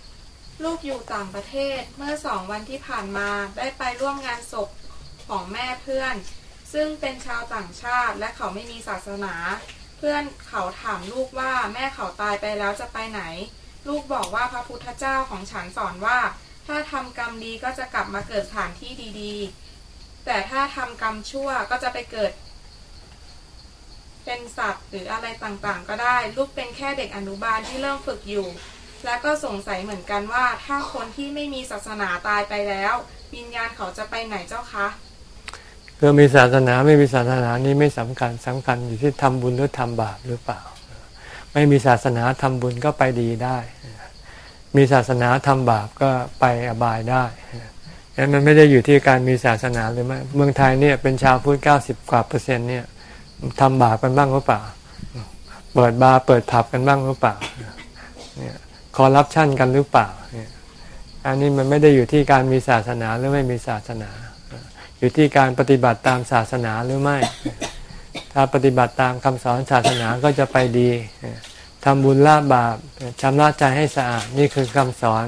ลูกอยู่ต่างประเทศเมื่อสองวันที่ผ่านมาได้ไปร่วมงานศพของแม่เพื่อน ซึ่งเป็นชาวต่างชาติและเขาไม่มีศาสนา เพื่อนเขาถามลูกว่าแม่เขาตายไปแล้วจะไปไหน ลูกบอกว่าพระพุทธเจ้าของฉันสอนว่า ถ้าทำกรรมดีก็จะกลับมาเกิดสถานที่ดีๆ แต่ถ้าทำกรรมชั่วก็จะไปเกิด เป็นสัตว์หรืออะไรต่างๆ ก็ได้ ลูกเป็นแค่เด็กอนุบาลที่เริ่มฝึกอยู่ และก็สงสัยเหมือนกันว่า ถ้าคนที่ไม่มีศาสนาตายไปแล้ว วิญญาณเขาจะไปไหนเจ้าคะคือมีศาสนาไม่มีศาสนานี้ไม่สำคัญสำคัญอยู่ที่ทำบุญหรือทำบาปหรือเปล่า ไม่มีศาสนาทำบุญก็ไปดีได้ มีศาสนาทำบาปก็ไปอบายได้ดังนั้นมันไม่ได้อยู่ที่การมีศาสนาหรือไม่เมืองไทยเนี่ยเป็นชาวพุทธเก้าสิบกว่าเปอร์เซ็นต์เนี่ยทำบาปกันบ้างหรือเปล่า เปิดบาร์เปิดผับกันบ้างหรือเปล่าเนี่ยคอร์รัปชันกันหรือเปล่าเนี่ยอันนี้มันไม่ได้อยู่ที่การมีศาสนาหรือไม่มีศาสนา อยู่ที่การปฏิบัติตามศาสนาหรือไม่ ถ้าปฏิบัติตามคำสอนศาสนาก็จะไปดีทำบุญละบาปชำระใจให้สะอาดนี่คือคำสอน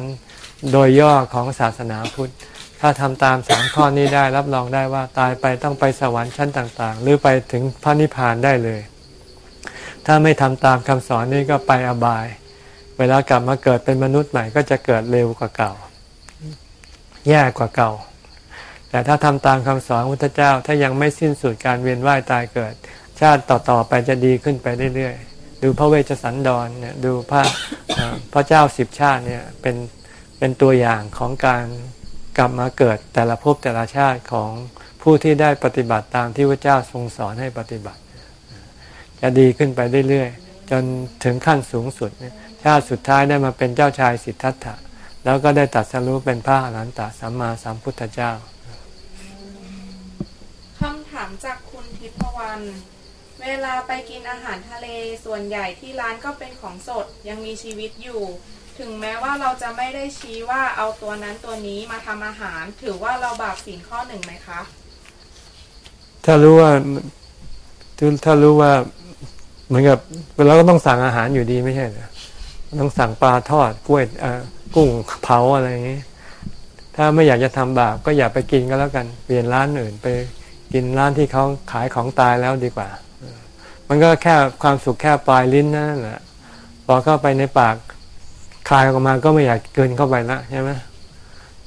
โดยย่อของศาสนาพุทธ ถ้าทำตามสามข้อนี้ได้รับรองได้ว่าตายไปต้องไปสวรรค์ชั้นต่างๆ หรือไปถึงพระนิพพานได้เลย ถ้าไม่ทำตามคำสอนนี้ก็ไปอบาย เวลากลับมาเกิดเป็นมนุษย์ใหม่ก็จะเกิดเร็วกว่าเก่า แย่กว่าเก่า แต่ถ้าทำตามคำสอนพระพุทธเจ้า ถ้ายังไม่สิ้นสุดการเวียนว่ายตายเกิด ชาติต่อๆไปจะดีขึ้นไปเรื่อยๆ ดูพระเวชสันดรเนี่ยดูพระพระเจ้าสิบชาติเนี่ยเป็นเป็นตัวอย่างของการกลับมาเกิดแต่ละภพแต่ละชาติของผู้ที่ได้ปฏิบัติตามที่พระเจ้าทรงสอนให้ปฏิบัติ จะดีขึ้นไปเรื่อยๆ จนถึงขั้นสูงสุดชาติสุดท้ายได้มาเป็นเจ้าชายสิทธัตถะ แล้วก็ได้ตัดสรู้เป็นพระอรหันตสัมมาสัมพุทธเจ้าามจากคุณทิพวรรณเวลาไปกินอาหารทะเลส่วนใหญ่ที่ร้านก็เป็นของสดยังมีชีวิตอยู่ ถึงแม้ว่าเราจะไม่ได้ชี้ว่าเอาตัวนั้นตัวนี้มาทำอาหาร ถือว่าเราบาปศีลข้อหนึ่งไหมคะ ถ้ารู้ว่าถ้ารู้ว่าเหมือนกับเราก็ต้องสั่งอาหารอยู่ดีไม่ใช่เหรอต้องสั่งปลาทอดกล้วยกุ้งเผาอะไรอย่างนี้ ถ้าไม่อยากจะทำบาปก็อย่าไปกินก็แล้วกันเปลี่ยนร้านอื่นไป กินร้านที่เขาขายของตายแล้วดีกว่า มันก็แค่ความสุขแค่ปลายลิ้นนั่นแหละพอเข้าไปในปากคายออกมาก็ไม่อยากเกินเข้าไปละใช่ไหม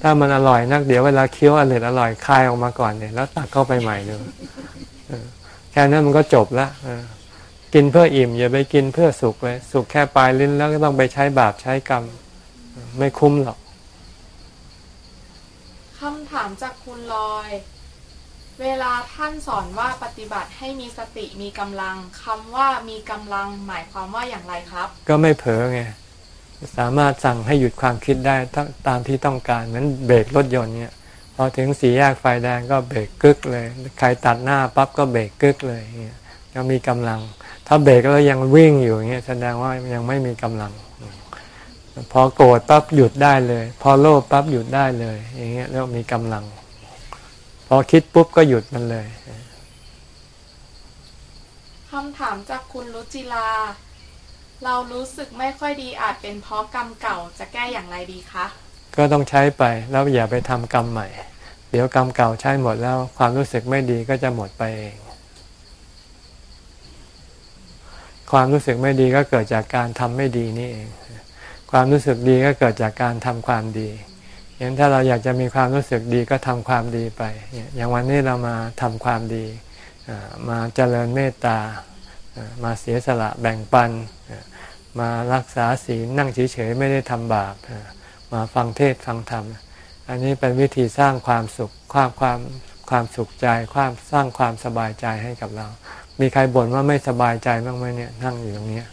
ถ้ามันอร่อยนักเดี๋ยวเวลาเคี้ยวอร่อยอร่อยคายออกมาก่อนเนี่ยแล้วตักเข้าไปใหม่เลยแค่นั้นมันก็จบละกินเพื่ออิ่มอย่าไปกินเพื่อสุขเลยสุขแค่ปลายลิ้นแล้วก็ต้องไปใช้บาปใช้กรรม ไม่คุ้มหรอกคำถามจากคุณลอย เวลาท่านสอนว่าปฏิบัติให้มีสติมีกำลังคำว่ามีกำลังหมายความว่าอย่างไรครับ ก็ไม่เผลอไงสามารถสั่งให้หยุดความคิดได้ตามที่ต้องการเหมือนเบรกรถยนต์เนี่ยพอถึงสีแยกไฟแดงก็เบรกกึกเลย ใครตัดหน้าปั๊บก็เบรกกึกเลยเนี่ยยังมีกำลัง ถ้าเบรกแล้วยังวิ่งอยู่เงี้ยแสดงว่ายังไม่มีกำลัง พอโกรธปั๊บหยุดได้เลย พอโลภปั๊บหยุดได้เลย อย่างเงี้ยแล้วมีกำลัง พอคิดปุ๊บก็หยุดมันเลยคำถามจากคุณรุจิลา เรารู้สึกไม่ค่อยดีอาจเป็นเพราะกรรมเก่าจะแก้อย่างไรดีคะก็ต้องใช้ไปแล้วอย่าไปทำกรรมใหม่ เดี๋ยวกรรมเก่าใช้หมดแล้วความรู้สึกไม่ดีก็จะหมดไปเอง ความรู้สึกไม่ดีก็เกิดจากการทำไม่ดีนี่เอง ความรู้สึกดีก็เกิดจากการทำความดี อย่างถ้าเราอยากจะมีความรู้สึกดีก็ทำความดีไป อย่างวันนี้เรามาทำความดี มาเจริญเมตตา มาเสียสละแบ่งปัน มารักษาศีลนั่งเฉยๆไม่ได้ทำบาป มาฟังเทศฟังธรรม อันนี้เป็นวิธีสร้างความสุข ความความความสุขใจ ความสร้างความสบายใจให้กับเรา มีใครบ่นว่าไม่สบายใจบ้างไหมเนี่ยนั่งอยู่ตรงเนี้ย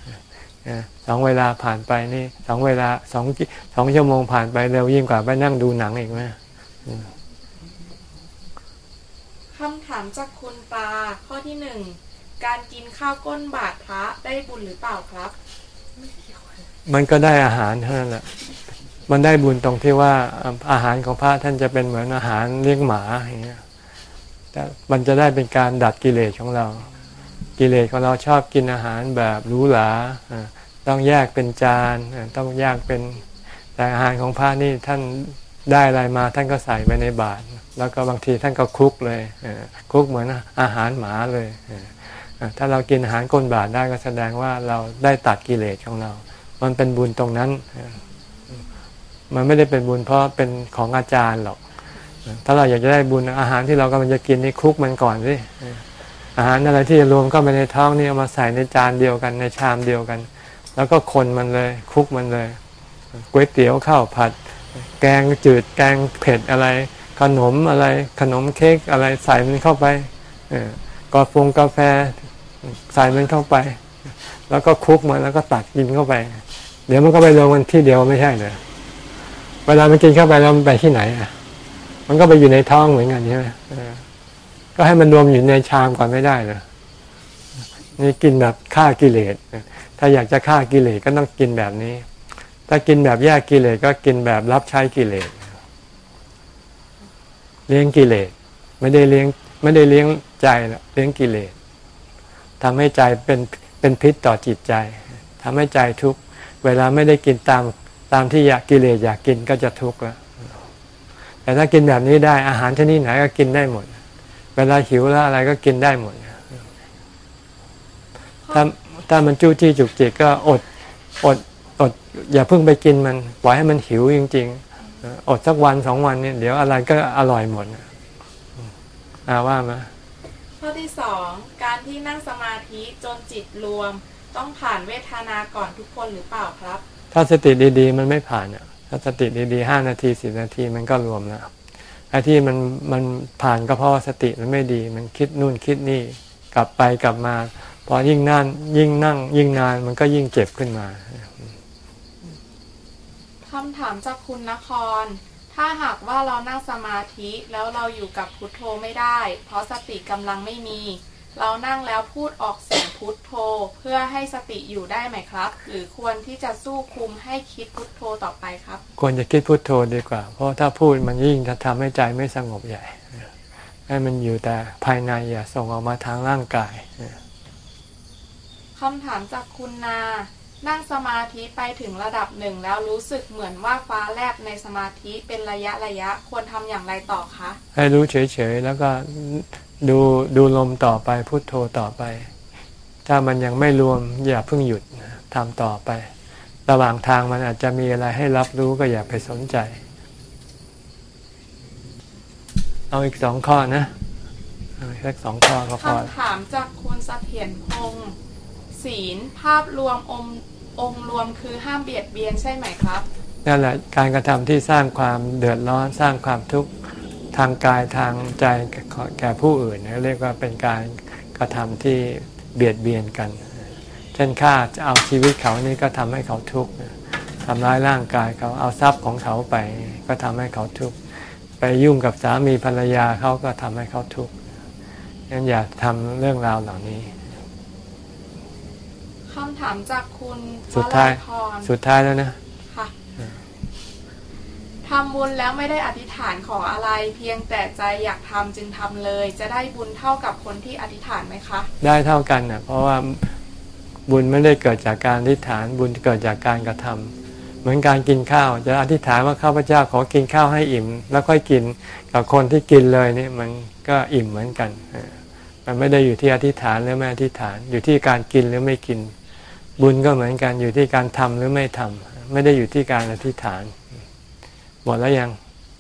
สองเวลาผ่านไปนี่สองเวลาสองสองชั่วโมงผ่านไปเร็วยิ่งกว่าไปนั่งดูหนังอีกไหมคำถามจากคุณปาข้อที่หนึ่งการกินข้าวก้นบาทพระได้บุญหรือเปล่าครับ มันก็ได้อาหารเท่านั้นแหละมันได้บุญตรงที่ว่าอาหารของพระท่านจะเป็นเหมือนอาหารเลี้ยงหมาอย่างเงี้ยแต่มันจะได้เป็นการดัดกิเลสของเรา กิเลสของเราชอบกินอาหารแบบหรูหราอ่าต้องแยกเป็นจานอ่าต้องแยกเป็นแต่อาหารของพระนี่ท่านได้อะไรมาท่านก็ใส่ไปในบาตรแล้วก็บางทีท่านก็คลุกเลยคลุกเหมือนอาหารหมาเลยอ่าถ้าเรากินอาหารก้นบาตรได้ก็แสดงว่าเราได้ตัดกิเลสของเรา มันเป็นบุญตรงนั้น มันไม่ได้เป็นบุญเพราะเป็นของอาจารย์หรอก ถ้าเราอยากจะได้บุญอาหารที่เรากำลังจะกินนี่คลุกมันก่อนสิ อาหารอะไรที่รวมเข้าไปในท้องนี่เอามาใส่ในจานเดียวกันในชามเดียวกัน แล้วก็คนมันเลยคุกมันเลยก๋วยเตี๋ยวข้าวผัด แกงจืดแกงเผ็ดอะไร ขนมอะไรขนมเค้กอะไรใส่มันเข้าไปเออกาแฟกาแฟใส่มันเข้าไป แล้วก็คุกมันแล้วก็ตักกินเข้าไป เดี๋ยวมันก็ไปรวมกันที่เดียวไม่ใช่เหรอเวลามันกินเข้าไปแล้วมันไปที่ไหนอะ มันก็ไปอยู่ในท้องเหมือนกันใช่ไหมเออ ก็ให้มันรวมอยู่ในชามก่อนไม่ได้เหรอนี่กินแบบฆ่ากิเลสถ้าอยากจะฆ่ากิเลสก็ต้องกินแบบนี้ ถ้ากินแบบแยกกิเลสก็กินแบบรับใช้กิเลสเลี้ยงกิเลสไม่ได้เลี้ยงไม่ได้เลี้ยงใจหรอกเลี้ยงกิเลสทำให้ใจเป็นเป็นพิษต่อจิตใจทำให้ใจทุกข์เวลาไม่ได้กินตามตามที่อยากกิเลสอยากกินก็จะทุกข์แล้วแต่ถ้ากินแบบนี้ได้อาหารชนิดไหนก็กินได้หมด เวลาหิวแล้วอะไรก็กินได้หมดถ้าถ้ามันจู้จี้จุกจิกก็อดอดอด อย่าเพิ่งไปกินมันปล่อยให้มันหิวจริง ๆ อดสักวันสองวันเนี่ยเดี๋ยวอะไรก็อร่อยหมดอาว่ามาข้อที่สองการที่นั่งสมาธิจนจิตรวม ต้องผ่านเวทนาก่อนทุกคนหรือเปล่าครับ ถ้าสติดีๆ มันไม่ผ่านอะถ้าสติดีๆห้านาทีสิบนาทีมันก็รวมแล้ว ไอ้ที่มันมันผ่านก็เพราะว่าสติมันไม่ดี มันคิดนู่นคิดนี่กลับไปกลับมา พอยิ่งนั่นยิ่งนั่ง ยิ่งนานมันก็ยิ่งเจ็บขึ้นมาคำถามจากคุณนคร ถ้าหากว่าเรานั่งสมาธิแล้วเราอยู่กับพุทโธไม่ได้ เพราะสติกำลังไม่มี เรานั่งแล้วพูดออกเสียงพุทโธเพื่อให้สติอยู่ได้ไหมครับ หรือควรที่จะสู้คุมให้คิดพุทโธต่อไปครับ ควรจะคิดพุทโธดีกว่า เพราะถ้าพูดมันยิ่งจะทำให้ใจไม่สงบใหญ่ให้มันอยู่แต่ภายในอย่าส่งออกมาทางร่างกายคำถามจากคุณนา นั่งสมาธิไปถึงระดับหนึ่งแล้วรู้สึกเหมือนว่าฟ้าแลบในสมาธิเป็นระยะระยะควรทำอย่างไรต่อคะ ให้รู้เฉยๆแล้วก็ ดูดูลมต่อไปพุทโธต่อไป ถ้ามันยังไม่รวมอย่าเพิ่งหยุดทำต่อไประหว่างทางมันอาจจะมีอะไรให้รับรู้ก็อย่าไปสนใจ เอาอีกสองข้อนะเอาอีกสักสองข้อก็พอคำถามจากคุณเสถียรพงศ์ศีลภาพรวมองค์องค์รวมคือห้ามเบียดเบียนใช่ไหมครับนั่นแหละการกระทำที่สร้างความเดือดร้อนสร้างความทุกข์ ทางกายทางใจแก่ผู้อื่นนะเรียกว่าเป็นการกระทำที่เบียดเบียนกัน เช่นฆ่าจะเอาชีวิตเขานี่ก็ทำให้เขาทุกข์ทำร้ายร่างกายเขาเอาทรัพย์ของเขาไป ก็ทำให้เขาทุกข์ไปยุ่งกับสามีภรรยาเขาก็ทำให้เขาทุกข์งั้นอย่าทำเรื่องราวเหล่านี้คำถามจากคุณสุดท้ายวลัยพรสุดท้ายแล้วนะค่ะ ทำบุญแล้วไม่ได้อธิษฐานขออะไร เพียงแต่ใจอยากทำจึงทำเลย จะได้บุญเท่ากับคนที่อธิษฐานไหมคะ ได้เท่ากันนะเพราะว่าบุญไม่ได้เกิดจากการอธิษฐานบุญเกิดจากการกระทำเหมือนการกินข้าว จะอธิษฐานว่าข้าพเจ้าขอกินข้าวให้อิ่ม แล้วค่อยกินกับคนที่กินเลยนี่มันก็อิ่มเหมือนกัน มันไม่ได้อยู่ที่อธิษฐานหรือไม่อธิษฐานอยู่ที่การกินหรือไม่กิน บุญก็เหมือนกันอยู่ที่การทำหรือไม่ทำไม่ได้อยู่ที่การอธิษฐาน หมดแล้วยัง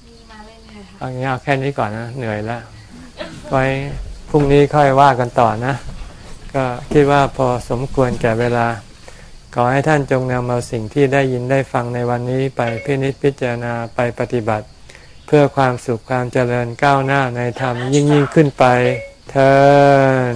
มีมาเรื่อยๆค่ะเอางี้เอาแค่นี้ก่อนนะ เหนื่อยแล้ว ไว้พรุ่งนี้ค่อยว่ากันต่อนะ ก็คิดว่าพอสมควรแก่เวลา ขอให้ท่านจงนำเอาสิ่งที่ได้ยินได้ฟังในวันนี้ไปพินิจพิจารณาไปปฏิบัติ เพื่อความสุขความเจริญก้าวหน้าในธรรมยิ่งยิ่งขึ้นไปเทิน